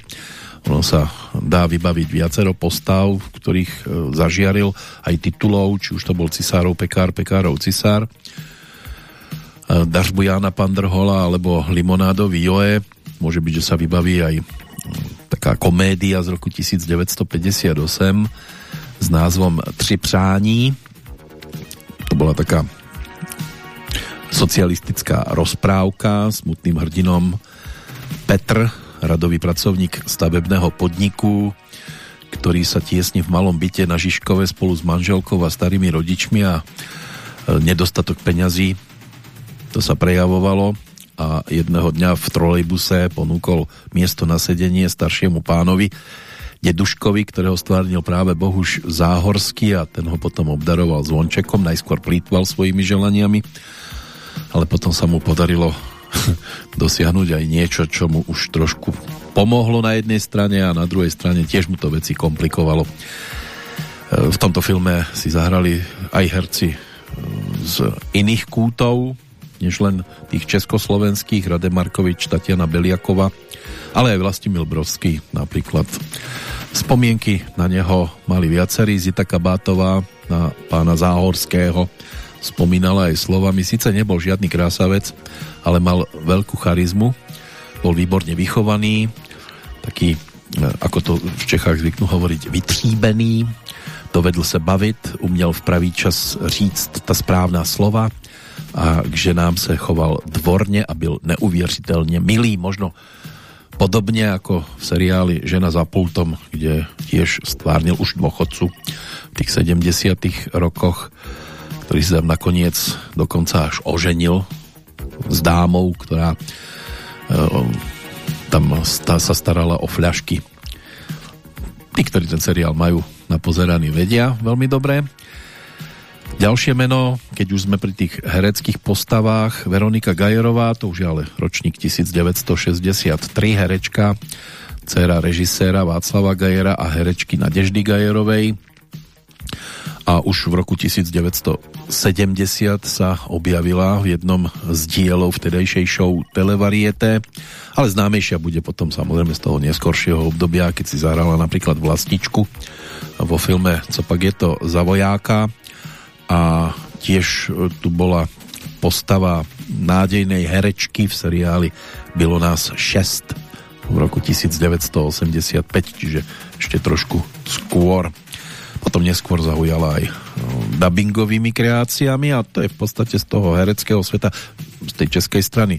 Ono sa dá vybaviť viacero postav, ktorých e, zažiaril aj titulov, či už to bol Cisárov Pekár, Pekárov Cisár, e, Dažbu Jána Pandrhola alebo Limonádový Joe. Môže byť, že sa vybaví aj taká komédia z roku 1958 s názvom Tři přání. To bola taká socialistická rozprávka s mutným hrdinom Petr, radový pracovník stavebného podniku, ktorý sa tiesne v malom byte na Žižkove spolu s manželkou a starými rodičmi a e, nedostatok peňazí. To sa prejavovalo a jedného dňa v trolejbuse ponúkol miesto na sedenie staršiemu pánovi deduškovi, ktorého stvárnil práve Bohuš Záhorský a ten ho potom obdaroval zvončekom, najskôr plýtval svojimi želaniami, ale potom sa mu podarilo dosiahnuť aj niečo, čo mu už trošku pomohlo na jednej strane a na druhej strane tiež mu to veci komplikovalo. E, v tomto filme si zahrali aj herci e, z iných kútov, než len tých československých, Rade Markovič, Tatiana Beliakova, ale aj Vlastimil Brovský napríklad. Spomienky na neho mali viacerí, Zita Kabátová na pána Záhorského spomínala aj slovami, síce nebol žiadny krásavec, ale mal veľkú charizmu, bol výborne vychovaný, taký, e, ako to v Čechách zvyknú hovoriť, vytříbený, dovedl se bavit, uměl v pravý čas říct ta správná slova a k ženám se choval dvorně a byl neuvěřitelně milý, možno podobne ako v seriáli Žena za pultom, kde tiež stvárnil už dôchodcu v tých 70 rokoch, ktorý sa tam nakoniec dokonca až oženil s dámou, ktorá e, tam sa starala o fľašky. Tí, ktorí ten seriál majú napozeraný, vedia veľmi dobre. Ďalšie meno, keď už sme pri tých hereckých postavách, Veronika Gajerová, to už je ale ročník 1963, herečka, dcera režiséra Václava Gajera a herečky Nadeždy Gajerovej. A už v roku 1970 sa objavila v jednom z dielov vtedajšej show Televariete, ale známejšia bude potom samozrejme z toho neskoršieho obdobia, keď si zahrala napríklad Vlastičku vo filme Copak je to za vojáka a tiež tu bola postava nádejnej herečky v seriáli Bylo nás 6 v roku 1985, čiže ešte trošku skôr. Potom neskôr zaujala aj no, dubbingovými kreáciami a to je v podstate z toho hereckého sveta z tej českej strany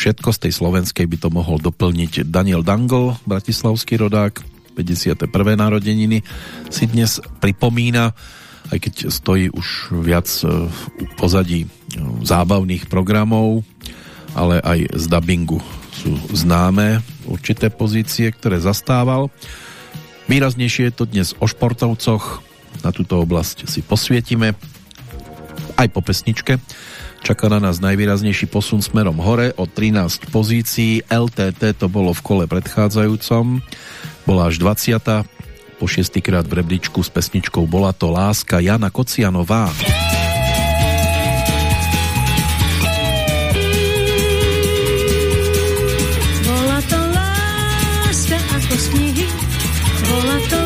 všetko, z tej slovenskej by to mohol doplniť Daniel Dangl, bratislavský rodák, 51. narodeniny si dnes pripomína, aj keď stojí už viac v pozadí zábavných programov, ale aj z dubbingu sú známe určité pozície, ktoré zastával. Výraznejšie je to dnes o športovcoch, na túto oblasť si posvietime aj po pesničke. Čaká na nás najvýraznejší posun smerom hore o 13 pozícií. LTT to bolo v kole predchádzajúcom. Bola až 20. Po šiestýkrát v rebríčku s pesničkou Bola to láska Jana Kocianová. Bola bola to láska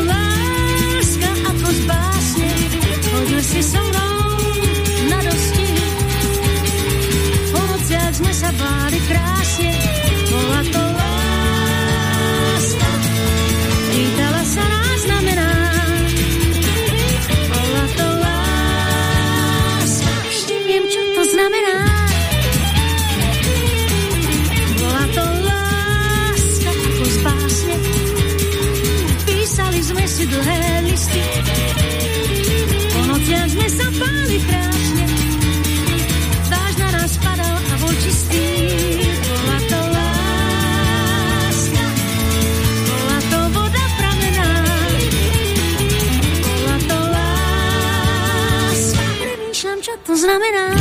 Premýšľam, čo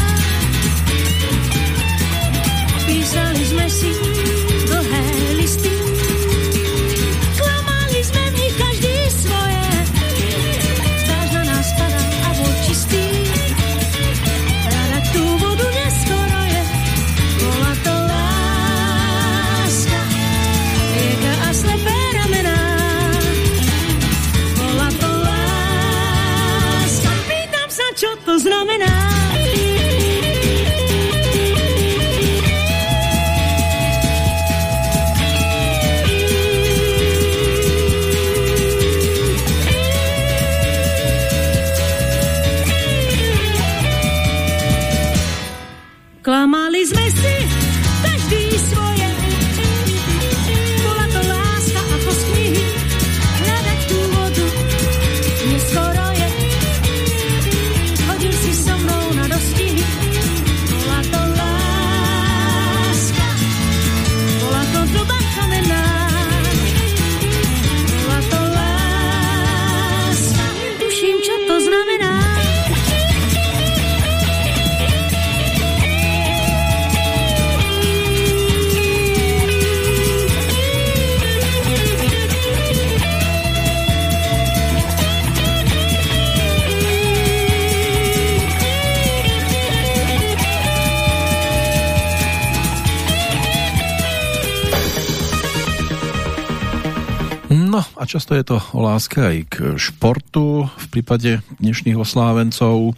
a často je to o láske aj k športu. V prípade dnešných oslávencov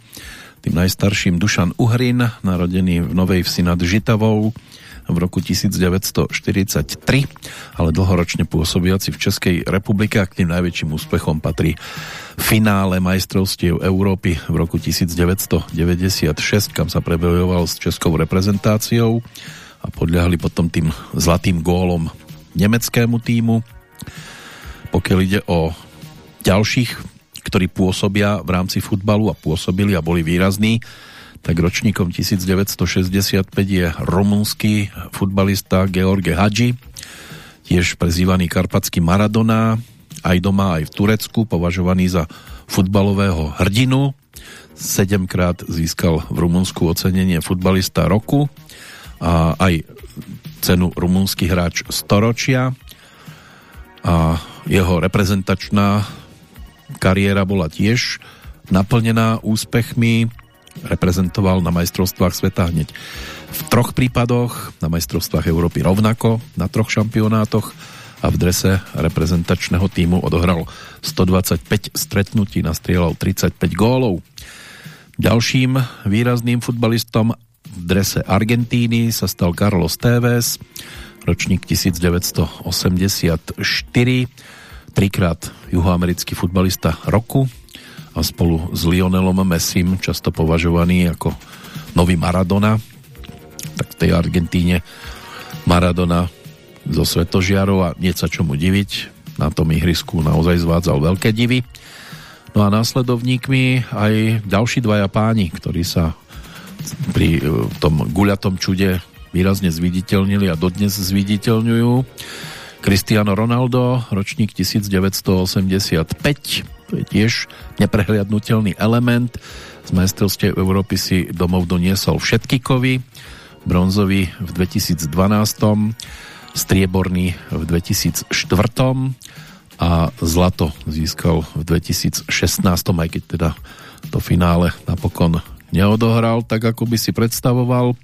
tým najstarším Dušan Uhrin, narodený v Novej Vsi nad Žitavou v roku 1943, ale dlhoročne pôsobiaci v Českej republike a k tým najväčším úspechom patrí finále majstrovstiev Európy v roku 1996, kam sa prebojoval s českou reprezentáciou a podľahli potom tým zlatým gólom nemeckému týmu pokiaľ ide o ďalších, ktorí pôsobia v rámci futbalu a pôsobili a boli výrazní, tak ročníkom 1965 je rumunský futbalista George Hadži, tiež prezývaný Karpatský Maradona, aj doma, aj v Turecku, považovaný za futbalového hrdinu. Sedemkrát získal v Rumunsku ocenenie futbalista roku a aj cenu rumunský hráč storočia a jeho reprezentačná kariéra bola tiež naplnená úspechmi. Reprezentoval na majstrovstvách sveta hneď v troch prípadoch, na majstrovstvách Európy rovnako, na troch šampionátoch a v drese reprezentačného týmu odohral 125 stretnutí, nastrieľal 35 gólov. Ďalším výrazným futbalistom v drese Argentíny sa stal Carlos Tevez, ročník 1984, trikrát juhoamerický futbalista roku a spolu s Lionelom Messim často považovaný ako nový Maradona. Tak v tej Argentíne Maradona zo Svetožiarov a nie sa čomu diviť. Na tom ihrisku naozaj zvádzal veľké divy. No a následovníkmi aj ďalší dvaja páni, ktorí sa pri e, tom guľatom čude výrazne zviditeľnili a dodnes zviditeľňujú. Cristiano Ronaldo, ročník 1985, to je tiež neprehliadnutelný element. Z majstrovstiev Európy si domov doniesol všetky kovy, bronzový v 2012, strieborný v 2004 a zlato získal v 2016, aj keď teda to finále napokon neodohral tak, ako by si predstavoval,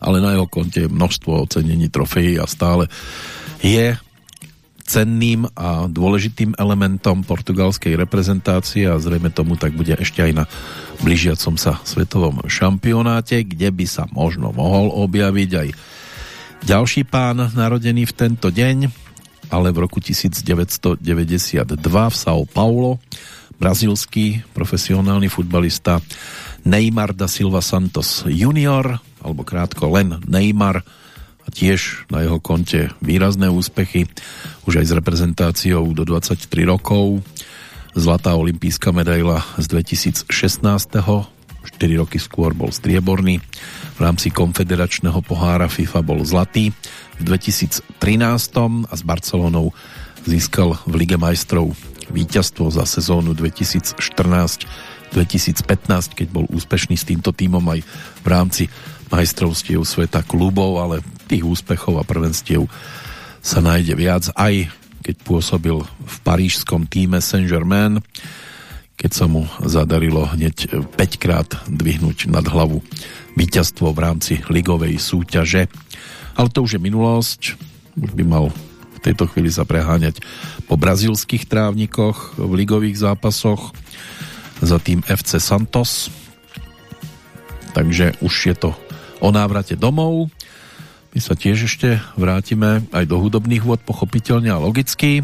ale na jeho konte je množstvo ocenení trofejí a stále je cenným a dôležitým elementom portugalskej reprezentácie a zrejme tomu tak bude ešte aj na blížiacom sa svetovom šampionáte, kde by sa možno mohol objaviť aj ďalší pán narodený v tento deň, ale v roku 1992 v São Paulo brazilský profesionálny futbalista Neymar da Silva Santos junior, alebo krátko len Neymar, a tiež na jeho konte výrazné úspechy, už aj s reprezentáciou do 23 rokov. Zlatá olimpijská medaila z 2016. 4 roky skôr bol strieborný. V rámci konfederačného pohára FIFA bol zlatý. V 2013. a s Barcelonou získal v Lige majstrov víťazstvo za sezónu 2014 2015, keď bol úspešný s týmto týmom aj v rámci majstrovstiev sveta klubov, ale tých úspechov a prvenstiev sa nájde viac, aj keď pôsobil v parížskom týme Saint-Germain, keď sa mu zadarilo hneď 5 krát dvihnúť nad hlavu víťazstvo v rámci ligovej súťaže. Ale to už je minulosť, už by mal v tejto chvíli sa preháňať po brazilských trávnikoch v ligových zápasoch za tým FC Santos. Takže už je to o návrate domov. My sa tiež ešte vrátime aj do hudobných vod, pochopiteľne a logicky.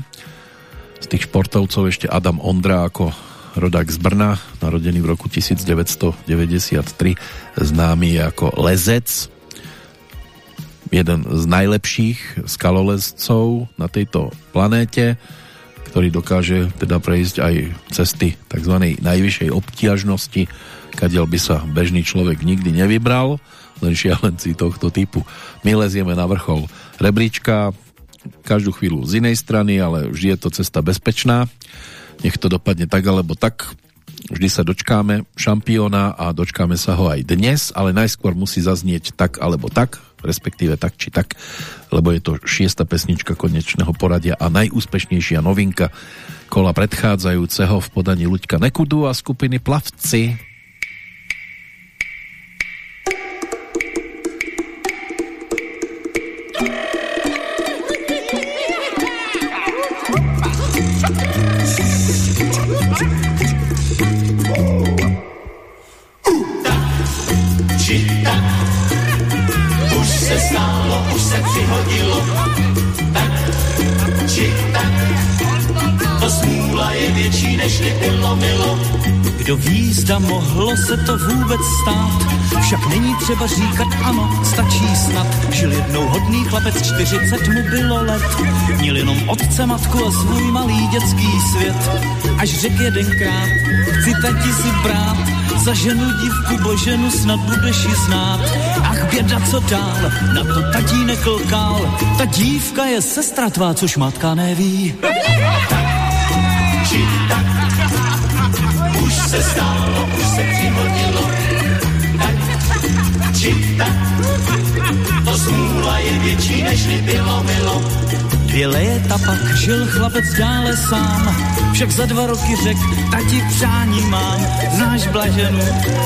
Z tých športovcov ešte Adam Ondra ako rodák z Brna, narodený v roku 1993, známy ako Lezec, jeden z najlepších skalolezcov na tejto planéte ktorý dokáže teda prejsť aj cesty tzv. najvyššej obtiažnosti, kadiaľ by sa bežný človek nikdy nevybral, len šialenci tohto typu. My lezieme na vrchol rebríčka, každú chvíľu z inej strany, ale vždy je to cesta bezpečná. Nech to dopadne tak alebo tak. Vždy sa dočkáme šampióna a dočkáme sa ho aj dnes, ale najskôr musí zaznieť tak alebo tak, respektíve tak či tak, lebo je to šiesta pesnička konečného poradia a najúspešnejšia novinka kola predchádzajúceho v podaní Luďka Nekudu a skupiny Plavci. se stalo, už se přihodilo. Tak, či Kdo ví, zda mohlo se to vůbec stát, však není třeba říkat ano, stačí snad. Žil jednou hodný chlapec, 40 mu bylo let, měl jenom otce, matku a svůj malý dětský svět. Až řek jedenkrát, chci tati si brát, za ženu dívku boženu snad budeš ji znát. Ach běda, co dál, na to tatínek klkal, ta dívka je sestra tvá, což matka neví. Či tak. Už se stalo, už se přihodilo, tak či tak. To smůla je větší, než bylo milo. Dvě léta pak žil chlapec dále sám, však za dva roky řek, tati přání mám, znáš blaženu,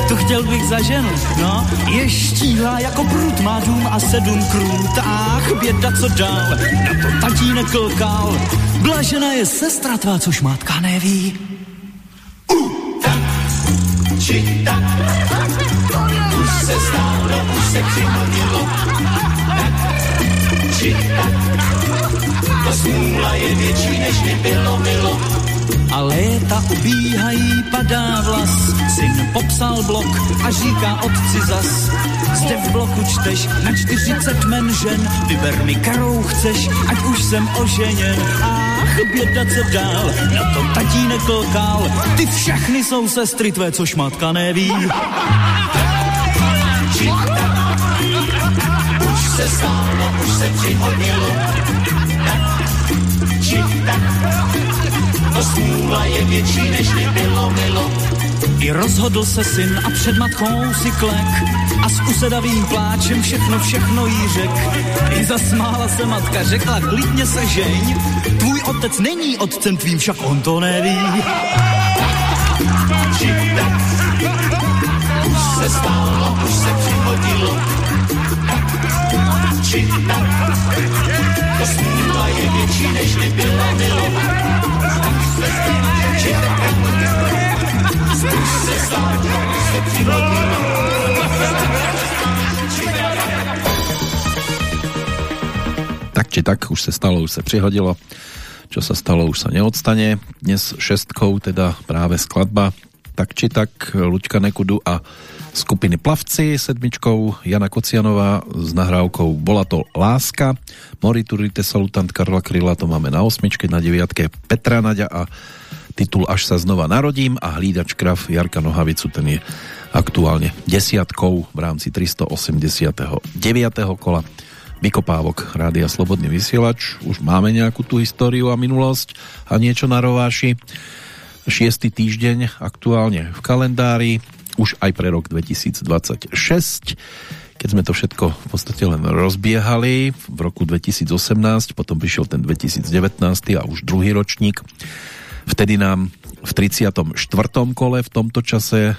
tu chtěl bych za ženu, no, je štíhlá jako prut, má dům a sedm krůt, ach, běda co dál, na to tatínek klkal, blažena je sestra tvá, což mátka neví. či tak. Už se stálo, už se tak, tak. To smůla je větší, než by bylo milo. A léta ubíhají, padá vlas, syn popsal blok a říká otci zas. Zde v bloku čteš na 40 men žen, vyber mi karou chceš, ať už jsem oženěn. Ach, běda co dál, na to tatínek klkal, ty všechny jsou sestry tvé, což matka neví. Či tak. Už se stálo, už se přihodilo, tak, či tak. To smůla je větší, než by bylo milo. I rozhodl se syn a před matkou si klek a s usedavým pláčem všechno, všechno jí řek. I zasmála se matka, řekla klidně se žeň, tvůj otec není otcem tvým, však on to neví. Či tak. Už se stálo, už se přihodilo, tak, či tak. Milo. Či tak. Už se stálo, už se přihodilo, tak. Tak tak, stalo. Čo sa stalo, už sa neodstane. Dnes šestkou teda práve skladba tak či tak Luďka Nekudu a skupiny Plavci, sedmičkou Jana Kocianová s nahrávkou Bola to láska, Moriturite Salutant Karla Kryla to máme na osmičke, na deviatke Petra Naďa a titul Až sa znova narodím a Hlídač krav Jarka Nohavicu, ten je aktuálne desiatkou v rámci 389. kola vykopávok Rádia Slobodný vysielač. Už máme nejakú tú históriu a minulosť a niečo na rováši. Šiestý týždeň aktuálne v kalendári, už aj pre rok 2026. Keď sme to všetko v podstate len rozbiehali v roku 2018, potom prišiel ten 2019 a už druhý ročník. Vtedy nám v 34. kole v tomto čase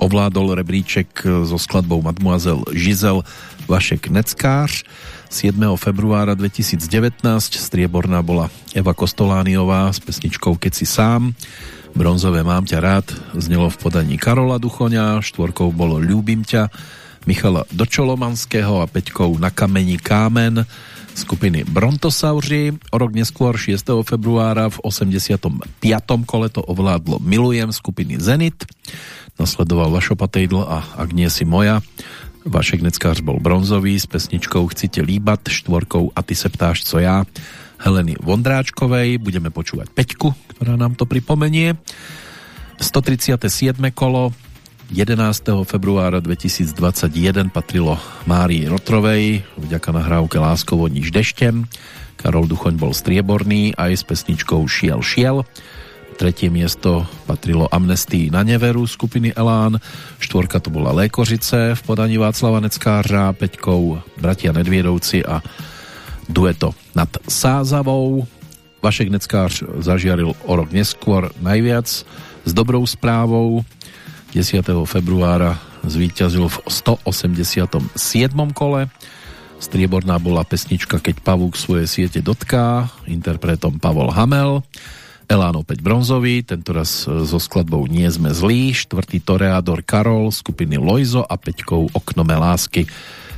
ovládol rebríček so skladbou Mademoiselle Žizel Vašek Neckář. 7. februára 2019 strieborná bola Eva Kostolániová s pesničkou Keď si sám. Bronzové Mám ťa rád znelo v podaní Karola Duchoňa, štvorkou bolo Ľúbim ťa Michala Dočolomanského a peťkou Na kameni kámen skupiny Brontosauri. O rok neskôr 6. februára v 85. kole to ovládlo Milujem skupiny Zenit. Nasledoval Vašo Patejdl a Ak nie si moja. Vašek Neckář bol bronzový s pesničkou Chcite líbat, štvorkou A ty se ptáš, co já Heleny Vondráčkovej. Budeme počúvať Peťku, ktorá nám to pripomenie. 137. kolo 11. februára 2021 patrilo Márii Rotrovej vďaka nahrávke Láskovo niž deštem. Karol Duchoň bol strieborný aj s pesničkou Šiel šiel. Tretie miesto patrilo Amnestii na neveru skupiny Elán. Štvorka to bola Lékořice v podaní Václava Neckářa, Peťkou Bratia Nedviedovci a dueto nad Sázavou. Vašek Neckář zažiaril o rok neskôr najviac s dobrou správou. 10. februára zvíťazil v 187. kole. Strieborná bola pesnička Keď pavúk svoje siete dotká, interpretom Pavol Hamel. Elán opäť bronzový, tentoraz so skladbou Nie sme zlí, štvrtý toreador Karol skupiny Lojzo a peťkou Oknome lásky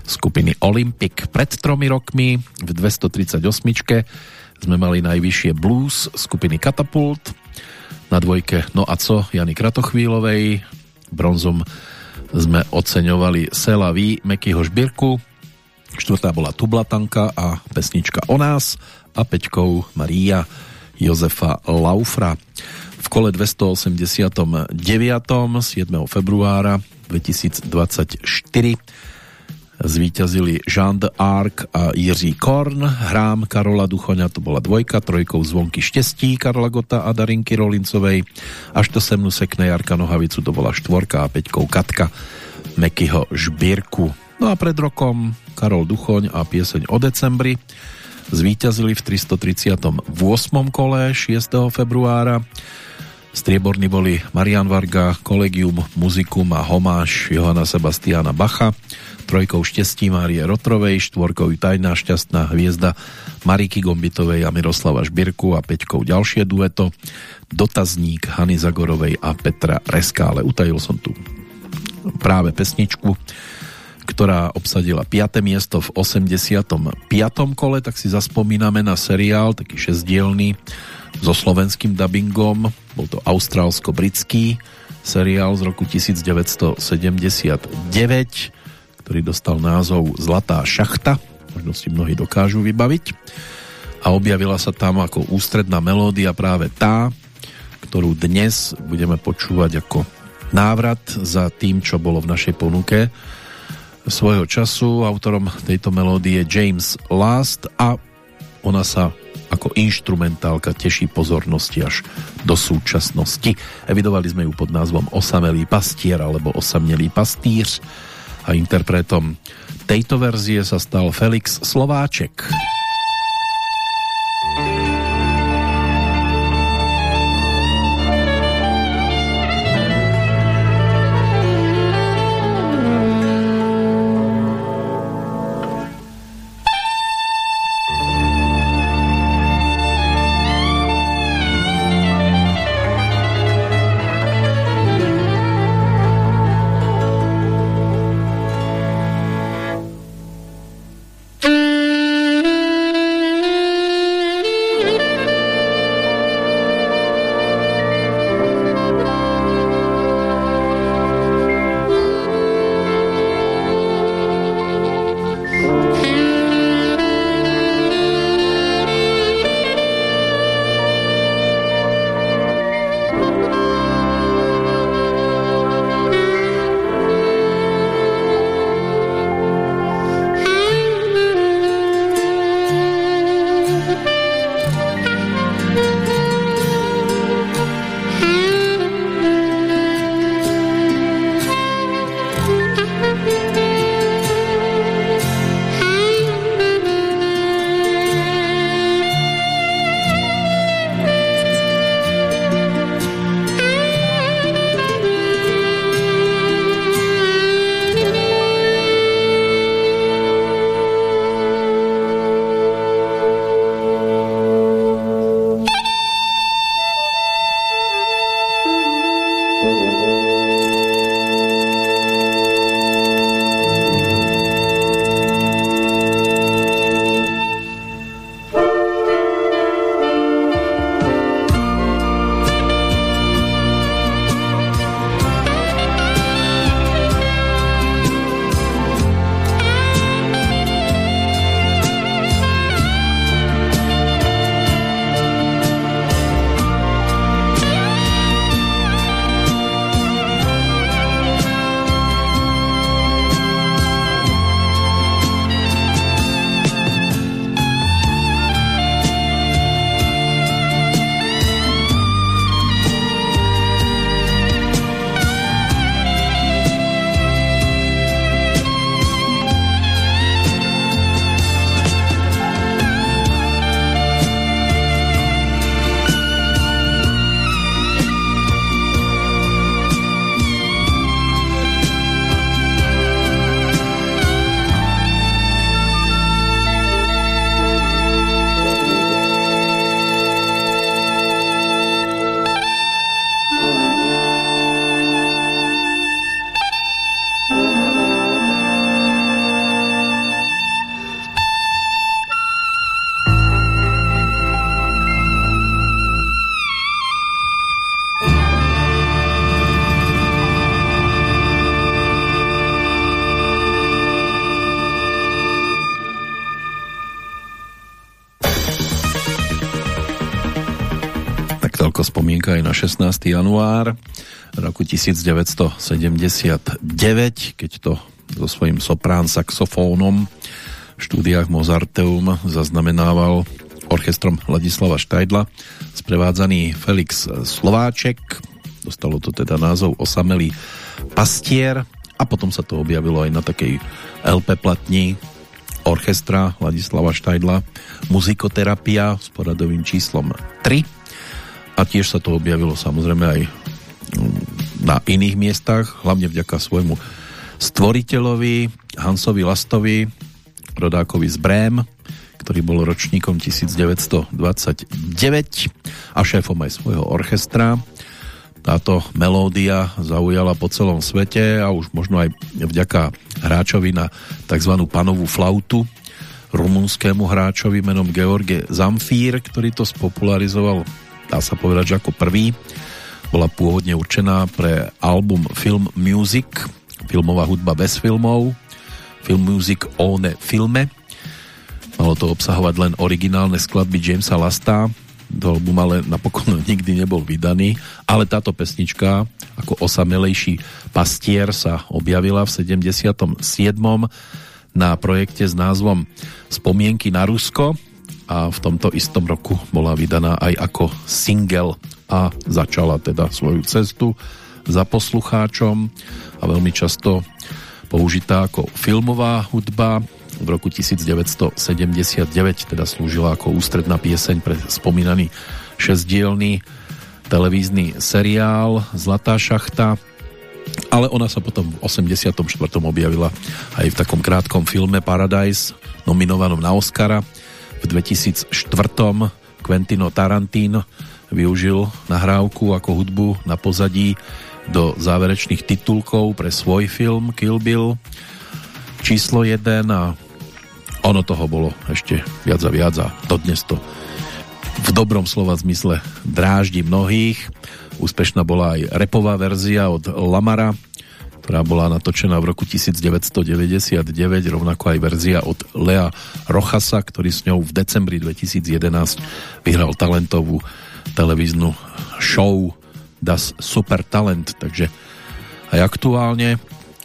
skupiny Olympic. Pred tromi rokmi v 238 sme mali najvyššie blues skupiny Katapult, na dvojke No a co Jany Kratochvílovej, bronzom sme oceňovali Sela Ví Mekyho Žbírku, štvrtá bola Tublatanka a pesnička O nás a peťkou Maria Jozefa Laufra. V kole 289. 7. februára 2024 zvíťazili Jean de Arc a Jiří Korn. Hrám Karola Duchoňa to bola dvojka, trojkou Zvonky štestí Karla Gota a Darinky Rolincovej. Až to sem sekne Jarka Nohavicu to bola štvorka a peťkou Katka Mekyho Žbírku. No a pred rokom Karol Duchoň a pieseň o decembri zvíťazili v 338. kole 6. februára. Strieborní boli Marian Varga, Collegium Musicum a Homáš Johana Sebastiana Bacha, trojkou Štestí Márie Rotrovej, štvorkou Tajná šťastná hviezda Mariky Gombitovej a Miroslava Šbirku a peťkou ďalšie dueto Dotazník Hany Zagorovej a Petra Reskále. Utajil som tu práve pesničku, ktorá obsadila 5. miesto v 85. kole, tak si zaspomíname na seriál, taký šesdielný so slovenským dubbingom, bol to austrálsko-britský seriál z roku 1979, ktorý dostal názov Zlatá šachta, možno si mnohí dokážu vybaviť a objavila sa tam ako ústredná melódia práve tá, ktorú dnes budeme počúvať ako návrat za tým, čo bolo v našej ponuke svojho času. Autorom tejto melódie James Last a ona sa ako instrumentálka teší pozornosti až do súčasnosti. Evidovali sme ju pod názvom Osamelý pastier alebo Osamelý pastýř a interpretom tejto verzie sa stal Felix Slováček. Január roku 1979, keď to so svojím soprán saxofónom v štúdiách Mozarteum zaznamenával orchestrom Ladislava Štajdla sprevádzaný Felix Slováček. Dostalo to teda názov Osamelý pastier a potom sa to objavilo aj na takej LP platni orchestra Ladislava Štajdla Muzikoterapia s poradovým číslom 3 a tiež sa to objavilo samozrejme aj mm, na iných miestach, hlavne vďaka svojmu stvoriteľovi Hansovi Lastovi, rodákovi z Brém, ktorý bol ročníkom 1929 a šéfom aj svojho orchestra. Táto melódia zaujala po celom svete a už možno aj vďaka hráčovi na tzv. panovú flautu, rumunskému hráčovi menom George Zamfír, ktorý to spopularizoval, dá sa povedať, že ako prvý. Bola pôvodne určená pre album Film Music, filmová hudba bez filmov, Film Music One Filme. Malo to obsahovať len originálne skladby Jamesa Lasta, do album ale napokon nikdy nebol vydaný, ale táto pesnička ako osamelejší pastier sa objavila v 77. na projekte s názvom Spomienky na Rusko a v tomto istom roku bola vydaná aj ako single a začala teda svoju cestu za poslucháčom a veľmi často použitá ako filmová hudba. V roku 1979 teda slúžila ako ústredná pieseň pre spomínaný šesdielný televízny seriál Zlatá šachta ale ona sa potom v 84. objavila aj v takom krátkom filme Paradise nominovanom na Oscara v 2004. Quentino Tarantino využil nahrávku ako hudbu na pozadí do záverečných titulkov pre svoj film Kill Bill číslo 1 a ono toho bolo ešte viac a viac a dodnes to v dobrom slova zmysle dráždi mnohých. Úspešná bola aj repová verzia od Lamara, ktorá bola natočená v roku 1999, rovnako aj verzia od Lea Rochasa, ktorý s ňou v decembri 2011 vyhral talentovú televíznu show Das Super Talent, takže aj aktuálne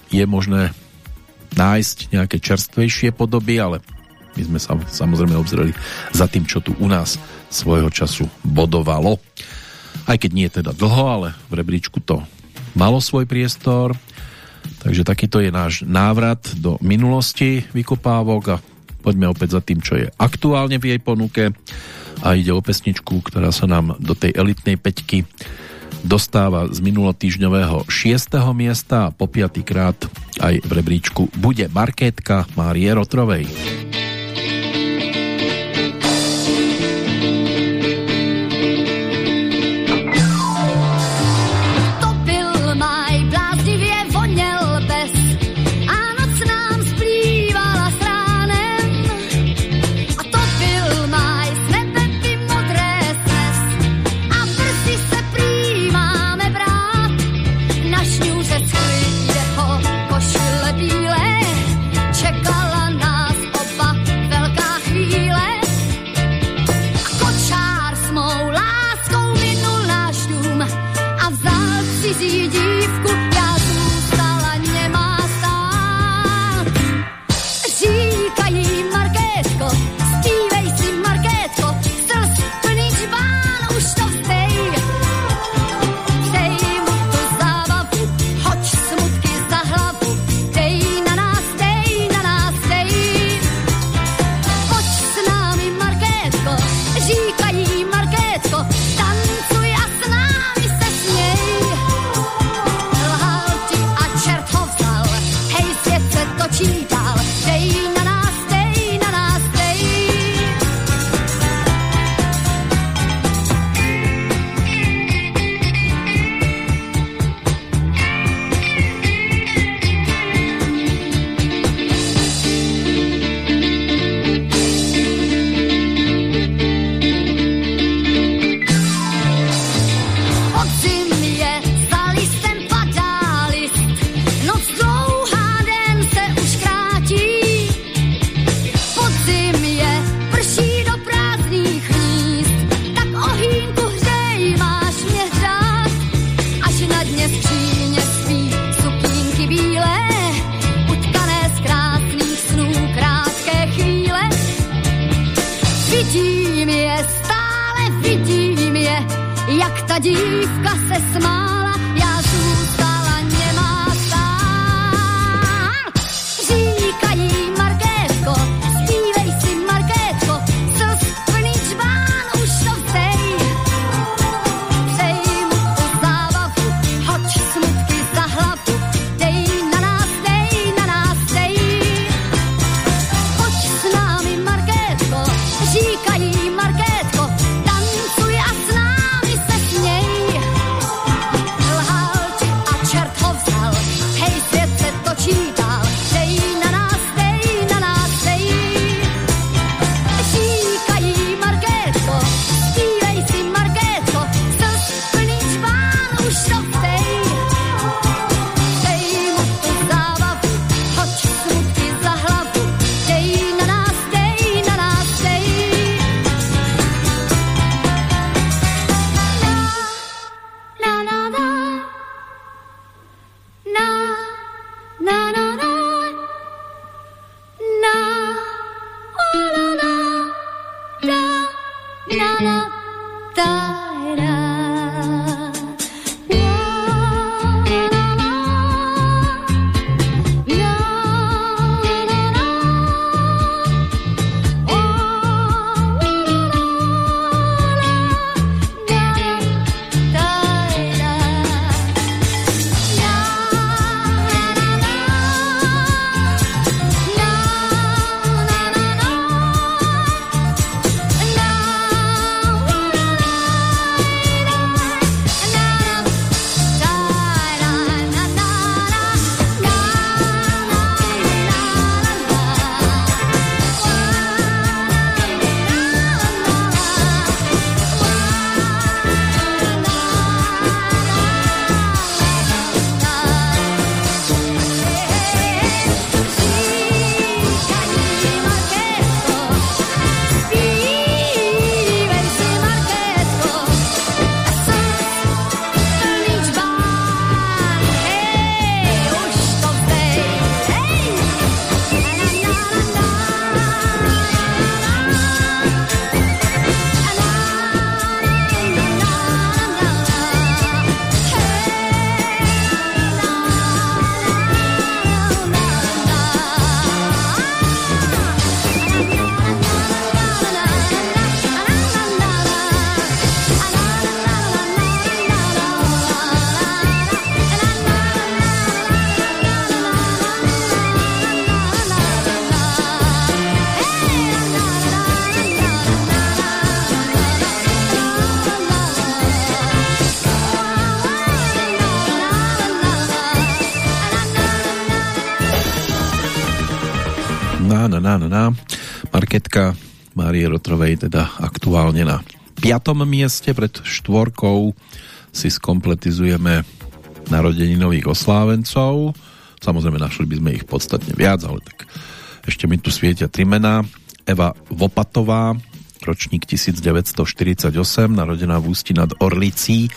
je možné nájsť nejaké čerstvejšie podoby, ale my sme sa samozrejme obzreli za tým, čo tu u nás svojho času bodovalo. Aj keď nie teda dlho, ale v rebríčku to malo svoj priestor. Takže takýto je náš návrat do minulosti vykopávok a poďme opäť za tým, čo je aktuálne v jej ponuke a ide o pesničku, ktorá sa nám do tej elitnej peťky dostáva z minulotýžňového 6. miesta a po krát aj v rebríčku bude Markétka Márie Rotrovej. Rotrovej teda aktuálne na piatom mieste pred štvorkou si skompletizujeme narodeninových oslávencov. Samozrejme, našli by sme ich podstatne viac, ale tak ešte mi tu svietia tri mená. Eva Vopatová, ročník 1948, narodená v Ústi nad Orlicí,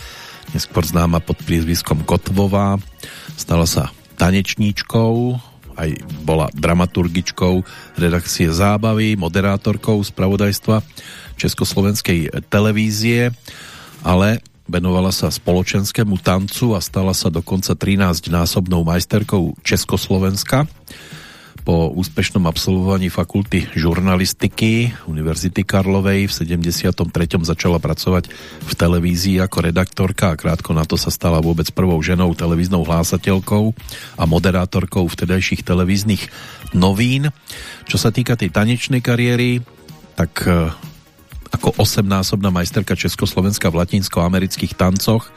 neskôr známa pod priezviskom Kotvová. Stala sa tanečníčkou, aj bola dramaturgičkou redakcie zábavy, moderátorkou spravodajstva Československej televízie, ale venovala sa spoločenskému tancu a stala sa dokonca 13-násobnou majsterkou Československa. Po úspešnom absolvovaní fakulty žurnalistiky Univerzity Karlovej v 73. začala pracovať v televízii ako redaktorka a krátko na to sa stala vôbec prvou ženou televíznou hlásateľkou a moderátorkou vtedajších televíznych novín. Čo sa týka tej tanečnej kariéry, tak e, ako 8-násobná majsterka Československa v latinsko-amerických tancoch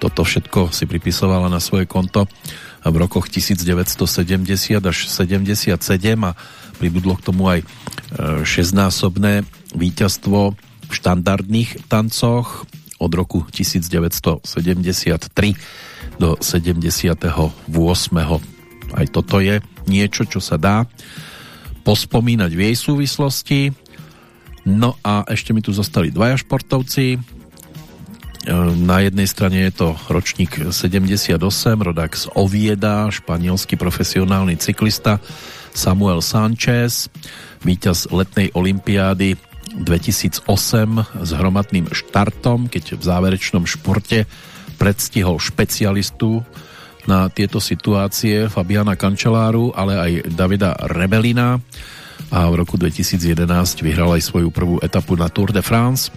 toto všetko si pripisovala na svoje konto v rokoch 1970 až 77 a pribudlo k tomu aj 6-násobné e, víťazstvo v štandardných tancoch od roku 1973 do 78. Aj toto je niečo, čo sa dá pospomínať v jej súvislosti. No a ešte mi tu zostali dvaja športovci, na jednej strane je to ročník 78, rodák z Ovieda, španielský profesionálny cyklista Samuel Sanchez, víťaz letnej olympiády 2008 s hromadným štartom, keď v záverečnom športe predstihol špecialistu na tieto situácie Fabiana Kančeláru, ale aj Davida Rebelina a v roku 2011 vyhral aj svoju prvú etapu na Tour de France.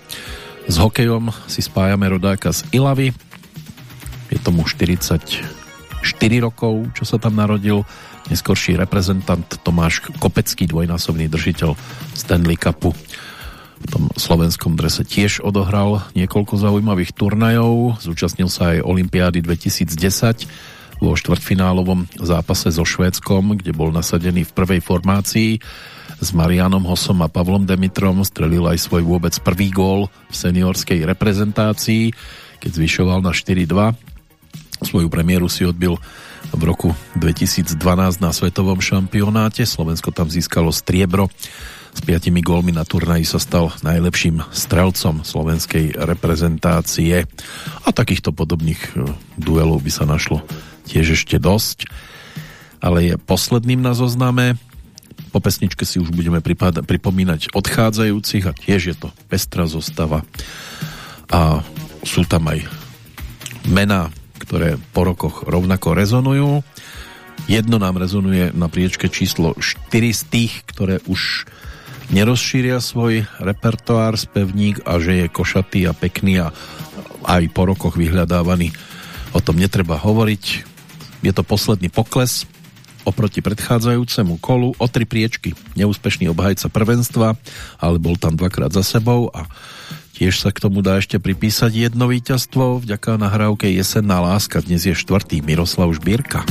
S hokejom si spájame rodáka z Ilavy. Je tomu 44 rokov, čo sa tam narodil. Neskorší reprezentant Tomáš Kopecký, dvojnásobný držiteľ Stanley Cupu. V tom slovenskom drese tiež odohral niekoľko zaujímavých turnajov. Zúčastnil sa aj Olympiády 2010 vo štvrtfinálovom zápase so Švédskom, kde bol nasadený v prvej formácii s Marianom Hosom a Pavlom Demitrom strelil aj svoj vôbec prvý gól v seniorskej reprezentácii, keď zvyšoval na 4-2. Svoju premiéru si odbil v roku 2012 na svetovom šampionáte. Slovensko tam získalo striebro. S piatimi gólmi na turnaji sa stal najlepším strelcom slovenskej reprezentácie. A takýchto podobných e, duelov by sa našlo tiež ešte dosť. Ale je posledným na zozname po pesničke si už budeme pripomínať odchádzajúcich a tiež je to pestrá zostava. A sú tam aj mená, ktoré po rokoch rovnako rezonujú. Jedno nám rezonuje na priečke číslo 4 z tých, ktoré už nerozšíria svoj repertoár, spevník a že je košatý a pekný a aj po rokoch vyhľadávaný. O tom netreba hovoriť. Je to posledný pokles oproti predchádzajúcemu kolu o tri priečky. Neúspešný obhajca prvenstva, ale bol tam dvakrát za sebou a tiež sa k tomu dá ešte pripísať jedno víťazstvo vďaka nahrávke Jesenná láska. Dnes je štvrtý Miroslav Žbírka.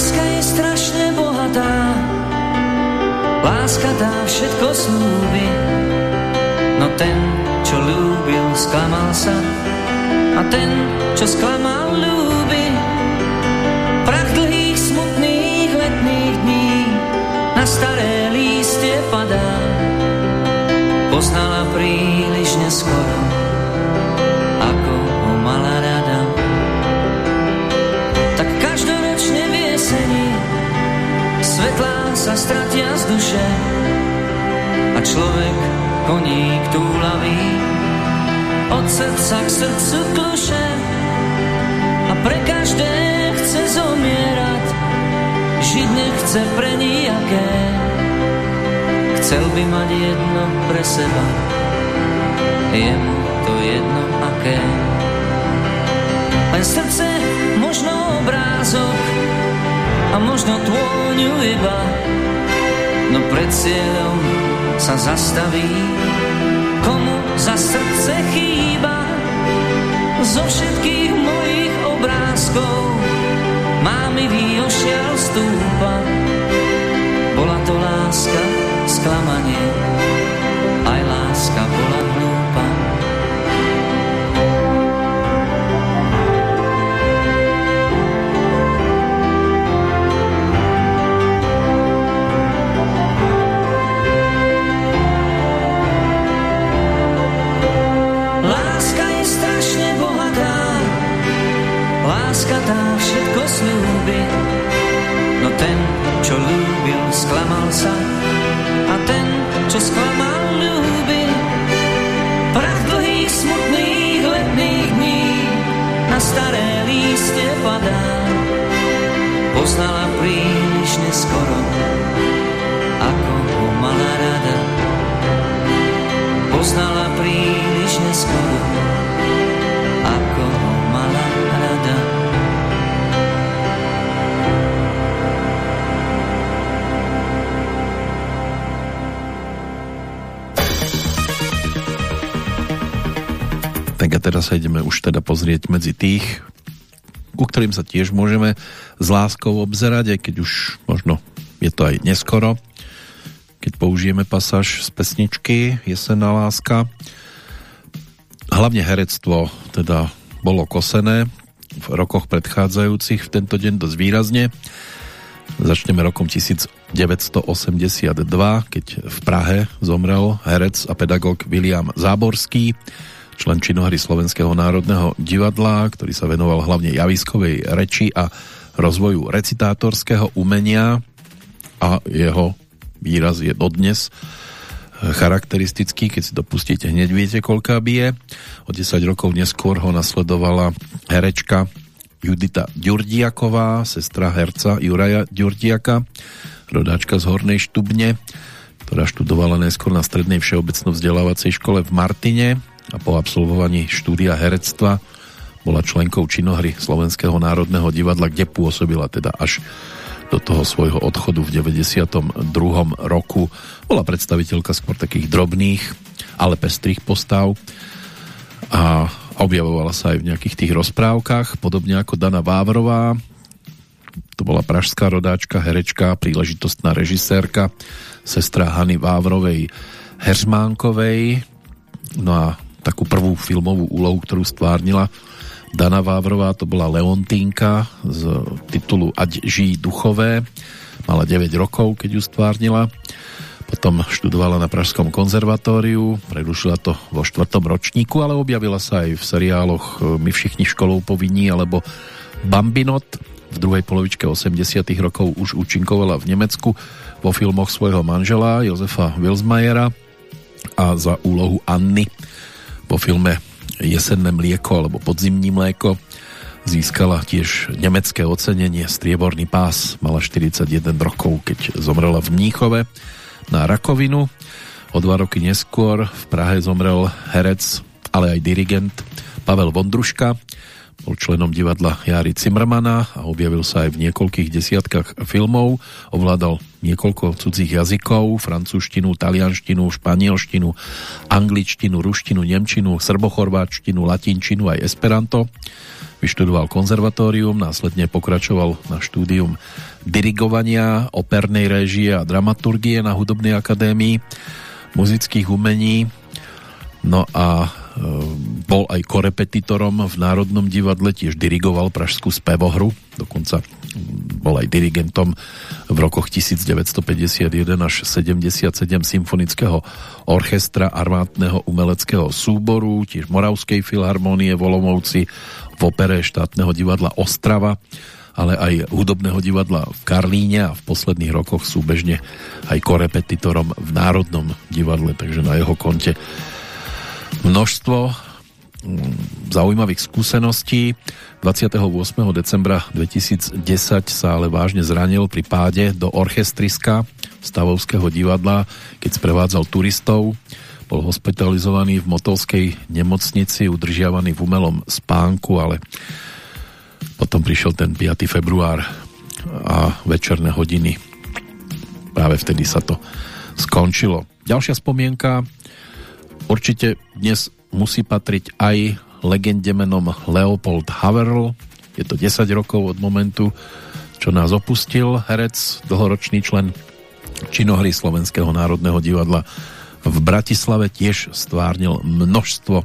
láska dá všetko slúby, no ten, čo ľúbil, sklamal sa. A ten, čo sklamal, ľúbi. Prach dlhých, smutných letných dní na staré lístie padá, poznala príliš neskoro, sa stratia z duše. A človek koník túlavý. Od srdca k srdcu kluše a pre každé chce zomierať. Žiť nechce pre nijaké chcel by mať jedno pre seba. Je mu to jedno aké. Len srdce možno obrázok a možno tvôňu iba. No pred cieľom sa zastaví. Komu za srdce chýba? Zo všetkých mojich obrázkov. Má mi ošial stúpa. Bola to láska, sklamanie, aj láska bola láska tá všetko slúbi. No ten, čo ľúbil, sklamal sa a ten, čo sklamal, ľúbi. Prach dlhých, smutných letných dní na staré lístie padá. Poznala príliš neskoro, teraz sa ideme už teda pozrieť medzi tých, ku ktorým sa tiež môžeme s láskou obzerať, aj keď už možno je to aj neskoro, keď použijeme pasáž z pesničky Jesená láska. Hlavne herectvo teda bolo kosené v rokoch predchádzajúcich v tento deň dosť výrazne. Začneme rokom 1982, keď v Prahe zomrel herec a pedagóg William Záborský, člen činohry Slovenského národného divadla, ktorý sa venoval hlavne javiskovej reči a rozvoju recitátorského umenia a jeho výraz je dodnes charakteristický, keď si dopustíte, hneď viete, koľká bije. O 10 rokov neskôr ho nasledovala herečka Judita Ďurdiaková, sestra herca Juraja Ďurdiaka, rodáčka z Hornej Štubne, ktorá študovala neskôr na strednej všeobecno vzdelávacej škole v Martine a po absolvovaní štúdia herectva bola členkou činohry Slovenského národného divadla, kde pôsobila teda až do toho svojho odchodu v 92. roku. Bola predstaviteľka skôr takých drobných, ale pestrých postav a objavovala sa aj v nejakých tých rozprávkach, podobne ako Dana Vávrová. To bola pražská rodáčka, herečka, príležitostná režisérka, sestra Hany Vávrovej Heřmánkovej. No a takú prvú filmovú úlohu, ktorú stvárnila Dana Vávrová, to bola Leontínka z titulu Ať žijí duchové. Mala 9 rokov, keď ju stvárnila. Potom študovala na Pražskom konzervatóriu, predušila to vo štvrtom ročníku, ale objavila sa aj v seriáloch My všichni školou povinní alebo Bambinot. V druhej polovičke 80 rokov už účinkovala v Nemecku vo filmoch svojho manžela Jozefa Wilsmajera a za úlohu Anny vo filme Jesenné mlieko alebo Podzimní mlieko získala tiež nemecké ocenenie Strieborný pás. Mala 41 rokov, keď zomrela v Mníchove na rakovinu. O dva roky neskôr v Prahe zomrel herec, ale aj dirigent Pavel Vondruška. Bol členom divadla Jary Cimrmana a objavil sa aj v niekoľkých desiatkách filmov. Ovládal niekoľko cudzích jazykov, francúzštinu, talianštinu, španielštinu, angličtinu, ruštinu, nemčinu, srbochorváčtinu, latinčinu aj esperanto. Vyštudoval konzervatórium, následne pokračoval na štúdium dirigovania, opernej réžie a dramaturgie na Hudobnej akadémii muzických umení. No a bol aj korepetitorom v Národnom divadle, tiež dirigoval pražskú spevohru, dokonca bol aj dirigentom v rokoch 1951 až 77 symfonického orchestra armátneho umeleckého súboru, tiež Moravskej filharmonie v v opere štátneho divadla Ostrava, ale aj hudobného divadla v Karlíne a v posledných rokoch súbežne aj korepetitorom v Národnom divadle, takže na jeho konte množstvo mm, zaujímavých skúseností. 28. decembra 2010 sa ale vážne zranil pri páde do orchestriska Stavovského divadla, keď sprevádzal turistov. Bol hospitalizovaný v Motolskej nemocnici, udržiavaný v umelom spánku, ale potom prišiel ten 5. február a večerné hodiny práve vtedy sa to skončilo. Ďalšia spomienka určite dnes musí patriť aj legende menom Leopold Haverl. Je to 10 rokov od momentu, čo nás opustil herec, dlhoročný člen činohry Slovenského národného divadla v Bratislave tiež stvárnil množstvo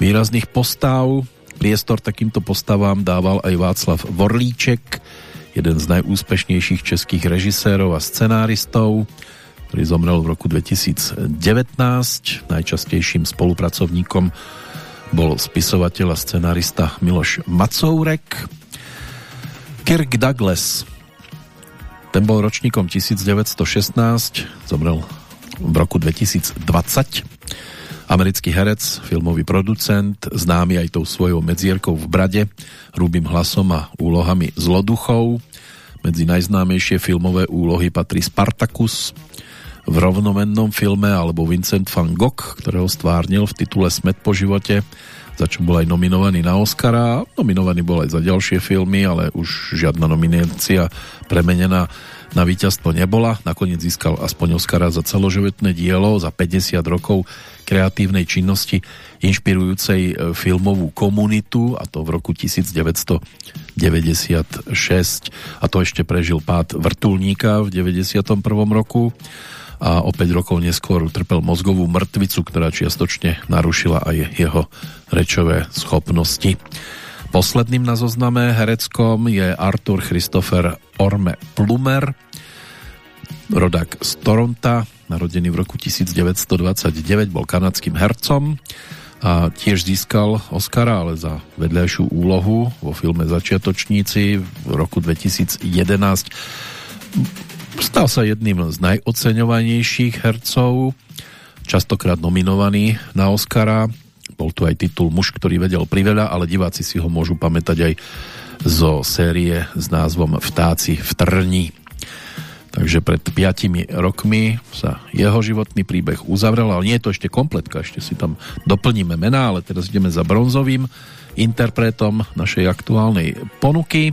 výrazných postav. Priestor takýmto postavám dával aj Václav Vorlíček, jeden z najúspešnejších českých režisérov a scenáristov, ktorý zomrel v roku 2019. Najčastejším spolupracovníkom bol spisovateľ a scenárista Miloš Macourek. Kirk Douglas, ten bol ročníkom 1916, zomrel v roku 2020. Americký herec, filmový producent, známy aj tou svojou medzierkou v brade, hrubým hlasom a úlohami zloduchov. Medzi najznámejšie filmové úlohy patrí Spartacus, v rovnomennom filme alebo Vincent van Gogh, ktorého stvárnil v titule Smet po živote, za čo bol aj nominovaný na Oscara. Nominovaný bol aj za ďalšie filmy, ale už žiadna nominácia premenená na víťazstvo nebola. Nakoniec získal aspoň Oscara za celoživotné dielo za 50 rokov kreatívnej činnosti inšpirujúcej e, filmovú komunitu a to v roku 1996 a to ešte prežil pád vrtulníka v 91. roku a o 5 rokov neskôr utrpel mozgovú mŕtvicu, ktorá čiastočne narušila aj jeho rečové schopnosti. Posledným na zozname hereckom je Arthur Christopher Orme Plumer, rodák z Toronta, narodený v roku 1929, bol kanadským hercom a tiež získal Oscara, ale za vedľajšiu úlohu vo filme Začiatočníci v roku 2011. Stal sa jedným z najoceňovanejších hercov, častokrát nominovaný na Oscara. Bol tu aj titul Muž, ktorý vedel priveľa, ale diváci si ho môžu pamätať aj zo série s názvom Vtáci v Trni. Takže pred 5 rokmi sa jeho životný príbeh uzavrel, ale nie je to ešte kompletka, ešte si tam doplníme mená, ale teraz ideme za bronzovým interpretom našej aktuálnej ponuky,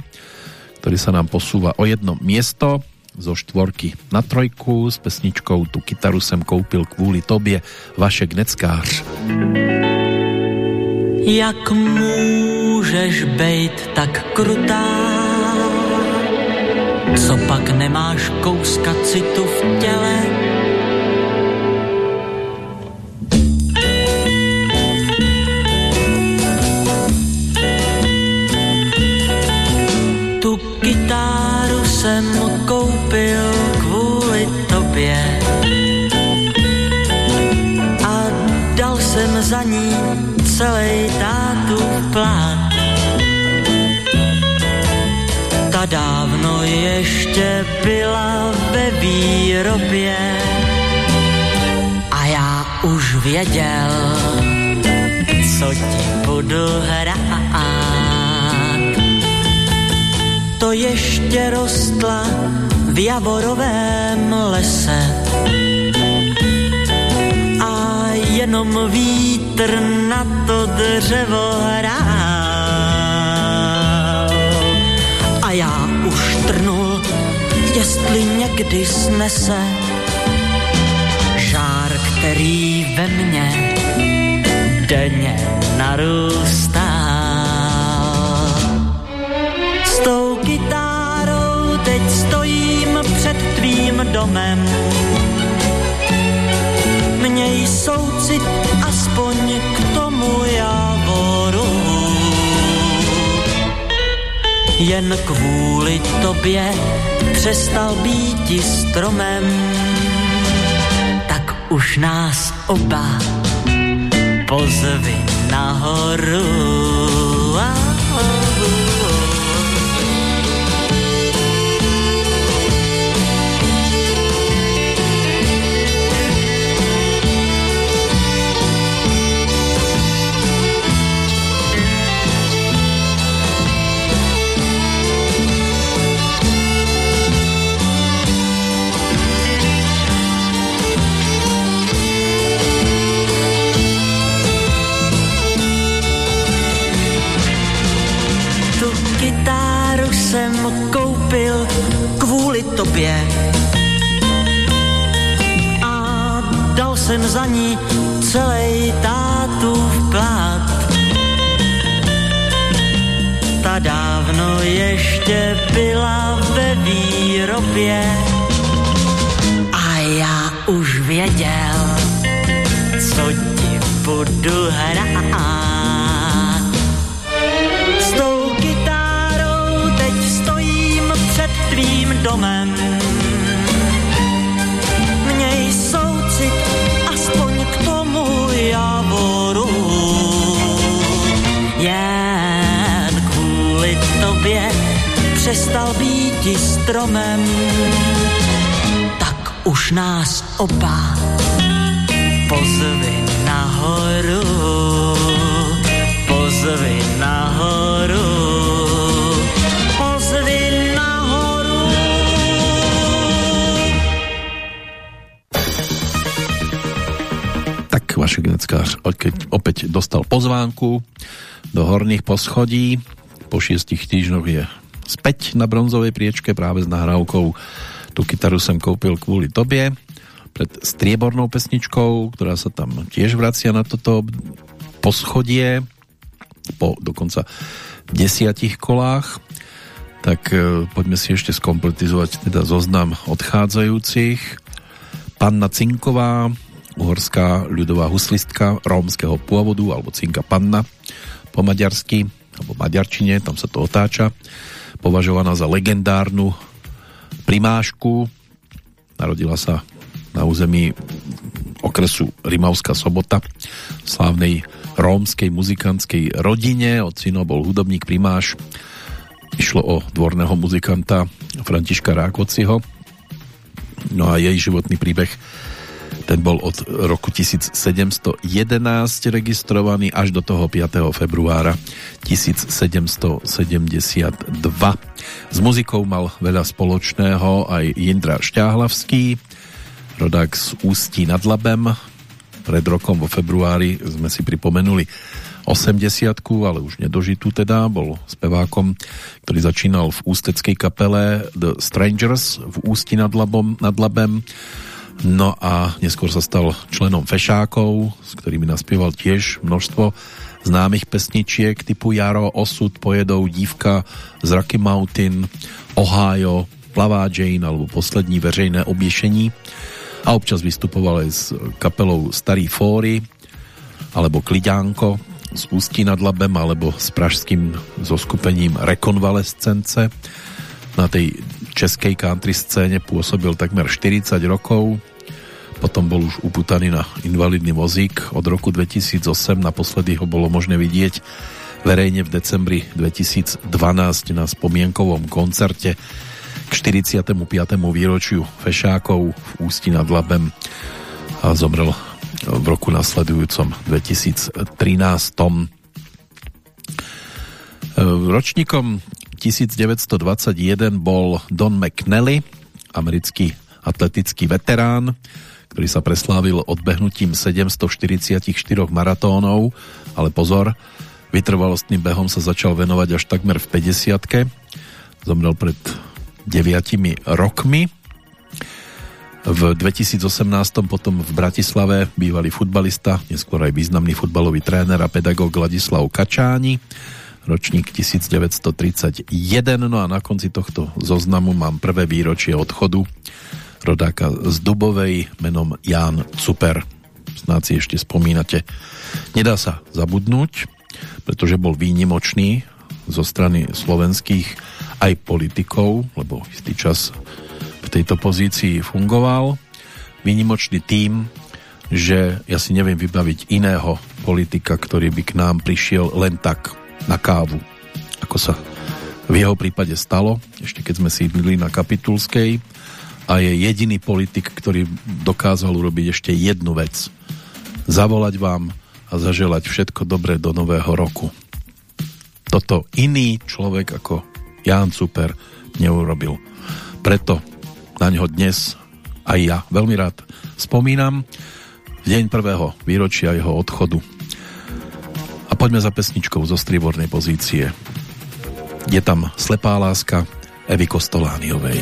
ktorý sa nám posúva o jedno miesto zo štvorky na trojku s pesničkou Tu kytaru sem koupil kvůli tobě Vašek Neckář. Jak můžeš být tak krutá? Co pak nemáš kouska citu v těle? Jsem za ní celý tátu plán dávno ještě byla ve výrobě a já už věděl, co ti budu hrát. To ještě rostla v javorovém lese jenom vítr na to dřevo hrál já už trnul, jestli někdy snese žár, který ve mně denně narůstá. S tou kytárou teď stojím před tvým domem. Měj soucit aspoň k tomu javoru jen kvůli tobě přestal být stromem, tak už nás oba pozvi nahoru. Jsem za ní celý tátův plát. Ta dávno ještě byla ve výrobě a já už věděl, co ti budu hrát. S tou kytárou teď stojím před tvým domem. Přestal být stromem. Tak už nás oba pozvi nahoru, pozvi nahoru, pozvi. Tak Vašek Neckář opäť dostal pozvánku do horných poschodí. Po šiestich týždňoch je späť na bronzovej priečke práve s nahrávkou. Tú kytaru som kúpil kvôli tobie pred striebornou pesničkou, ktorá sa tam tiež vracia na toto poschodie po dokonca desiatich kolách. Tak e, poďme si ešte skompletizovať teda zoznam odchádzajúcich Panna Cinková uhorská ľudová huslistka rómskeho pôvodu alebo Cinka Panna po maďarsky alebo maďarčine, tam sa to otáča považovaná za legendárnu primášku. Narodila sa na území okresu Rimavská sobota v slávnej rómskej muzikantskej rodine. Ocino bol hudobník primáš. Išlo o dvorného muzikanta Františka Rákociho. No a jej životný príbeh ten bol od roku 1711 registrovaný až do toho 5. februára 1772. S muzikou mal veľa spoločného aj Jindra Šťáhlavský, rodák z Ústí nad Labem. Pred rokom vo februári sme si pripomenuli 80 ale už nedožitú teda, bol spevákom, ktorý začínal v ústeckej kapele The Strangers v Ústí nad, Labom, nad Labem No a neskôr sa stal členom Fešákov, s ktorými naspieval tiež množstvo známych pesničiek typu Jaro, Osud, Pojedou, Dívka, Zraky Mountain, Ohio, Plavá Jane alebo Poslední veřejné oběšení. A občas vystupoval aj s kapelou Starý Fóry alebo Kliďánko z Ústí nad Labem alebo s pražským zoskupením Rekonvalescence na tej českej country scéne pôsobil takmer 40 rokov, potom bol už uputaný na invalidný vozík od roku 2008, naposledy ho bolo možné vidieť verejne v decembri 2012 na spomienkovom koncerte k 45. výročiu Fešákov v Ústi nad Labem a zomrel v roku nasledujúcom 2013. Ročníkom 1921 bol Don McNally, americký atletický veterán, ktorý sa preslávil odbehnutím 744 maratónov, ale pozor, vytrvalostným behom sa začal venovať až takmer v 50 Zomrel pred 9 rokmi. V 2018 potom v Bratislave bývalý futbalista, neskôr aj významný futbalový tréner a pedagóg Ladislav Kačáni ročník 1931. No a na konci tohto zoznamu mám prvé výročie odchodu rodáka z Dubovej menom Ján Cuper. Snáď si ešte spomínate. Nedá sa zabudnúť, pretože bol výnimočný zo strany slovenských aj politikov, lebo istý čas v tejto pozícii fungoval. Výnimočný tým, že ja si neviem vybaviť iného politika, ktorý by k nám prišiel len tak na kávu, ako sa v jeho prípade stalo, ešte keď sme sídlili na Kapitulskej a je jediný politik, ktorý dokázal urobiť ešte jednu vec. Zavolať vám a zaželať všetko dobré do nového roku. Toto iný človek ako Ján Super neurobil. Preto na ňo dnes aj ja veľmi rád spomínam deň prvého výročia jeho odchodu poďme za pesničkou zo striebornej pozície. Je tam Slepá láska Evy Kostolániovej.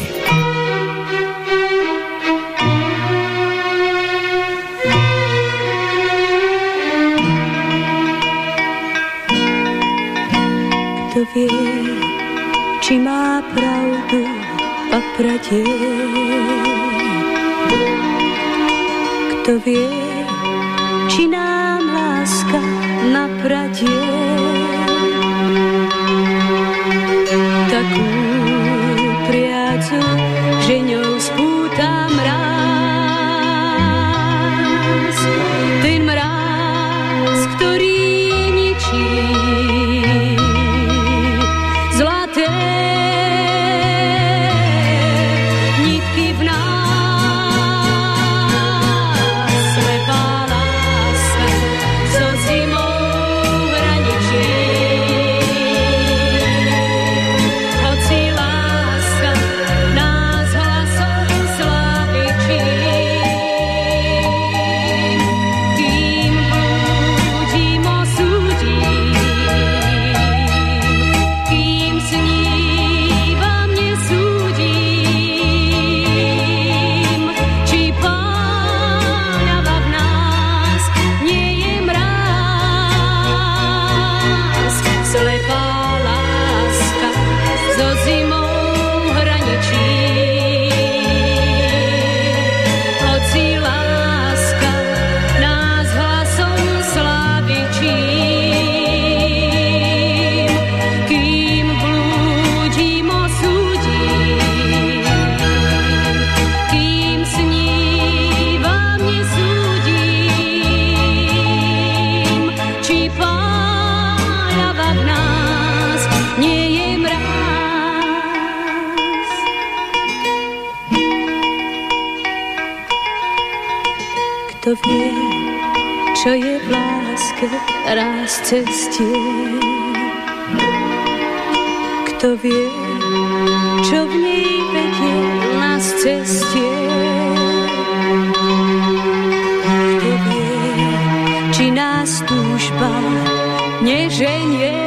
Kto vie, či má pravdu a pratie? Kto vie, či nám láska napradie. Takú priacu, že ňou spúta mráz. Kto vie, čo je v láske raz cestie. Kto vie, čo v nej vedie nás cestie. Kto vie, či nás túžba neženie.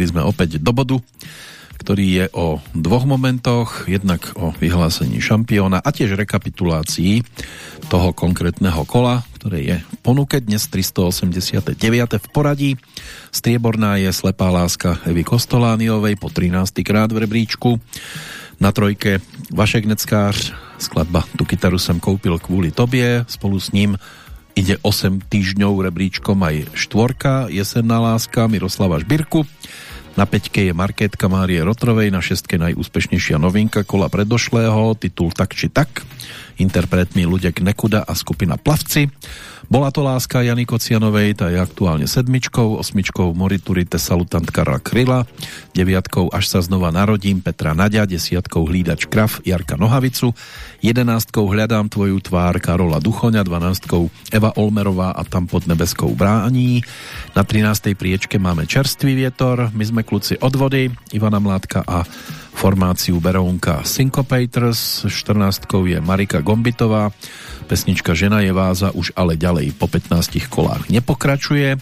Dospeli sme opäť do bodu, ktorý je o dvoch momentoch, jednak o vyhlásení šampióna a tiež rekapitulácii toho konkrétneho kola, ktoré je v ponuke dnes 389. v poradí. Strieborná je Slepá láska Evy Kostolániovej po 13. krát v rebríčku. Na trojke Vašek Neckář, skladba Tu kytaru som koupil kvôli tobie, spolu s ním ide 8 týždňov rebríčkom aj štvorka Jesenná láska Miroslava Žbirku. Na peťke je Markétka Márie Rotrovej, na šestke najúspešnejšia novinka kola predošlého, titul Tak či tak. Interpretmi Ludek Nekuda a skupina Plavci. Bola to láska Jany Kocianovej, tá je aktuálne sedmičkou, osmičkou Moriturite Salutant Karla Kryla, deviatkou Až sa znova narodím Petra Nadia, desiatkou Hlídač Krav Jarka Nohavicu, jedenáctkou Hľadám tvoju tvár Karola Duchoňa, dvanáctkou Eva Olmerová a tam pod nebeskou brání. Na 13. priečke máme Čerstvý vietor, my sme kluci od vody, Ivana Mládka a formáciu Berounka Syncopators, 14. je Marika Gombitová, pesnička Žena je váza už ale ďalej po 15 kolách nepokračuje.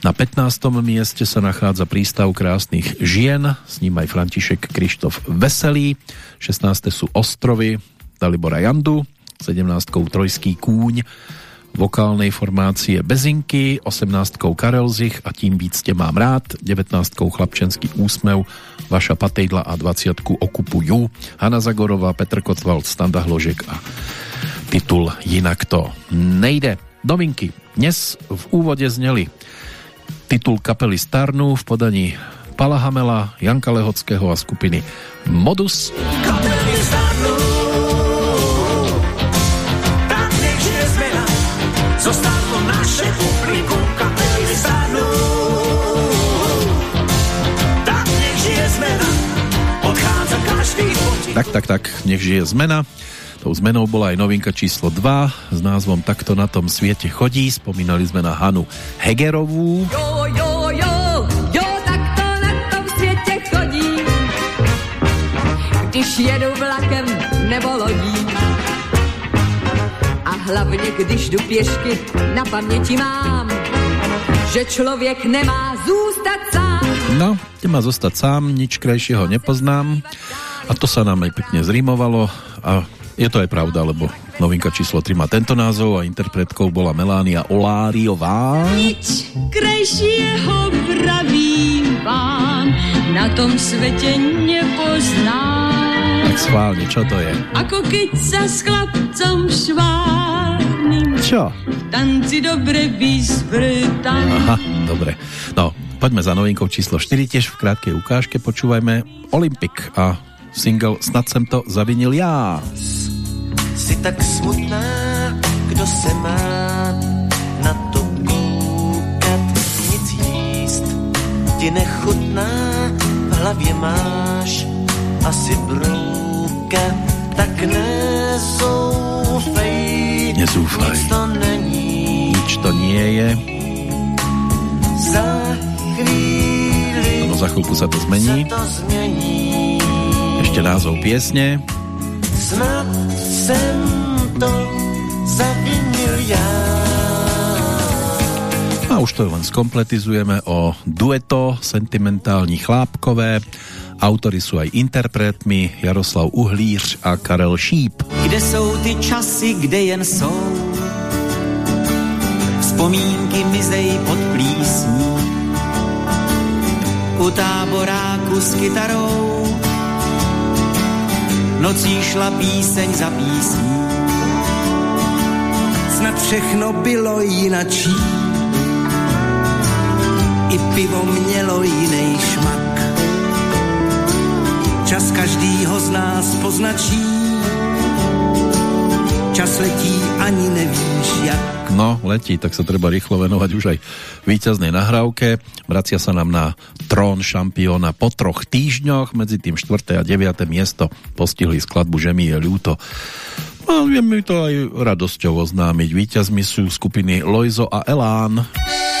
Na 15. mieste sa nachádza prístav krásnych žien, s ním aj František Krištof Veselý, 16. sú Ostrovy Dalibora Jandu, 17 Trojský kúň vokálnej formácie Bezinky, 18 Karel Zich a tím víc tě mám rád, 19 Chlapčenský úsmev, Vaša Patejdla a 20 Okupujú, Hanna Zagorová, Petr Kotwald, Standa Hložek a titul Jinak to nejde. Novinky. Dnes v úvode zneli titul kapely Starnu v podaní Pala Hamela, Janka Lehockého a skupiny Modus. Kapely zostalo naše publikum, kapely. Tak nech žije zmena, odchádza každý potik. Tak, tak, tak, nech žije zmena. Tou zmenou bola aj novinka číslo 2 s názvom Takto na tom svete chodí. Spomínali sme na Hanu Hegerovú. Jo, jo, jo, jo, tak to na tom světě chodí. Když jedu vlakem nebo lodí. A hlavně, když jdu pěšky, na paměti mám, že člověk nemá zůstat sám. No, nemá zostať sám, nič krajšieho nepoznám. A to sa nám aj pekne zrímovalo a je to aj pravda, lebo novinka číslo 3 má tento názov a interpretkou bola Melánia Oláriová. Nič krajšího pravím vám, na tom světě nepoznám. Tak schválne, čo to je? Ako keď sa s chlapcom švárnym Čo? tanci dobre vyspretám. Aha, dobre. No, poďme za novinkou číslo 4, tiež v krátkej ukážke počúvajme Olympik a single Snad jsem to zavinil já. Si tak smutná, kdo se má na to koukat, nic jíst ti nechutná, v hlavě máš asi brouka, tak nezoufej, Nezúfaj. nic to není, Nič to nie je. za chvíli No, za chvíľku sa to zmení. to změní, Ešte názov piesne. snad jsem to zavinil já. A už to len skompletizujeme o dueto sentimentální chlápkové. Autory sú aj interpretmi Jaroslav Uhlíř a Karel Šíp. Kde jsou ty časy, kde jen jsou? Vzpomínky mizej pod plísní. U táboráku s kytarou nocí šla píseň za písní. Snad všechno bylo jinačí. I pivo mělo jiný šmak. Čas každýho z nás poznačí. Čas letí, ani nevíš jak. No, letí, tak sa treba rýchlo venovať už aj víťaznej nahrávke. Vracia sa nám na trón šampióna po troch týždňoch. Medzi tým 4. a 9. miesto postihli skladbu Že mi je ľúto. No, viem to aj radosťou oznámiť. Víťazmi sú skupiny Loizo a Elán. Pár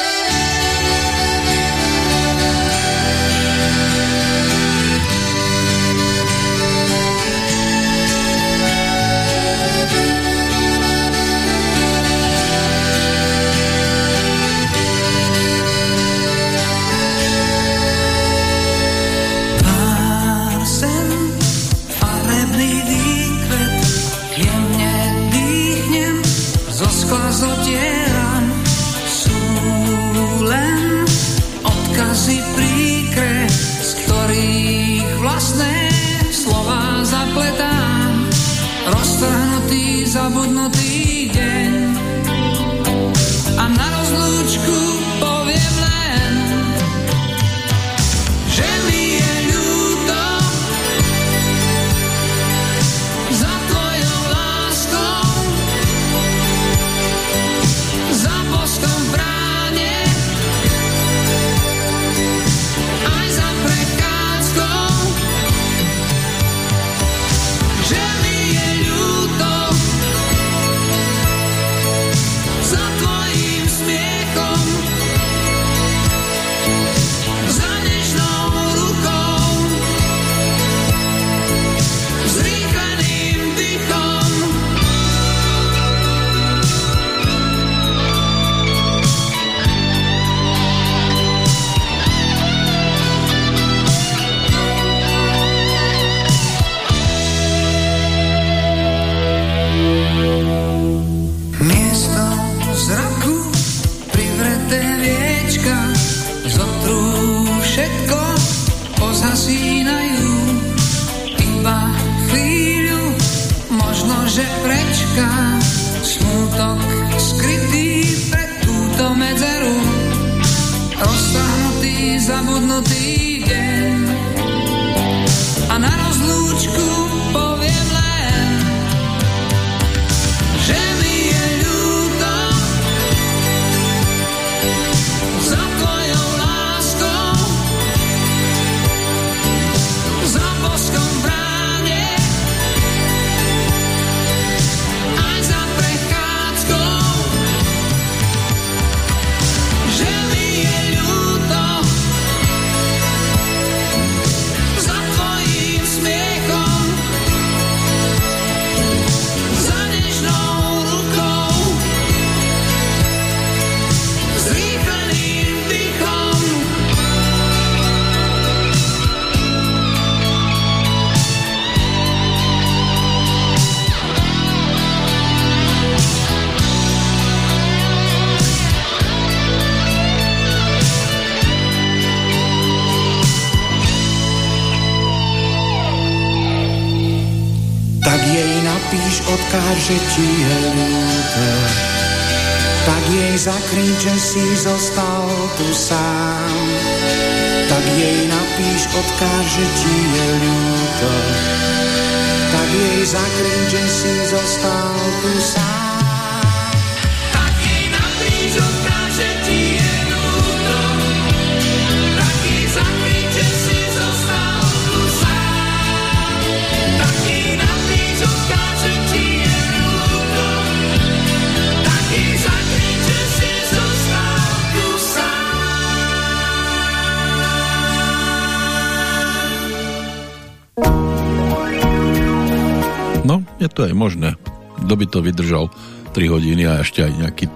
by to vydržal 3 hodiny a ešte aj nejaký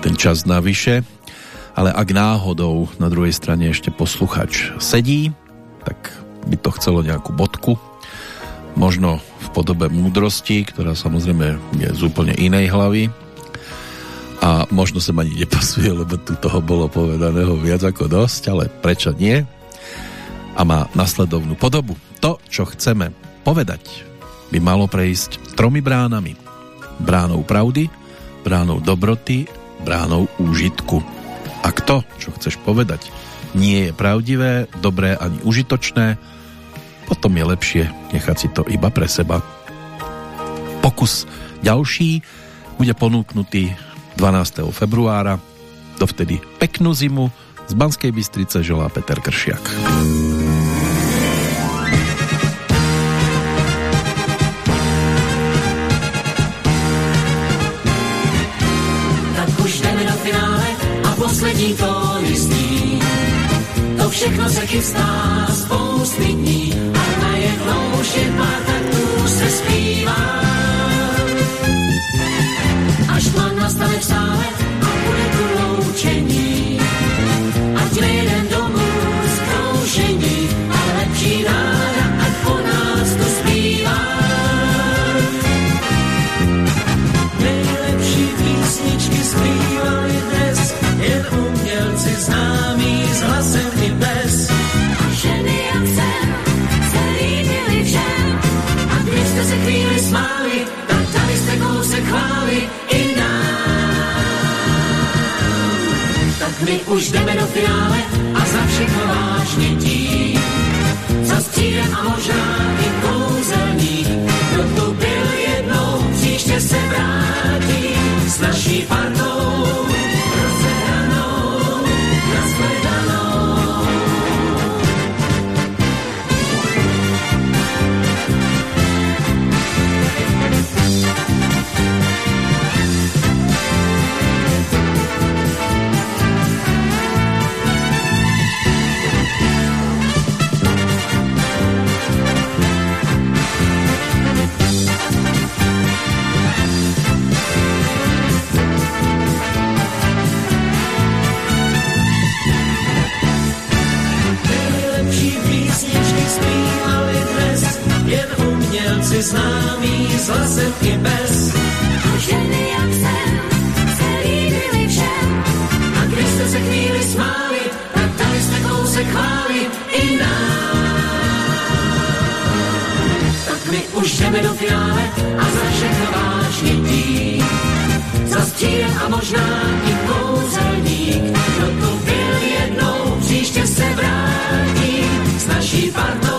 ten čas navyše. Ale ak náhodou na druhej strane ešte posluchač sedí, tak by to chcelo nejakú bodku. Možno v podobe múdrosti, ktorá samozrejme je z úplne inej hlavy. A možno sa ani nepasuje, lebo tu toho bolo povedaného viac ako dosť, ale prečo nie? A má nasledovnú podobu. To, čo chceme povedať, by malo prejsť tromi bránami. Bránou pravdy, bránou dobroty, bránou úžitku. Ak to, čo chceš povedať, nie je pravdivé, dobré ani užitočné, potom je lepšie nechať si to iba pre seba. Pokus ďalší bude ponúknutý 12. februára. Dovtedy peknú zimu z Banskej Bystrice želá Peter Kršiak. Chystá spousty dní už jdeme do finále a za všechno vážně tím. Za střídem a možná i umělci známí s hlasem i bez. Ženy jak jsem se líbily všem, a když jste se chvíli smáli, tak dali jste kousek chvály i nám. Tak my už jdeme do finále a za všechno vážně tým. Za stírem a možná i kouzelník, kdo tu byl jednou, příště se vrátí s naší partou